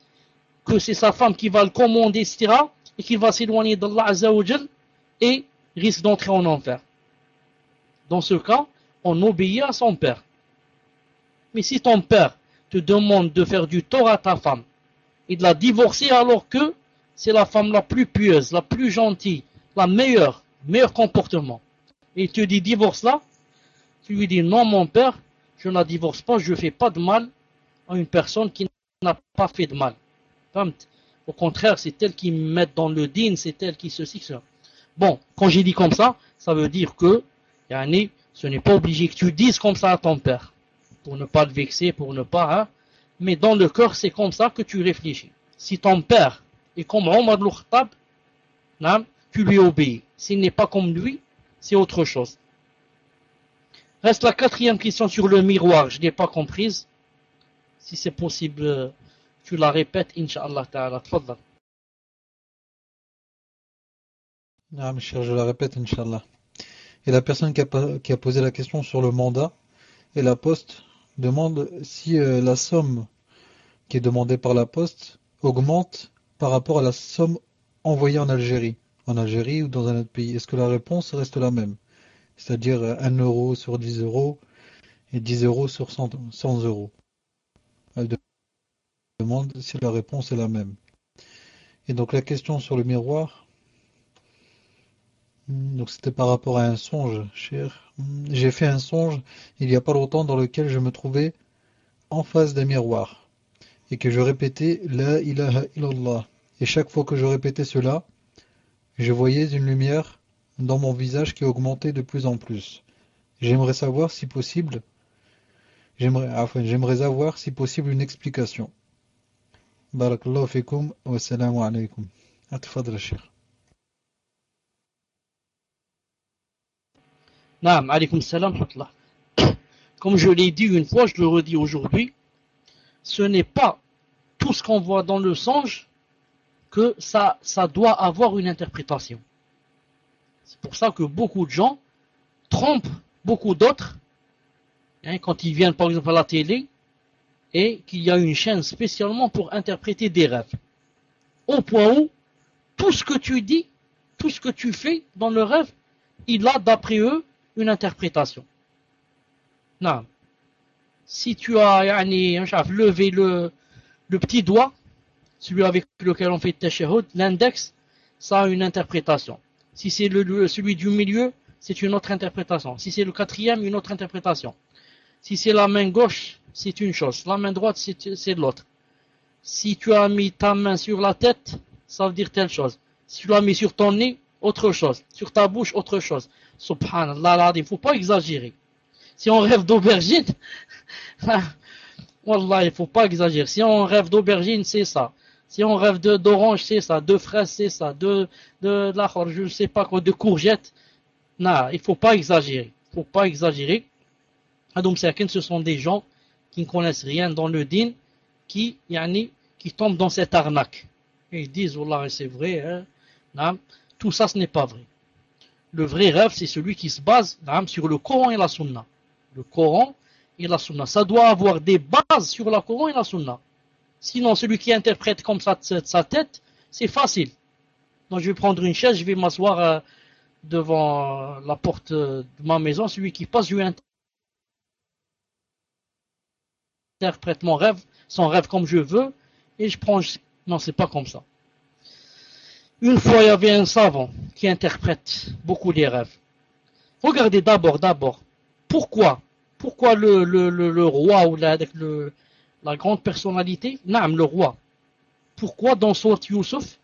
que c'est sa femme qui va le commander, etc., et qu'il va s'éloigner d'Allah Azzawajal et risque d'entrer en enfer. Dans ce cas, on obéit à son père. Mais si ton père te demande de faire du tort à ta femme et de la divorcer alors que c'est la femme la plus pieuse, la plus gentille, la meilleure, meilleur comportement. Et il te dit divorce là, tu lui dis non mon père, je ne la divorce pas, je ne fais pas de mal à une personne qui n'a pas fait de mal. Au contraire, c'est elle qui me met dans le din, c'est elle qui ceci, cela. Bon, quand j'ai dit comme ça, ça veut dire que, ce n'est pas obligé que tu dises comme ça à ton père, pour ne pas le vexer, pour ne pas, hein, mais dans le cœur, c'est comme ça que tu réfléchis. Si ton père est comme Omar al-Khattab, tu lui obéis. S'il n'est pas comme lui, c'est autre chose. Reste la quatrième question sur le miroir, je n'ai pas comprise. Si c'est possible, tu la répètes, Inch'Allah ta'ala. Tfadal. Ah, je la répète, Inch'Allah. Et la personne qui a, posé la question sur le mandat et la poste demande si euh, la somme qui est demandée par la poste augmente par rapport à la somme envoyée en Algérie, en Algérie ou dans un autre pays. Est-ce que la réponse reste la même? C'est-à-dire 1 euro sur 10 euros et 10 euros sur 100, euros. Elle demande si la réponse est la même. Et donc la question sur le miroir, donc c'était par rapport à un songe, cher. J'ai fait un songe il n'y a pas longtemps dans lequel je me trouvais en face d'un miroir et que je répétais La ilaha illallah. Et chaque fois que je répétais cela, je voyais une lumière dans mon visage qui augmentait de plus en plus. J'aimerais savoir si possible, j'aimerais, j'aimerais avoir si possible une explication. Barakallahu fikum wa salamu alaykum. Naam, alaykum salam Comme je l'ai dit une fois, je le redis aujourd'hui, ce n'est pas tout ce qu'on voit dans le songe que ça, ça doit avoir une interprétation. C'est pour ça que beaucoup de gens trompent beaucoup d'autres hein, quand ils viennent par exemple à la télé et qu'il y a une chaîne spécialement pour interpréter des rêves. Au point où tout ce que tu dis, tout ce que tu fais dans le rêve, il a d'après eux une interprétation. Non. Si tu as levé le, le petit doigt, celui avec lequel on fait tashahhud, l'index, ça a une interprétation. Si c'est celui du milieu, c'est une autre interprétation. Si c'est le quatrième, une autre interprétation. Si c'est la main gauche, c'est une chose. La main droite, c'est l'autre. Si tu as mis ta main sur la tête, ça veut dire telle chose. Si tu l'as mis sur ton nez, autre chose. Sur ta bouche, autre chose. Subhanallah, il ne faut pas exagérer. Si on rêve d'aubergine, Wallah, il ne faut pas exagérer. Si on rêve d'aubergine, c'est ça. Si on rêve d'orange, c'est ça, de fraises, c'est ça, de, de, la, je ne sais pas quoi, de courgettes. Non, il ne faut pas exagérer. Il faut pas exagérer. Ah, donc, ce sont des gens qui ne connaissent rien dans le din, qui, yani, qui tombent dans cette arnaque. Et ils disent, Wallah, c'est vrai, hein, non, tout ça, ce n'est pas vrai. Le vrai rêve, c'est celui qui se base non, sur le Coran et la Sunna. Le Coran et la Sunna. Ça doit avoir des bases sur le Coran et la Sunna. Sinon, celui qui interprète comme ça sa tête, c'est facile. Donc, je vais prendre une chaise, je vais m'asseoir euh, devant la porte de ma maison. Celui qui passe, je lui interprète mon rêve, son rêve comme je veux, et je prends. Non, c'est pas comme ça. Une fois, il y avait un savant qui interprète beaucoup les rêves. Regardez d'abord, d'abord, pourquoi Pourquoi le, roi ou la, grande personnalité, Naam, le roi. Pourquoi dans Surat Yusuf,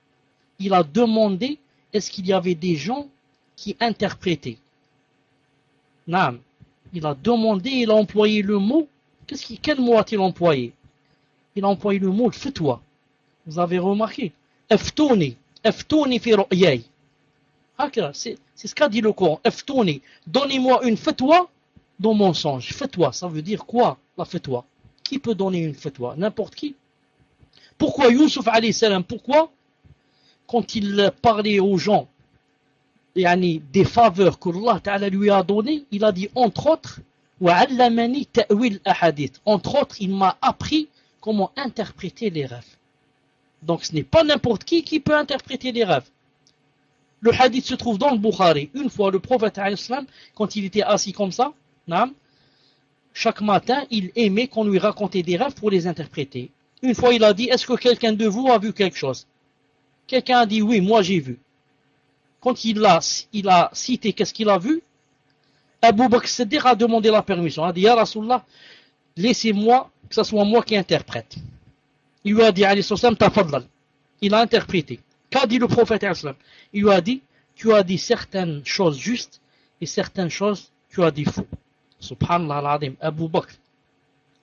il a demandé est-ce qu'il y avait des gens qui interprétaient Naam, il a demandé, il a employé le mot, quel mot a-t-il employé? Il a employé le mot fatwa. Vous avez remarqué Eftouni, eftouni fi C'est ce qu'a dit le Coran. Eftouni, donnez-moi une fatwa dans mon songe. Fatwa, ça veut dire quoi la fatwa? Qui peut donner une fatwa? N'importe qui. Pourquoi Yusuf salam Pourquoi? Quand il parlait aux gens des faveurs que Allah lui a données, il a dit entre autres entre autres, il m'a appris comment interpréter les rêves. Donc ce n'est pas n'importe qui qui peut interpréter les rêves. Le hadith se trouve dans le Bukhari. Une fois, le prophète, quand il était assis comme ça, chaque matin, il aimait qu'on lui racontait des rêves pour les interpréter. Une fois, il a dit, est-ce que quelqu'un de vous a vu quelque chose? Quelqu'un a dit oui, moi j'ai vu. Quand il a, cité qu'est-ce qu'il a vu, Abu Bakr Siddiq a demandé la permission. Il a dit, Ya Rasulallah, laissez-moi, que ce soit moi qui interprète. Il lui a dit, alayhi tafadlal. Il a interprété. Qu'a dit le prophète Il lui a dit, tu as dit certaines choses justes et certaines choses, tu as dit faux. Subhanallah al-Adim, Abu Bakr,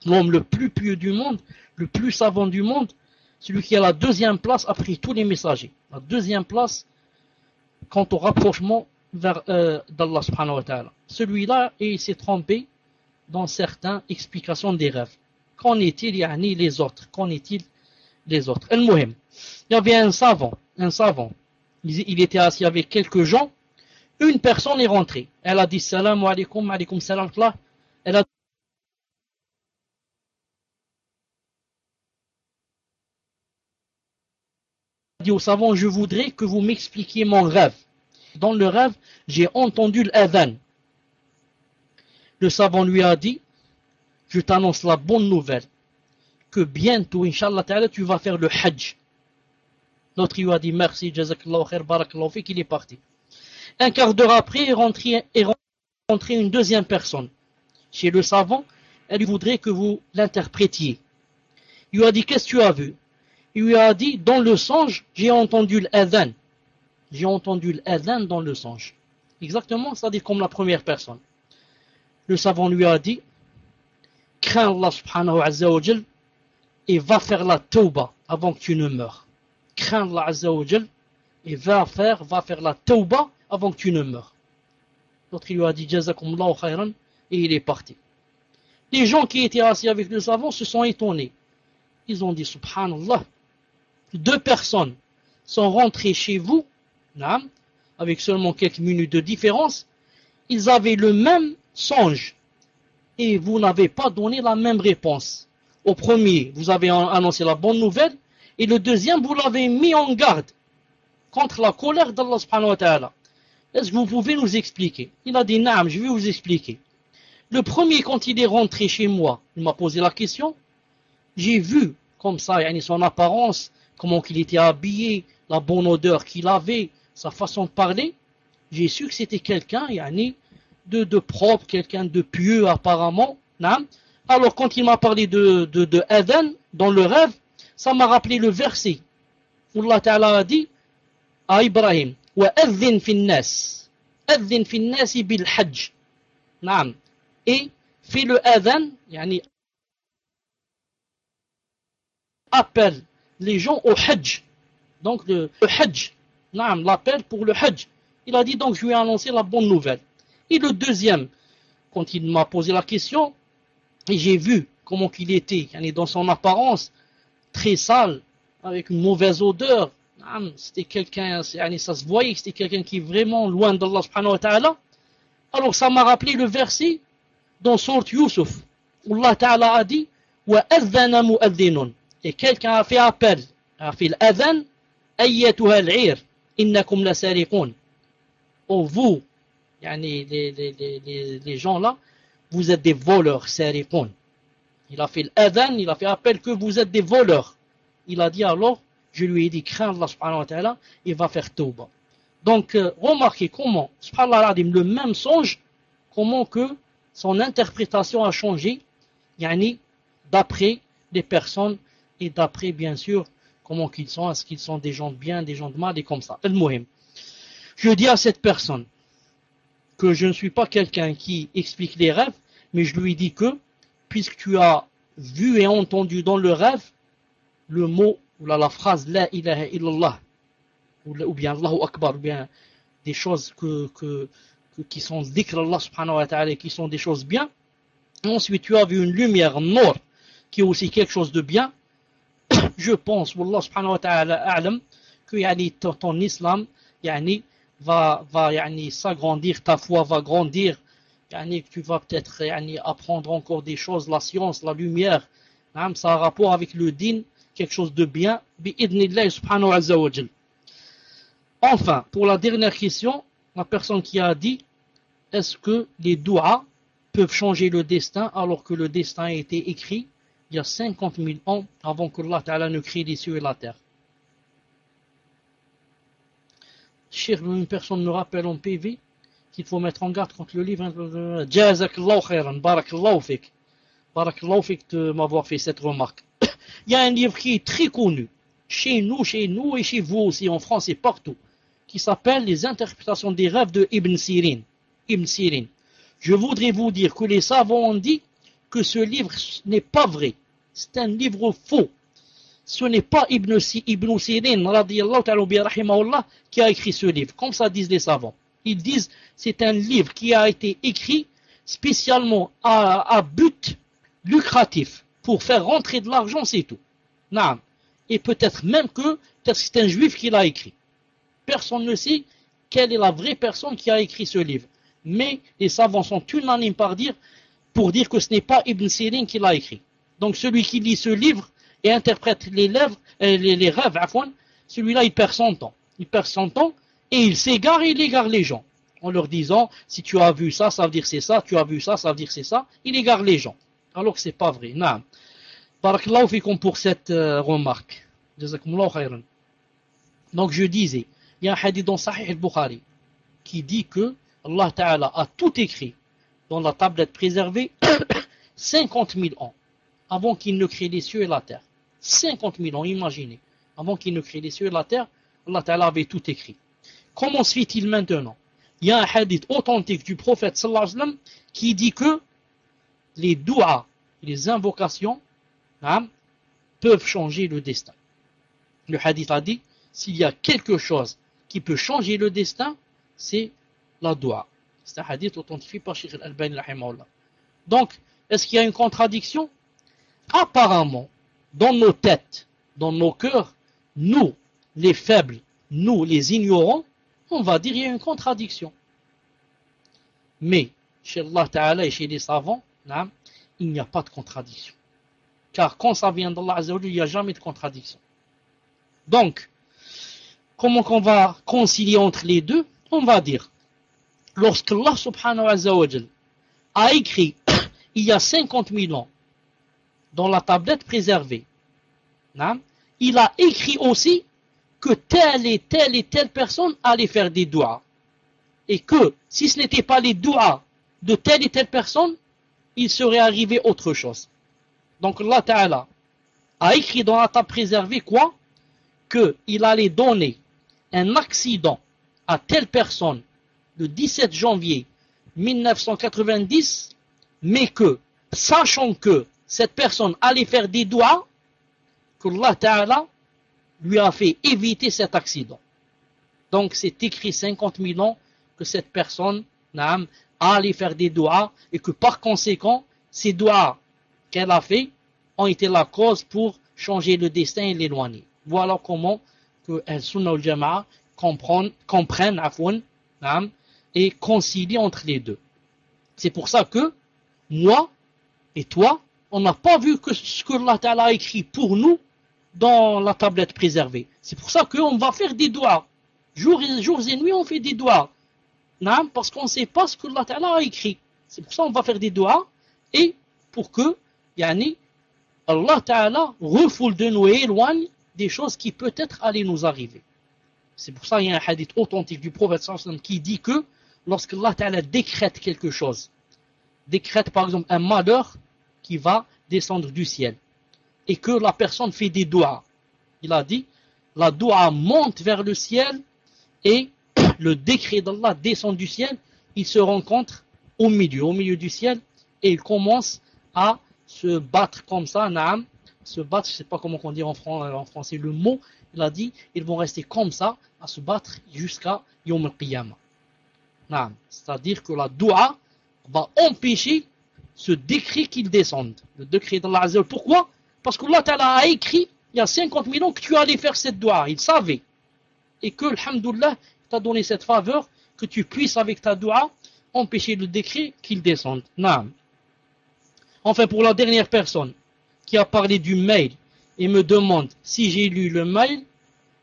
l'homme le plus pieux du monde, le plus savant du monde, celui qui a la deuxième place après tous les messagers. La deuxième place quant au rapprochement vers euh, d'Allah subhanahu wa. Celui-là, il s'est trompé dans certaines explications des rêves. Qu'en est-il, yani, les autres? Qu'en est-il les autres? Il y avait un savant, un savant. Il, était assis avec quelques gens. Une personne est rentrée. Elle a dit salam alaikum, alaikum salam. Elle a dit au savant, je voudrais que vous m'expliquiez mon rêve. Dans le rêve, j'ai entendu l'adhan. Le savant lui a dit, je t'annonce la bonne nouvelle, que bientôt, Inch'Allah tu vas faire le hajj. L'autre lui a dit, merci, jazakallah khair, barakallah fi, qu'il est parti. Un quart d'heure après est rentrée, une deuxième personne. Chez le savant, elle voudrait que vous l'interprétiez. Il lui a dit, qu'est-ce que tu as vu? Il lui a dit, dans le songe, j'ai entendu l'adhan j'ai entendu l'adhan dans le songe. Exactement, c'est-à-dire comme la première personne. Le savant lui a dit, crains Allah subhanahu wa et va faire la tauba avant que tu ne meurs. Crains Allah et va faire, va faire la tauba avant que tu ne meurs. L'autre lui a dit, jazakumullahu et il est parti. Les gens qui étaient assis avec le savant se sont étonnés. Ils ont dit, subhanallah, deux personnes sont rentrées chez vous avec seulement quelques minutes de différence, ils avaient le même songe et vous n'avez pas donné la même réponse. Au premier, vous avez annoncé la bonne nouvelle et le deuxième, vous l'avez mis en garde contre la colère d'Allah subhanahu. Est-ce que vous pouvez nous expliquer? Il a dit, Naam, je vais vous expliquer. Le premier, quand il est rentré chez moi, il m'a posé la question, j'ai vu comme ça, son apparence, comment il était habillé, la bonne odeur qu'il avait, sa façon de parler, j'ai su que c'était quelqu'un, yani, de, de propre, quelqu'un de pieux apparemment. Alors quand il m'a parlé de, de, de dans le rêve, ça m'a rappelé le verset où Allah Ta'ala a dit à Ibrahim وَأَذِّن فِي النَّاسِ أَذِّن فِي النَّاسِ بِالْحَجِّ نعم et fais le adhan yani appelle les gens au hajj donc le, le hajj l'appel pour le Hajj. Il a dit donc je lui ai annoncé la bonne nouvelle. Et le deuxième, quand il m'a posé la question, et j'ai vu comment il était, dans son apparence, très sale, avec une mauvaise odeur. C'était quelqu'un, ça se voyait c'était quelqu'un qui est vraiment loin d'Allah subhanahu. Alors ça m'a rappelé le verset dans Sourate Yusuf, où Allah ta'ala a dit, Et quelqu'un a fait appel, a fait l'adhan, ayyatuha al innakum la. Oh vous, les, les, les, gens là, vous êtes des voleurs, sariqun. Il a fait l'adhan, il a fait appel que vous êtes des voleurs. Il a dit alors, je lui ai dit, crains Allah subhanahu il va faire tauba. Donc, euh, remarquez comment, le même songe, comment que son interprétation a changé, yani, d'après les personnes et d'après, bien sûr, comment qu'ils sont, est-ce qu'ils sont des gens de bien, des gens de mal, et comme ça. Je dis à cette personne que je ne suis pas quelqu'un qui explique les rêves, mais je lui dis que, puisque tu as vu et entendu dans le rêve le mot, ou la, phrase La ilaha illallah, ou, bien Allahu Akbar, ou bien des choses que, qui sont d'ikr Allah qui sont des choses bien, ensuite tu as vu une lumière noire, qui est aussi quelque chose de bien, je pense, Wallah subhanahu wa ta'ala que yani, ton, islam yani, va, va s'agrandir, ta foi va grandir, tu vas peut-être apprendre encore des choses, la science, la lumière, ça a rapport avec le din, quelque chose de bien, subhanahu wa Enfin, pour la dernière question, la personne qui a dit, est-ce que les douas peuvent changer le destin alors que le destin a été écrit il y a 50 000 ans avant que Allah ne crée les cieux et la terre? Cheikh, une personne me rappelle en PV qu'il faut mettre en garde contre le livre. Jazakallahu khairan, barakallahu fik. Barakallahu fik de m'avoir fait cette remarque. Il y a un livre qui est très connu, chez nous, chez nous et chez vous aussi, en France et partout, qui s'appelle Les interprétations des rêves de Ibn Sirin. Ibn Sirin. Je voudrais vous dire que les savants ont dit que ce livre n'est pas vrai. C'est un livre faux. Ce n'est pas Ibn, Ibn Sirin qui a écrit ce livre, comme ça disent les savants. Ils disent c'est un livre qui a été écrit spécialement à, but lucratif pour faire rentrer de l'argent, c'est tout. Et peut-être même que c'est un juif qui l'a écrit. Personne ne sait quelle est la vraie personne qui a écrit ce livre. Mais les savants sont unanimes par dire, pour dire que ce n'est pas Ibn Sirin qui l'a écrit. Donc celui qui lit ce livre et interprète les, lèvres, euh, les, les rêves, celui-là il perd son temps. Il perd son temps et il s'égare et il égare les gens. En leur disant, si tu as vu ça, ça veut dire c'est ça, tu as vu ça, ça veut dire c'est ça. Il égare les gens. Alors que c'est pas vrai. Naam. Barakallahu fikum pour cette euh, remarque. Donc je disais, il y a un hadith dans Sahih al-Bukhari qui dit que Allah Ta'ala a tout écrit dans la tablette préservée 50 000 ans avant qu'il ne crée les cieux et la terre. 50 000 ans, imaginez. Avant qu'il ne crée les cieux et la terre, Allah avait tout écrit. Comment se fait-il maintenant? Il y a un hadith authentique du prophète sallallahu alayhi wa sallam qui dit que les douas, les invocations, hein, peuvent changer le destin. Le hadith a dit, s'il y a quelque chose qui peut changer le destin, c'est la doua. C'est un hadith authentifié par Sheikh Al-Albani Donc, est-ce qu'il y a une contradiction? Apparemment, dans nos têtes, dans nos cœurs, nous, les faibles, nous, les ignorants, on va dire qu'il y a une contradiction. Mais, chez Allah et chez les savants, il n'y a pas de contradiction. Car quand ça vient d'Allah il n'y a jamais de contradiction. Donc, comment on va concilier entre les deux? On va dire, lorsque Allah subhanahu wa a écrit il y a 50 000 ans dans la tablette préservée, il a écrit aussi que telle et telle et telle personne allait faire des doigts. Et que si ce n'était pas les doigts de telle et telle personne, il serait arrivé autre chose. Donc Allah Ta'ala a écrit dans la table préservée quoi? Qu'il allait donner un accident à telle personne le 17 janvier 1990, mais que, sachant que cette personne allait faire des doigts, que Allah Ta'ala lui a fait éviter cet accident. Donc c'est écrit 50 000 ans que cette personne à aller faire des doigts et que par conséquent, ces doigts qu'elle a fait ont été la cause pour changer le destin et l'éloigner. Voilà comment que El Sunnah al Jama'a comprennent, comprennent et concilient entre les deux. C'est pour ça que moi et toi, on n'a pas vu que ce que Allah a écrit pour nous dans la tablette préservée. C'est pour ça qu'on va faire des doigts. Et, jours et nuits, on fait des doigts parce qu'on ne sait pas ce que Allah a écrit. C'est pour ça qu'on va faire des doigts et pour que yani, Allah Ta'ala refoule de nous et éloigne des choses qui peut-être allaient nous arriver. C'est pour ça qu'il y a un hadith authentique du prophète qui dit que lorsque Allah décrète quelque chose, décrète par exemple un malheur qui va descendre du ciel. Et que la personne fait des doigts, il a dit la doua monte vers le ciel et le décret d'Allah descend du ciel, il se rencontre au milieu, au milieu du ciel, et il commence à se battre comme ça, naam, se battre, je ne sais pas comment on dit en, français le mot, il a dit, ils vont rester comme ça, à se battre jusqu'à Yom al-Qiyamah. C'est-à-dire que la doua va empêcher ce décret qu'il descende, le décret d'Allah Pourquoi? Parce que Allah a écrit il y a 50 000 ans que tu allais faire cette doua, il savait. Et que, alhamdoulilah, t'a donné cette faveur que tu puisses avec ta doua empêcher le décret qu'il descende. Naam. Enfin, pour la dernière personne qui a parlé du mail et me demande si j'ai lu le mail,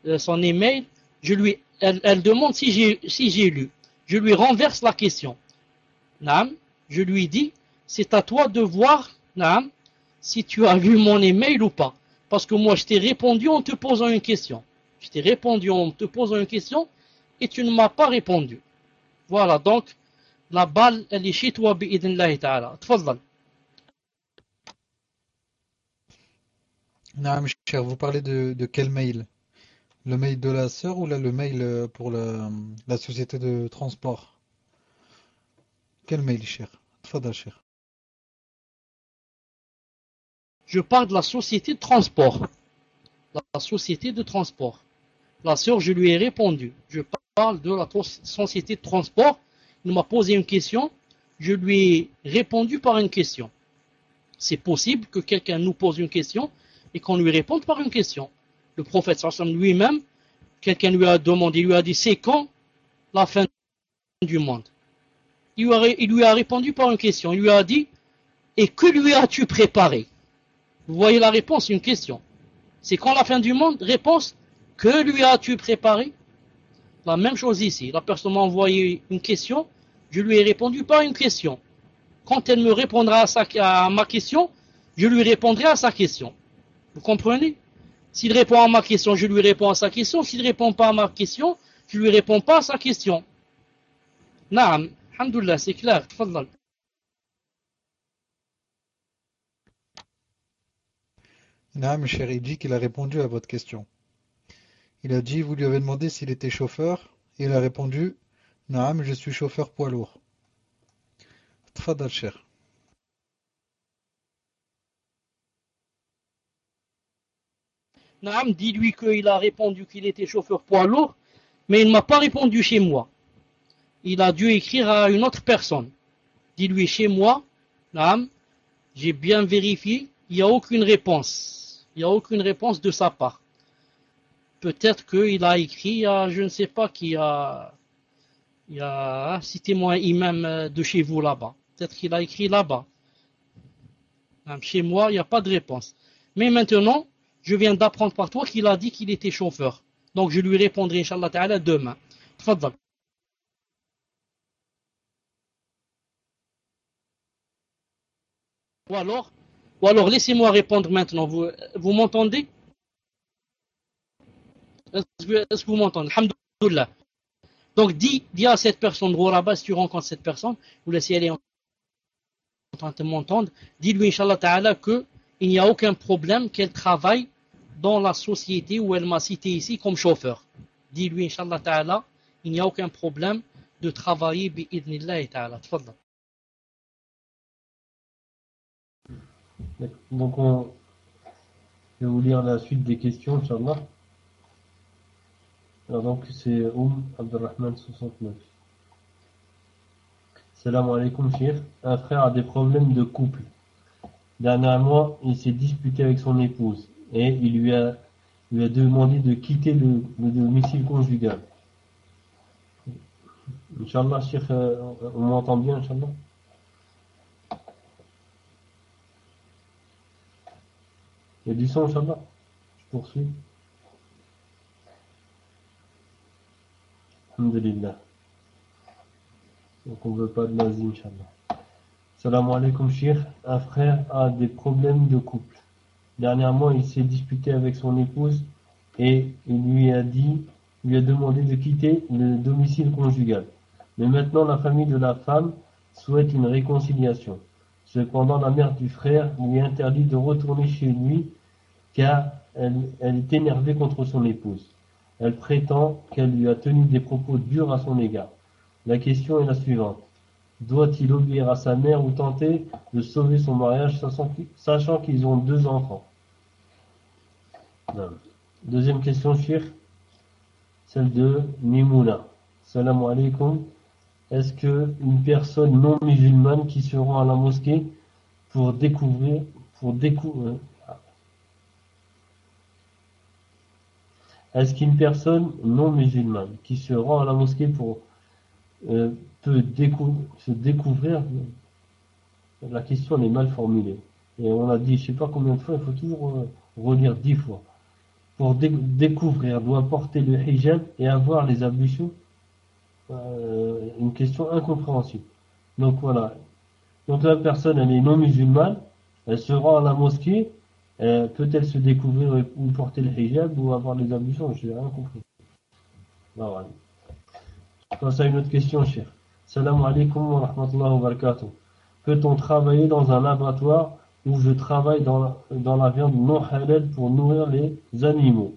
euh, son email, je lui, elle, demande si j'ai si lu. Je lui renverse la question. Naam. Je lui dis, c'est à toi de voir, Naam, si tu as lu mon email ou pas. Parce que moi, je t'ai répondu en te posant une question. Je t'ai répondu en te posant une question et tu ne m'as pas répondu. Voilà, donc la balle, elle est chez toi, bi'idnillahi ta'ala. Non, cher, vous parlez de, quel mail? Le mail de la sœur ou le mail euh, pour la, société de transport? Quel mail, cher? Cher. Je parle de la société de transport. La société de transport. La sœur, je lui ai répondu. Je parle de la société de transport. Il m'a posé une question. Je lui ai répondu par une question. C'est possible que quelqu'un nous pose une question et qu'on lui réponde par une question. Le prophète lui-même, quelqu'un lui a demandé, il lui a dit, c'est quand la fin du monde? Il lui, a, il lui a répondu par une question. Il lui a dit, et que lui as-tu préparé? Vous voyez la réponse, une question. C'est quand la fin du monde Réponse, que lui as-tu préparé? La même chose ici. La personne m'a envoyé une question, je lui ai répondu par une question. Quand elle me répondra à, sa, à ma question, je lui répondrai à sa question. Vous comprenez? S'il répond à ma question, je lui réponds à sa question. S'il ne répond pas à ma question, je lui réponds pas à sa question. Naam, alhamdoulilah, c'est clair. Naam, cher, il dit qu'il a répondu à votre question. Il a dit, vous lui avez demandé s'il était chauffeur, et il a répondu, Naam, je suis chauffeur poids lourd. Tfadal, cher. Naam, dis-lui qu'il a répondu qu'il était chauffeur poids lourd, mais il ne m'a pas répondu chez moi. Il a dû écrire à une autre personne. Dis-lui chez moi, Naam, j'ai bien vérifié, il n'y a aucune réponse. Il n'y a aucune réponse de sa part. Peut-être qu'il a écrit je ne sais pas qui a, il a citez-moi un imam de chez vous là-bas. Peut-être qu'il a écrit là-bas. Chez moi, il n'y a pas de réponse. Mais maintenant, je viens d'apprendre par toi qu'il a dit qu'il était chauffeur. Donc je lui répondrai, Inch'Allah Ta'ala, demain. Ou alors, ou alors laissez-moi répondre maintenant. Vous, m'entendez? Est-ce que, vous m'entendez? Alhamdulillah. Donc dis, dis à cette personne, Rouraba, si tu rencontres cette personne, vous laissez aller en train de m'entendre, dis-lui, Inch'Allah Ta'ala, qu'il n'y a aucun problème qu'elle travaille dans la société où elle m'a cité ici comme chauffeur. Dis-lui, Inch'Allah Ta'ala, il n'y a aucun problème de travailler. Donc, on... je vais vous lire la suite des questions, Inch'Allah. Alors, donc, c'est Oum Abdurrahman 69. Salam alaikum, shir. Un frère a des problèmes de couple. Dernièrement, il s'est disputé avec son épouse et il lui a, lui a demandé de quitter le, le domicile conjugal. Inch'Allah, Cheikh, on m'entend bien, Inch'Allah? Il y a du son, Inch'Allah Je poursuis. Alhamdulillah. Donc on veut pas de nazi, Inch'Allah. Salam alaikum, Cheikh. Un frère a des problèmes de couple. Dernièrement, il s'est disputé avec son épouse et il lui a dit, lui a demandé de quitter le domicile conjugal. Mais maintenant, la famille de la femme souhaite une réconciliation. Cependant, la mère du frère lui interdit de retourner chez lui car elle, est énervée contre son épouse. Elle prétend qu'elle lui a tenu des propos durs à son égard. La question est la suivante. Doit-il obéir à sa mère ou tenter de sauver son mariage sachant qu'ils ont deux enfants? Deuxième question, Shir, celle de Nimouna. Salam alaikum. Est-ce que une personne non musulmane qui se rend à la mosquée pour découvrir, pour est-ce qu'une personne non musulmane qui se rend à la mosquée pour euh, peut se découvrir La question est mal formulée. Et on a dit, je sais pas combien de fois, il faut toujours euh, relire dix fois. Pour dé découvrir, doit porter le hijab et avoir les ablutions euh, Une question incompréhensible. Donc voilà. Donc la personne, elle est non musulmane, elle se rend à la mosquée, euh, peut-elle se découvrir ou porter le hijab ou avoir les ablutions? Je n'ai rien compris. Non, ouais. passe à une autre question, cher. Salam alaikum wa rahmatullahi wa barakatuh. Peut-on travailler dans un laboratoire où je travaille dans la, dans la viande non halal pour nourrir les animaux?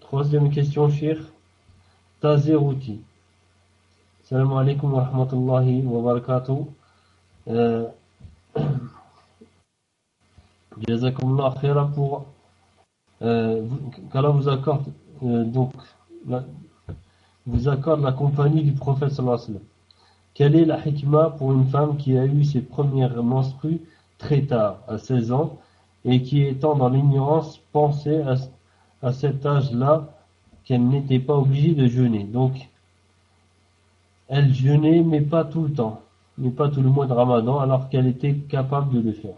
Troisième question, cher. Tazerouti. Salam alaikum wa rahmatullahi wa barakatuh. Euh, Jazakumullah khaira pour euh, qu'Allah vous accorde euh, donc la, vous accorde la compagnie du prophète sallallahu alayhi wa sallam. Quelle est la hikmah pour une femme qui a eu ses premières menstrues très tard, à 16 ans, et qui étant dans l'ignorance pensait à, à cet âge-là qu'elle n'était pas obligée de jeûner. Donc, elle jeûnait, mais pas tout le temps, mais pas tout le mois de Ramadan, alors qu'elle était capable de le faire.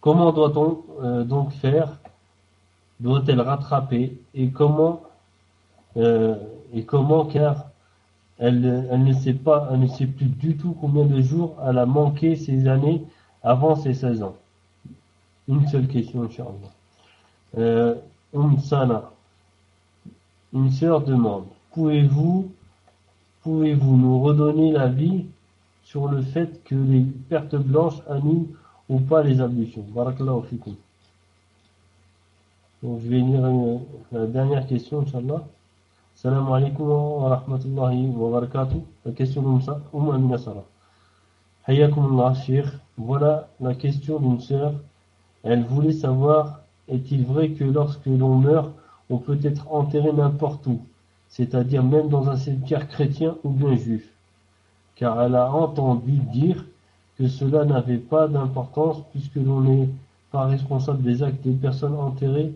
Comment doit-on euh, donc faire? Doit-elle rattraper? Et comment euh, Et comment Car elle, ne sait pas, elle ne sait plus du tout combien de jours elle a manqué ces années avant ses 16 ans. Une seule question, Inch'Allah. Euh, um Sana. Une sœur demande Pouvez-vous pouvez-vous nous redonner l'avis sur le fait que les pertes blanches annulent ou pas les ablutions? Barakallahu fikum. Donc je vais lire la dernière question, Inch'Allah. Salam alaikum wa rahmatullahi wa barakatuh. La question d'Oum Amina Sarah. Hayakum Allah, Voilà la question d'une sœur. Elle voulait savoir est-il vrai que lorsque l'on meurt, on peut être enterré n'importe où, c'est-à-dire même dans un cimetière chrétien ou bien juif Car elle a entendu dire que cela n'avait pas d'importance puisque l'on n'est pas responsable des actes des personnes enterrées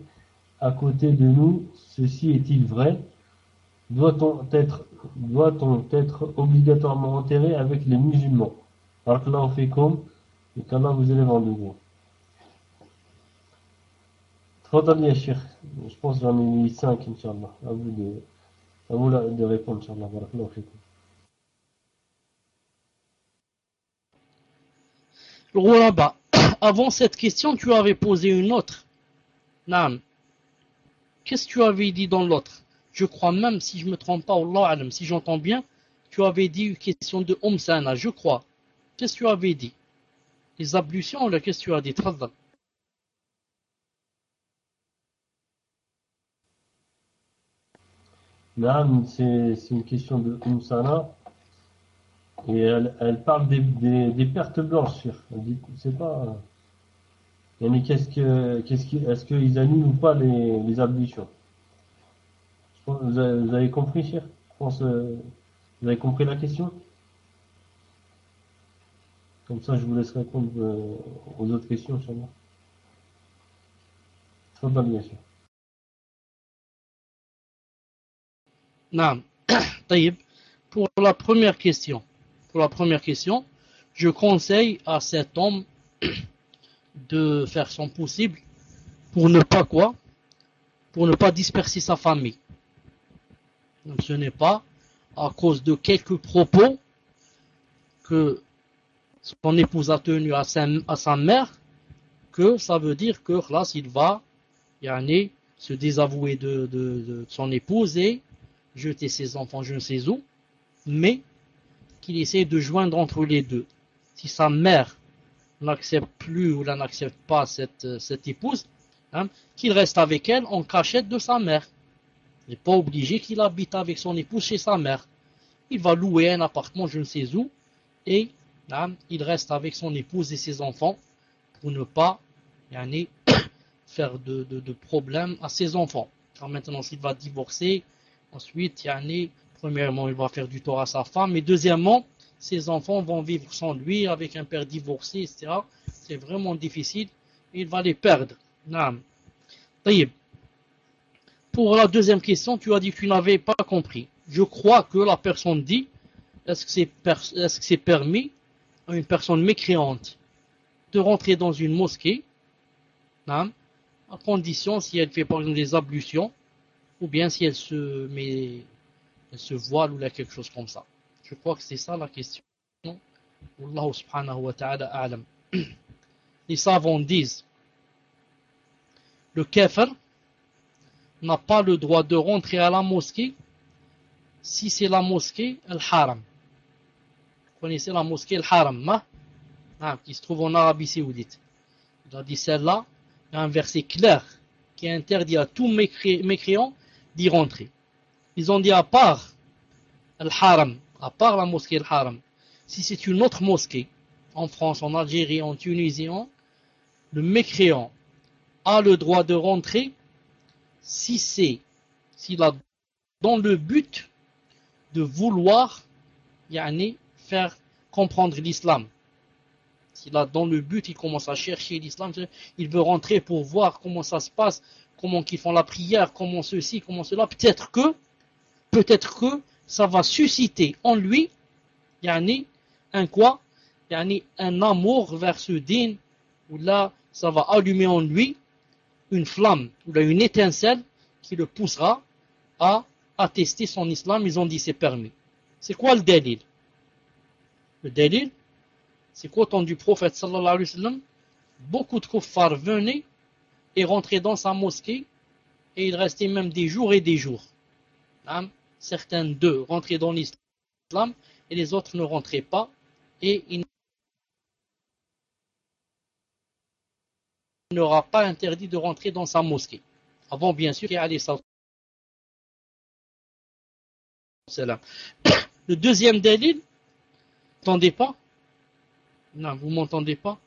à côté de nous. Ceci est-il vrai? Doit-on être, obligatoirement enterré avec les musulmans? Alors là on fait comme et qu'Allah vous élève en. Cheikh, je pense que j'en ai mis 5 Inch'Allah. À vous de, à vous de répondre Inch'Allah. Barakallahu fikum. là-bas, avant cette question, tu avais posé une autre. Nam. Qu'est-ce que tu avais dit dans l'autre? Je crois même, si je me trompe pas, Allah si j'entends bien, tu avais dit une question de Omsana, je crois. Qu'est-ce que tu avais dit? Les ablutions, là, qu'est-ce que tu as. Nam, c'est une question de Omsana. Et elle, parle des, pertes blanches. Elle dit, c'est pas. Mais qu'est-ce que, qu'est-ce qui, est-ce qu'ils annulent ou pas les, les ablutions? Vous avez, compris, cher Je pense, euh, vous avez compris la question? Comme ça, je vous laisse répondre euh, aux autres questions, sûrement. Très bien sûr. Non. Pour la première question, pour la première question, je conseille à cet homme de faire son possible pour ne pas quoi? Pour ne pas disperser sa famille. Donc ce n'est pas à cause de quelques propos que son épouse a tenu à sa, mère que ça veut dire que là, il va yani, se désavouer de, son épouse et jeter ses enfants je ne sais où, mais qu'il essaie de joindre entre les deux. Si sa mère n'accepte plus ou n'accepte pas cette, cette épouse, hein, qu'il reste avec elle en cachette de sa mère. Il n'est pas obligé qu'il habite avec son épouse chez sa mère. Il va louer un appartement je ne sais où et hein, il reste avec son épouse et ses enfants pour ne pas faire de, de, de problèmes à ses enfants. Car maintenant s'il va divorcer, ensuite yani, Premièrement, il va faire du tort à sa femme. Et deuxièmement, ses enfants vont vivre sans lui, avec un père divorcé, etc. C'est vraiment difficile. Il va les perdre. Pour la deuxième question, tu as dit que tu n'avais pas compris. Je crois que la personne dit, est-ce que c'est est -ce c'est permis à une personne mécréante de rentrer dans une mosquée, à condition si elle fait par exemple des ablutions, ou bien si elle se met se voile ou là quelque chose comme ça. Je crois que c'est ça la question. Allah subhanahu wa ta'ala a'lam. Les savants disent le kafir n'a pas le droit de rentrer à la mosquée si c'est la mosquée Al-Haram. Vous connaissez la mosquée Al-Haram, hein, qui se trouve en Arabie Saoudite. Il a dit celle-là, il y a un verset clair qui interdit à tous mécréants d'y rentrer. Ils ont dit à part Al-Haram, à part la mosquée Al-Haram, si c'est une autre mosquée, en France, en Algérie, en Tunisie, le mécréant a le droit de rentrer si c'est, s'il a dans le but de vouloir yani, faire comprendre l'islam. S'il a dans le but, il commence à chercher l'islam, il veut rentrer pour voir comment ça se passe, comment ils font la prière, comment ceci, comment cela. Peut-être que, peut-être que ça va susciter en lui, yani, un quoi, yani, un amour vers ce din, où là, ça va allumer en lui une flamme, ou une étincelle qui le poussera à attester son islam. Ils ont dit c'est permis. C'est quoi le dalil? Le dalil, c'est qu'au temps du prophète sallallahu alayhi wa sallam, beaucoup de kuffars venaient et rentraient dans sa mosquée et ils restaient même des jours et des jours. Hein? Certains d'eux rentraient dans l'islam et les autres ne rentraient pas et ils n'aura pas interdit de rentrer dans sa mosquée. Avant, bien sûr, il Le deuxième délit, vous pas? Non, vous m'entendez pas?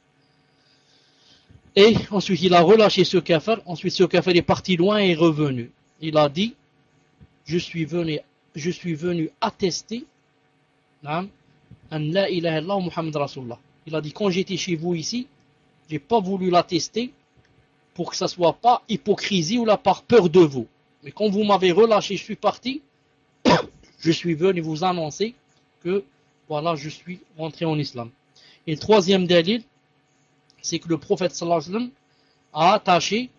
Et ensuite, il a relâché ce kafir. Ensuite, ce kafir est parti loin et est revenu. Il a dit, je suis venu, je suis attester an la ilaha Muhammad Rasulullah. Il a dit, quand j'étais chez vous ici, j'ai pas voulu l'attester pour que ça soit pas hypocrisie ou la par peur de vous. Mais quand vous m'avez relâché, je suis parti, je suis venu vous annoncer que voilà, je suis rentré en islam. Et le troisième dalil, c'est que le prophète sallallahu alayhi wa sallam a attaché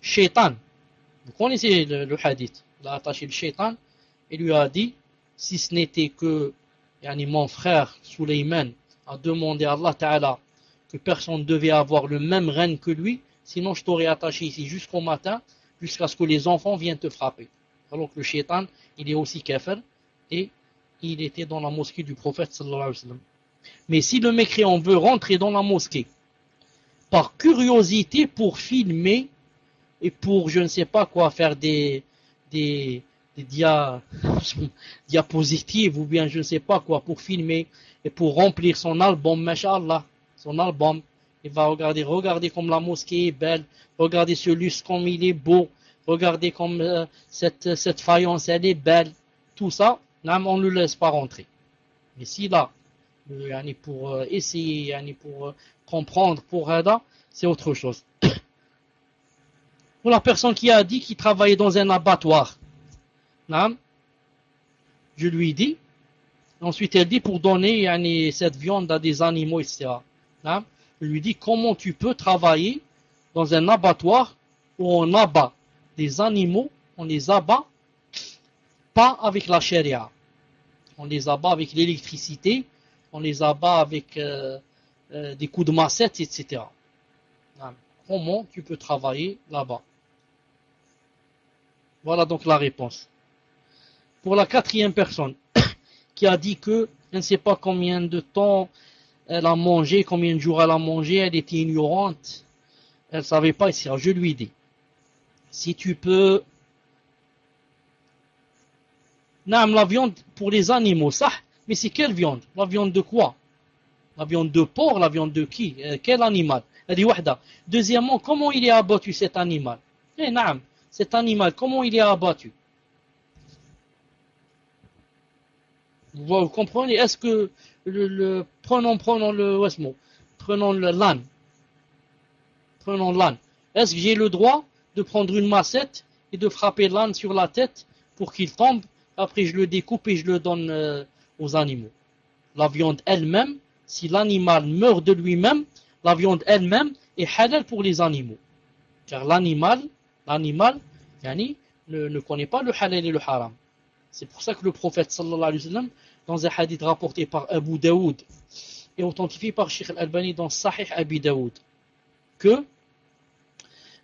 shaitan. Vous connaissez le, hadith. Il a attaché le shaitan et lui a dit, si ce n'était que yani, mon frère Suleiman a demandé à Allah Ta'ala que personne ne devait avoir le même règne que lui, sinon je t'aurais attaché ici jusqu'au matin, jusqu'à ce que les enfants viennent te frapper. Alors que le shaitan, il est aussi kafir, et il était dans la mosquée du prophète sallallahu alayhi wa sallam. Mais si le mécréant veut rentrer dans la mosquée, par curiosité pour filmer, et pour je ne sais pas quoi, faire des, des, diapositives, ou bien je ne sais pas quoi, pour filmer, et pour remplir son album, mashallah, son album. Il va regarder, regardez comme la mosquée est belle, regardez ce lustre comme il est beau, regardez comme euh, cette, cette faïence elle est belle. Tout ça, on ne le laisse pas rentrer. Mais si là, euh, pour euh, essayer, pour comprendre, pour Hada, c'est autre chose. pour la personne qui a dit qu'il travaillait dans un abattoir, je lui dis, ensuite elle dit pour donner cette viande à des animaux, etc lui dit comment tu peux travailler dans un abattoir où on abat des animaux, on les abat pas avec la charia. On les abat avec l'électricité, on les abat avec euh, euh, des coups de massette, etc. Comment tu peux travailler là-bas Voilà donc la réponse. Pour la quatrième personne qui a dit que je ne sait pas combien de temps elle a mangé, combien de jours elle a mangé, elle était ignorante, elle ne savait pas ici. je lui dis, si tu peux... Non, la viande pour les animaux, ça, mais c'est quelle viande? La viande de quoi? La viande de porc, la viande de qui euh, Quel animal? Elle dit, wahda. Deuxièmement, comment il est abattu cet animal? Eh, cet animal, comment il est abattu? Vous comprenez? Est-ce que le, prenons, prenons le prenons le l'âne, prenons l'âne. Est-ce que j'ai le droit de prendre une massette et de frapper l'âne sur la tête pour qu'il tombe? Après, je le découpe et je le donne euh, aux animaux. La viande elle-même, si l'animal meurt de lui-même, la viande elle-même est halal pour les animaux. Car l'animal, l'animal, yani, ne, connaît pas le halal et le haram. C'est pour ça que le prophète sallallahu alayhi wa sallam dans un hadith rapporté par Abu Daoud et authentifié par Sheikh Al-Albani dans Sahih Abu Daoud que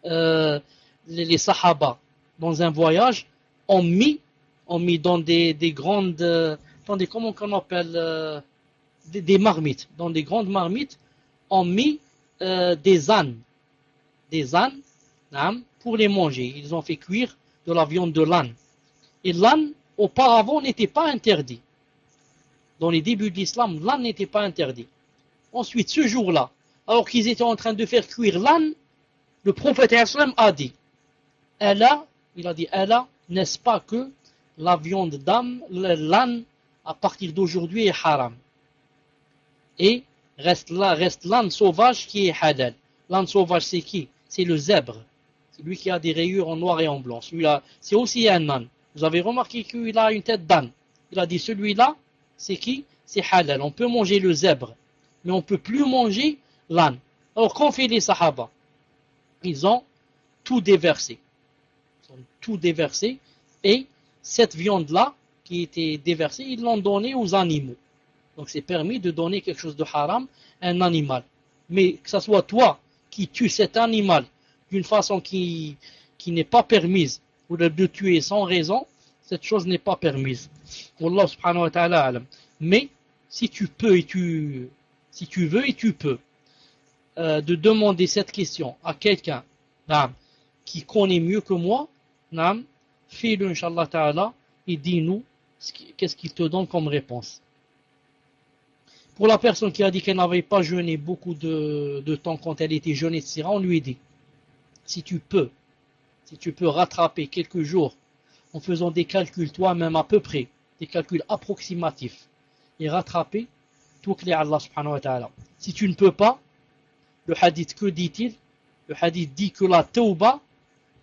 euh, les, Sahaba dans un voyage, ont mis, ont mis dans des, des grandes, euh, dans comment on appelle, euh, des, marmites, dans des grandes marmites, ont mis euh, des ânes, des ânes, hein, pour les manger. Ils ont fait cuire de la viande de l'âne. Et l'âne, auparavant, n'était pas interdit. Dans les débuts de l'islam, l'âne n'était pas interdit. Ensuite, ce jour-là, alors qu'ils étaient en train de faire cuire l'âne, le prophète a dit, Allah, il a dit, Allah, n'est-ce pas que la viande d'âme, l'âne, à partir d'aujourd'hui est haram? Et reste là, reste l'âne sauvage qui est halal. L'âne sauvage, c'est qui? C'est le zèbre. C'est lui qui a des rayures en noir et en blanc. Celui-là, c'est aussi un âne. Vous avez remarqué qu'il a une tête d'âne. Il a dit, celui-là, c'est qui? C'est halal. On peut manger le zèbre, mais on ne peut plus manger l'âne. Alors, qu'ont fait les sahaba? Ils ont tout déversé. Ils ont tout déversé. Et cette viande-là, qui était déversée, ils l'ont donnée aux animaux. Donc, c'est permis de donner quelque chose de haram à un animal. Mais que ce soit toi qui tues cet animal d'une façon qui, qui n'est pas permise, ou de tuer sans raison, cette chose n'est pas permise. Allah subhanahu wa ta'ala Mais, si tu peux et tu, si tu veux et tu peux, euh, de demander cette question à quelqu'un qui connaît mieux que moi, fais-le, inshallah ta'ala, et dis-nous qu'est-ce qu'il te donne comme réponse. Pour la personne qui a dit qu'elle n'avait pas jeûné beaucoup de, temps quand elle était jeune, etc., on lui dit, si tu peux, si tu peux rattraper quelques jours en faisant des calculs toi-même à peu près, des calculs approximatifs, et rattraper, tout clair Allah subhanahu wa ta'ala. Si tu ne peux pas, le hadith, que dit-il? Le hadith dit que la tauba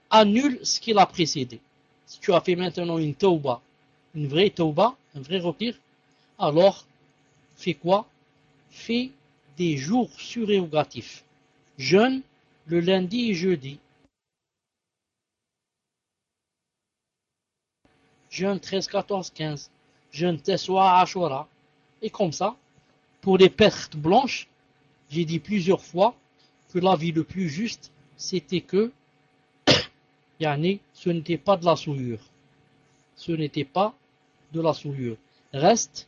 annule ce qui l'a précédé. Si tu as fait maintenant une tauba, une vraie tauba, un vrai repire, alors fais quoi? Fais des jours surérogatifs. Jeûne le lundi et jeudi. Jeûne 13, 14, 15. Jeûne Tessoa, Ashura. Et comme ça, pour les pertes blanches, j'ai dit plusieurs fois que la vie le plus juste, c'était que yani, ce n'était pas de la souillure. Ce n'était pas de la souillure. Reste,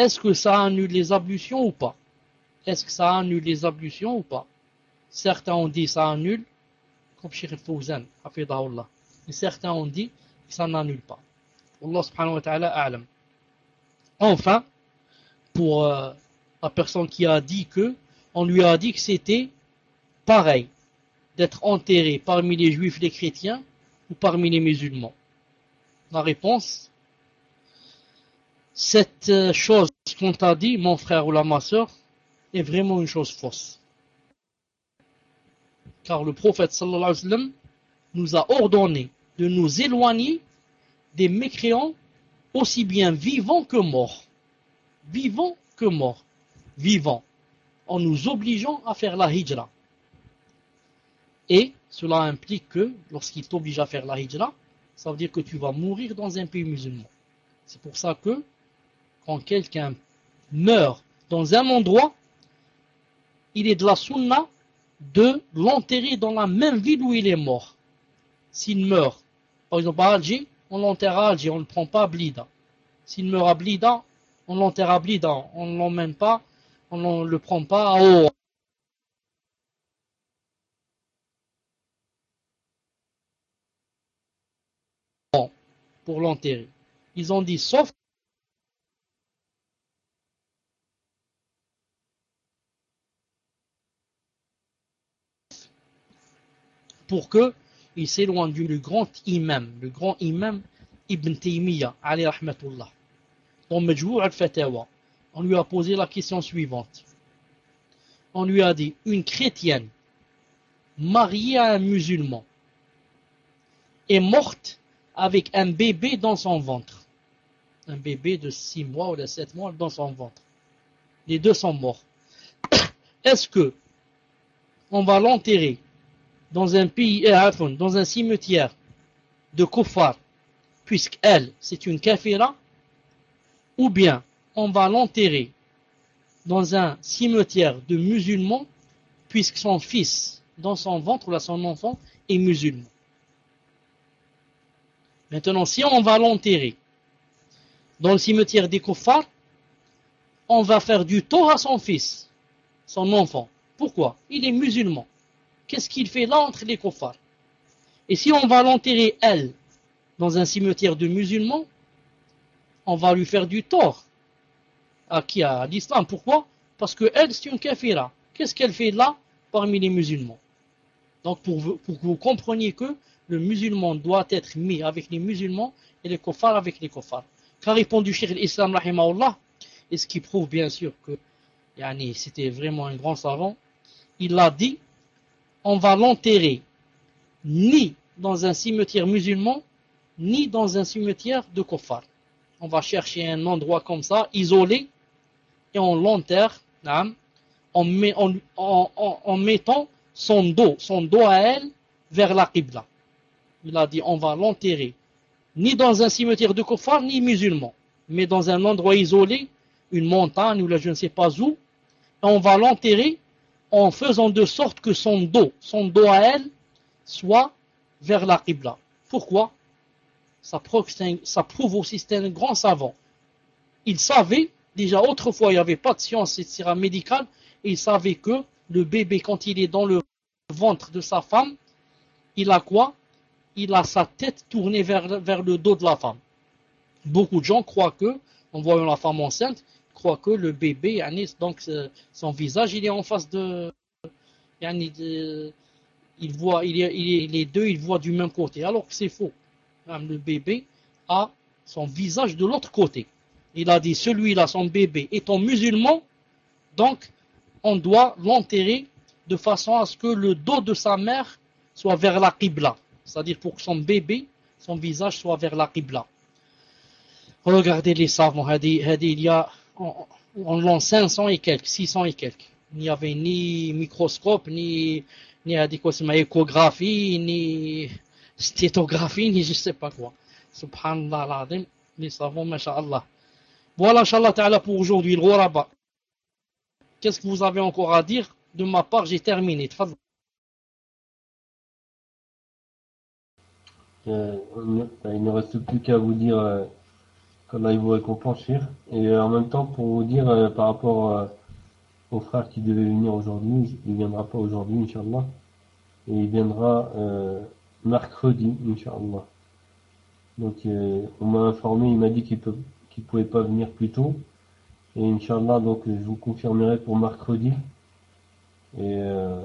est-ce que ça annule les ablutions ou pas? Est-ce que ça annule les ablutions ou pas? Certains ont dit ça annule, comme Sheikh Fawzan, Et certains ont dit que ça n'annule pas. Allah subhanahu wa ta'ala. Enfin, pour euh, la personne qui a dit que, on lui a dit que c'était pareil d'être enterré parmi les juifs, les chrétiens ou parmi les musulmans. La réponse, cette euh, chose qu'on t'a dit, mon frère ou la ma soeur, est vraiment une chose fausse. Car le prophète nous a ordonné de nous éloigner des mécréants aussi bien vivants que morts. Vivants que morts. Vivants. En nous obligeant à faire la hijra. Et cela implique que lorsqu'il t'oblige à faire la hijra, ça veut dire que tu vas mourir dans un pays musulman. C'est pour ça que quand quelqu'un meurt dans un endroit, il est de la sunna de l'enterrer dans la même ville où il est mort. S'il meurt, par exemple à Alger, on l'enterre à Alger, on ne le prend pas à Blida. S'il meurt à Blida, on l'enterre à Blida, on ne l'emmène pas, on ne le prend pas à Haut. pour l'enterrer. Ils ont dit sauf pour que il s'éloigne du grand imam, le grand imam Ibn Taymiyyah, alayhi rahmatullah. Dans Majmou' al-Fatawa, on lui a posé la question suivante. On lui a dit, une chrétienne mariée à un musulman est morte avec un bébé dans son ventre. Un bébé de 6 mois ou de 7 mois dans son ventre. Les deux sont morts. Est-ce que on va l'enterrer dans un pays, euh, dans un cimetière de kuffar, puisqu'elle, c'est une kafira, ou bien on va l'enterrer dans un cimetière de musulmans, puisque son fils, dans son ventre, ou son enfant, est musulman. Maintenant, si on va l'enterrer dans le cimetière des kuffars, on va faire du tort à son fils, son enfant. Pourquoi? Il est musulman. Qu'est-ce qu'il fait là entre les kuffars? Et si on va l'enterrer, elle, dans un cimetière de musulmans, on va lui faire du tort. À qui? À l'islam. Pourquoi? Parce que elle, c'est une kafira. Qu'est-ce qu'elle fait là parmi les musulmans? Donc pour, pour, que vous compreniez que le musulman doit être mis avec les musulmans et les kuffars avec les kuffars. Qu'a répondu Cheikh l'Islam, et ce qui prouve bien sûr que yani, c'était vraiment un grand savant, il a dit on va l'enterrer ni dans un cimetière musulman, ni dans un cimetière de kuffar. On va chercher un endroit comme ça, isolé, et on l'enterre en, en, mettant son dos, son dos à elle, vers la Qibla. Il a dit on va l'enterrer ni dans un cimetière de kuffar, ni musulman, mais dans un endroit isolé, une montagne ou là je ne sais pas où, et on va l'enterrer en faisant de sorte que son dos, son dos à elle, soit vers la Qibla. Pourquoi? Ça prouve, ça prouve aussi c'est un grand savant. Il savait, déjà autrefois il n'y avait pas de science etc. médicale, et il savait que le bébé quand il est dans le ventre de sa femme, il a quoi? Il a sa tête tournée vers, vers le dos de la femme. Beaucoup de gens croient que, en voyant la femme enceinte, croient que le bébé, donc euh, son visage, il est en face de, il voit, il est, les deux, ils voient du même côté, alors que c'est faux. Le bébé a son visage de l'autre côté. Il a dit, celui-là, son bébé, étant musulman, donc on doit l'enterrer de façon à ce que le dos de sa mère soit vers la Qibla. C'est-à-dire pour que son bébé, son visage soit vers la Qibla. Regardez les savants, il y a en l'an 500 et quelques, 600 et quelques. Il n'y avait ni microscope, ni, ni échographie, ni stétographie, ni je sais pas quoi. Subhanallah l'azim, les savants, masha'Allah. Voilà, inshallah ta'ala, pour aujourd'hui, le. Qu'est-ce que vous avez encore à dire? De ma part, j'ai terminé. Euh, il ne reste plus qu'à vous dire euh, qu'Allah vous récompense, Et euh, en même temps, pour vous dire euh, par rapport euh, au frère qui devait venir aujourd'hui, il viendra pas aujourd'hui, Inch'Allah. Et il viendra mercredi, Inch'Allah. Donc on m'a informé, il m'a dit qu'il qu'il pouvait pas venir plus tôt. Et Inch'Allah, donc je vous confirmerai pour mercredi. Et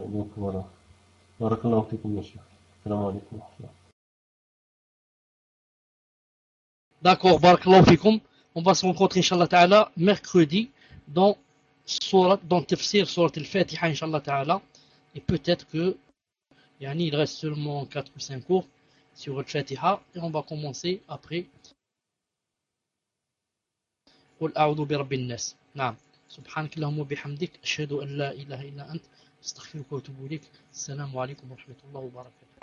donc voilà. Barakallahu fikum, Salam alaikum. D'accord, barakallahu On va se rencontrer, Inch'Allah Ta'ala, mercredi, dans, surat, dans Tafsir, Surat Al-Fatiha, Inch'Allah Ta'ala. Et peut-être que, yani, il reste seulement 4 ou 5 cours sur Al-Fatiha. Et on va commencer après. قل أعوذ برب الناس نعم سبحانك اللهم وبحمدك أشهد أن لا إله إلا أنت أستغفرك وأتوب إليك السلام عليكم ورحمة الله وبركاته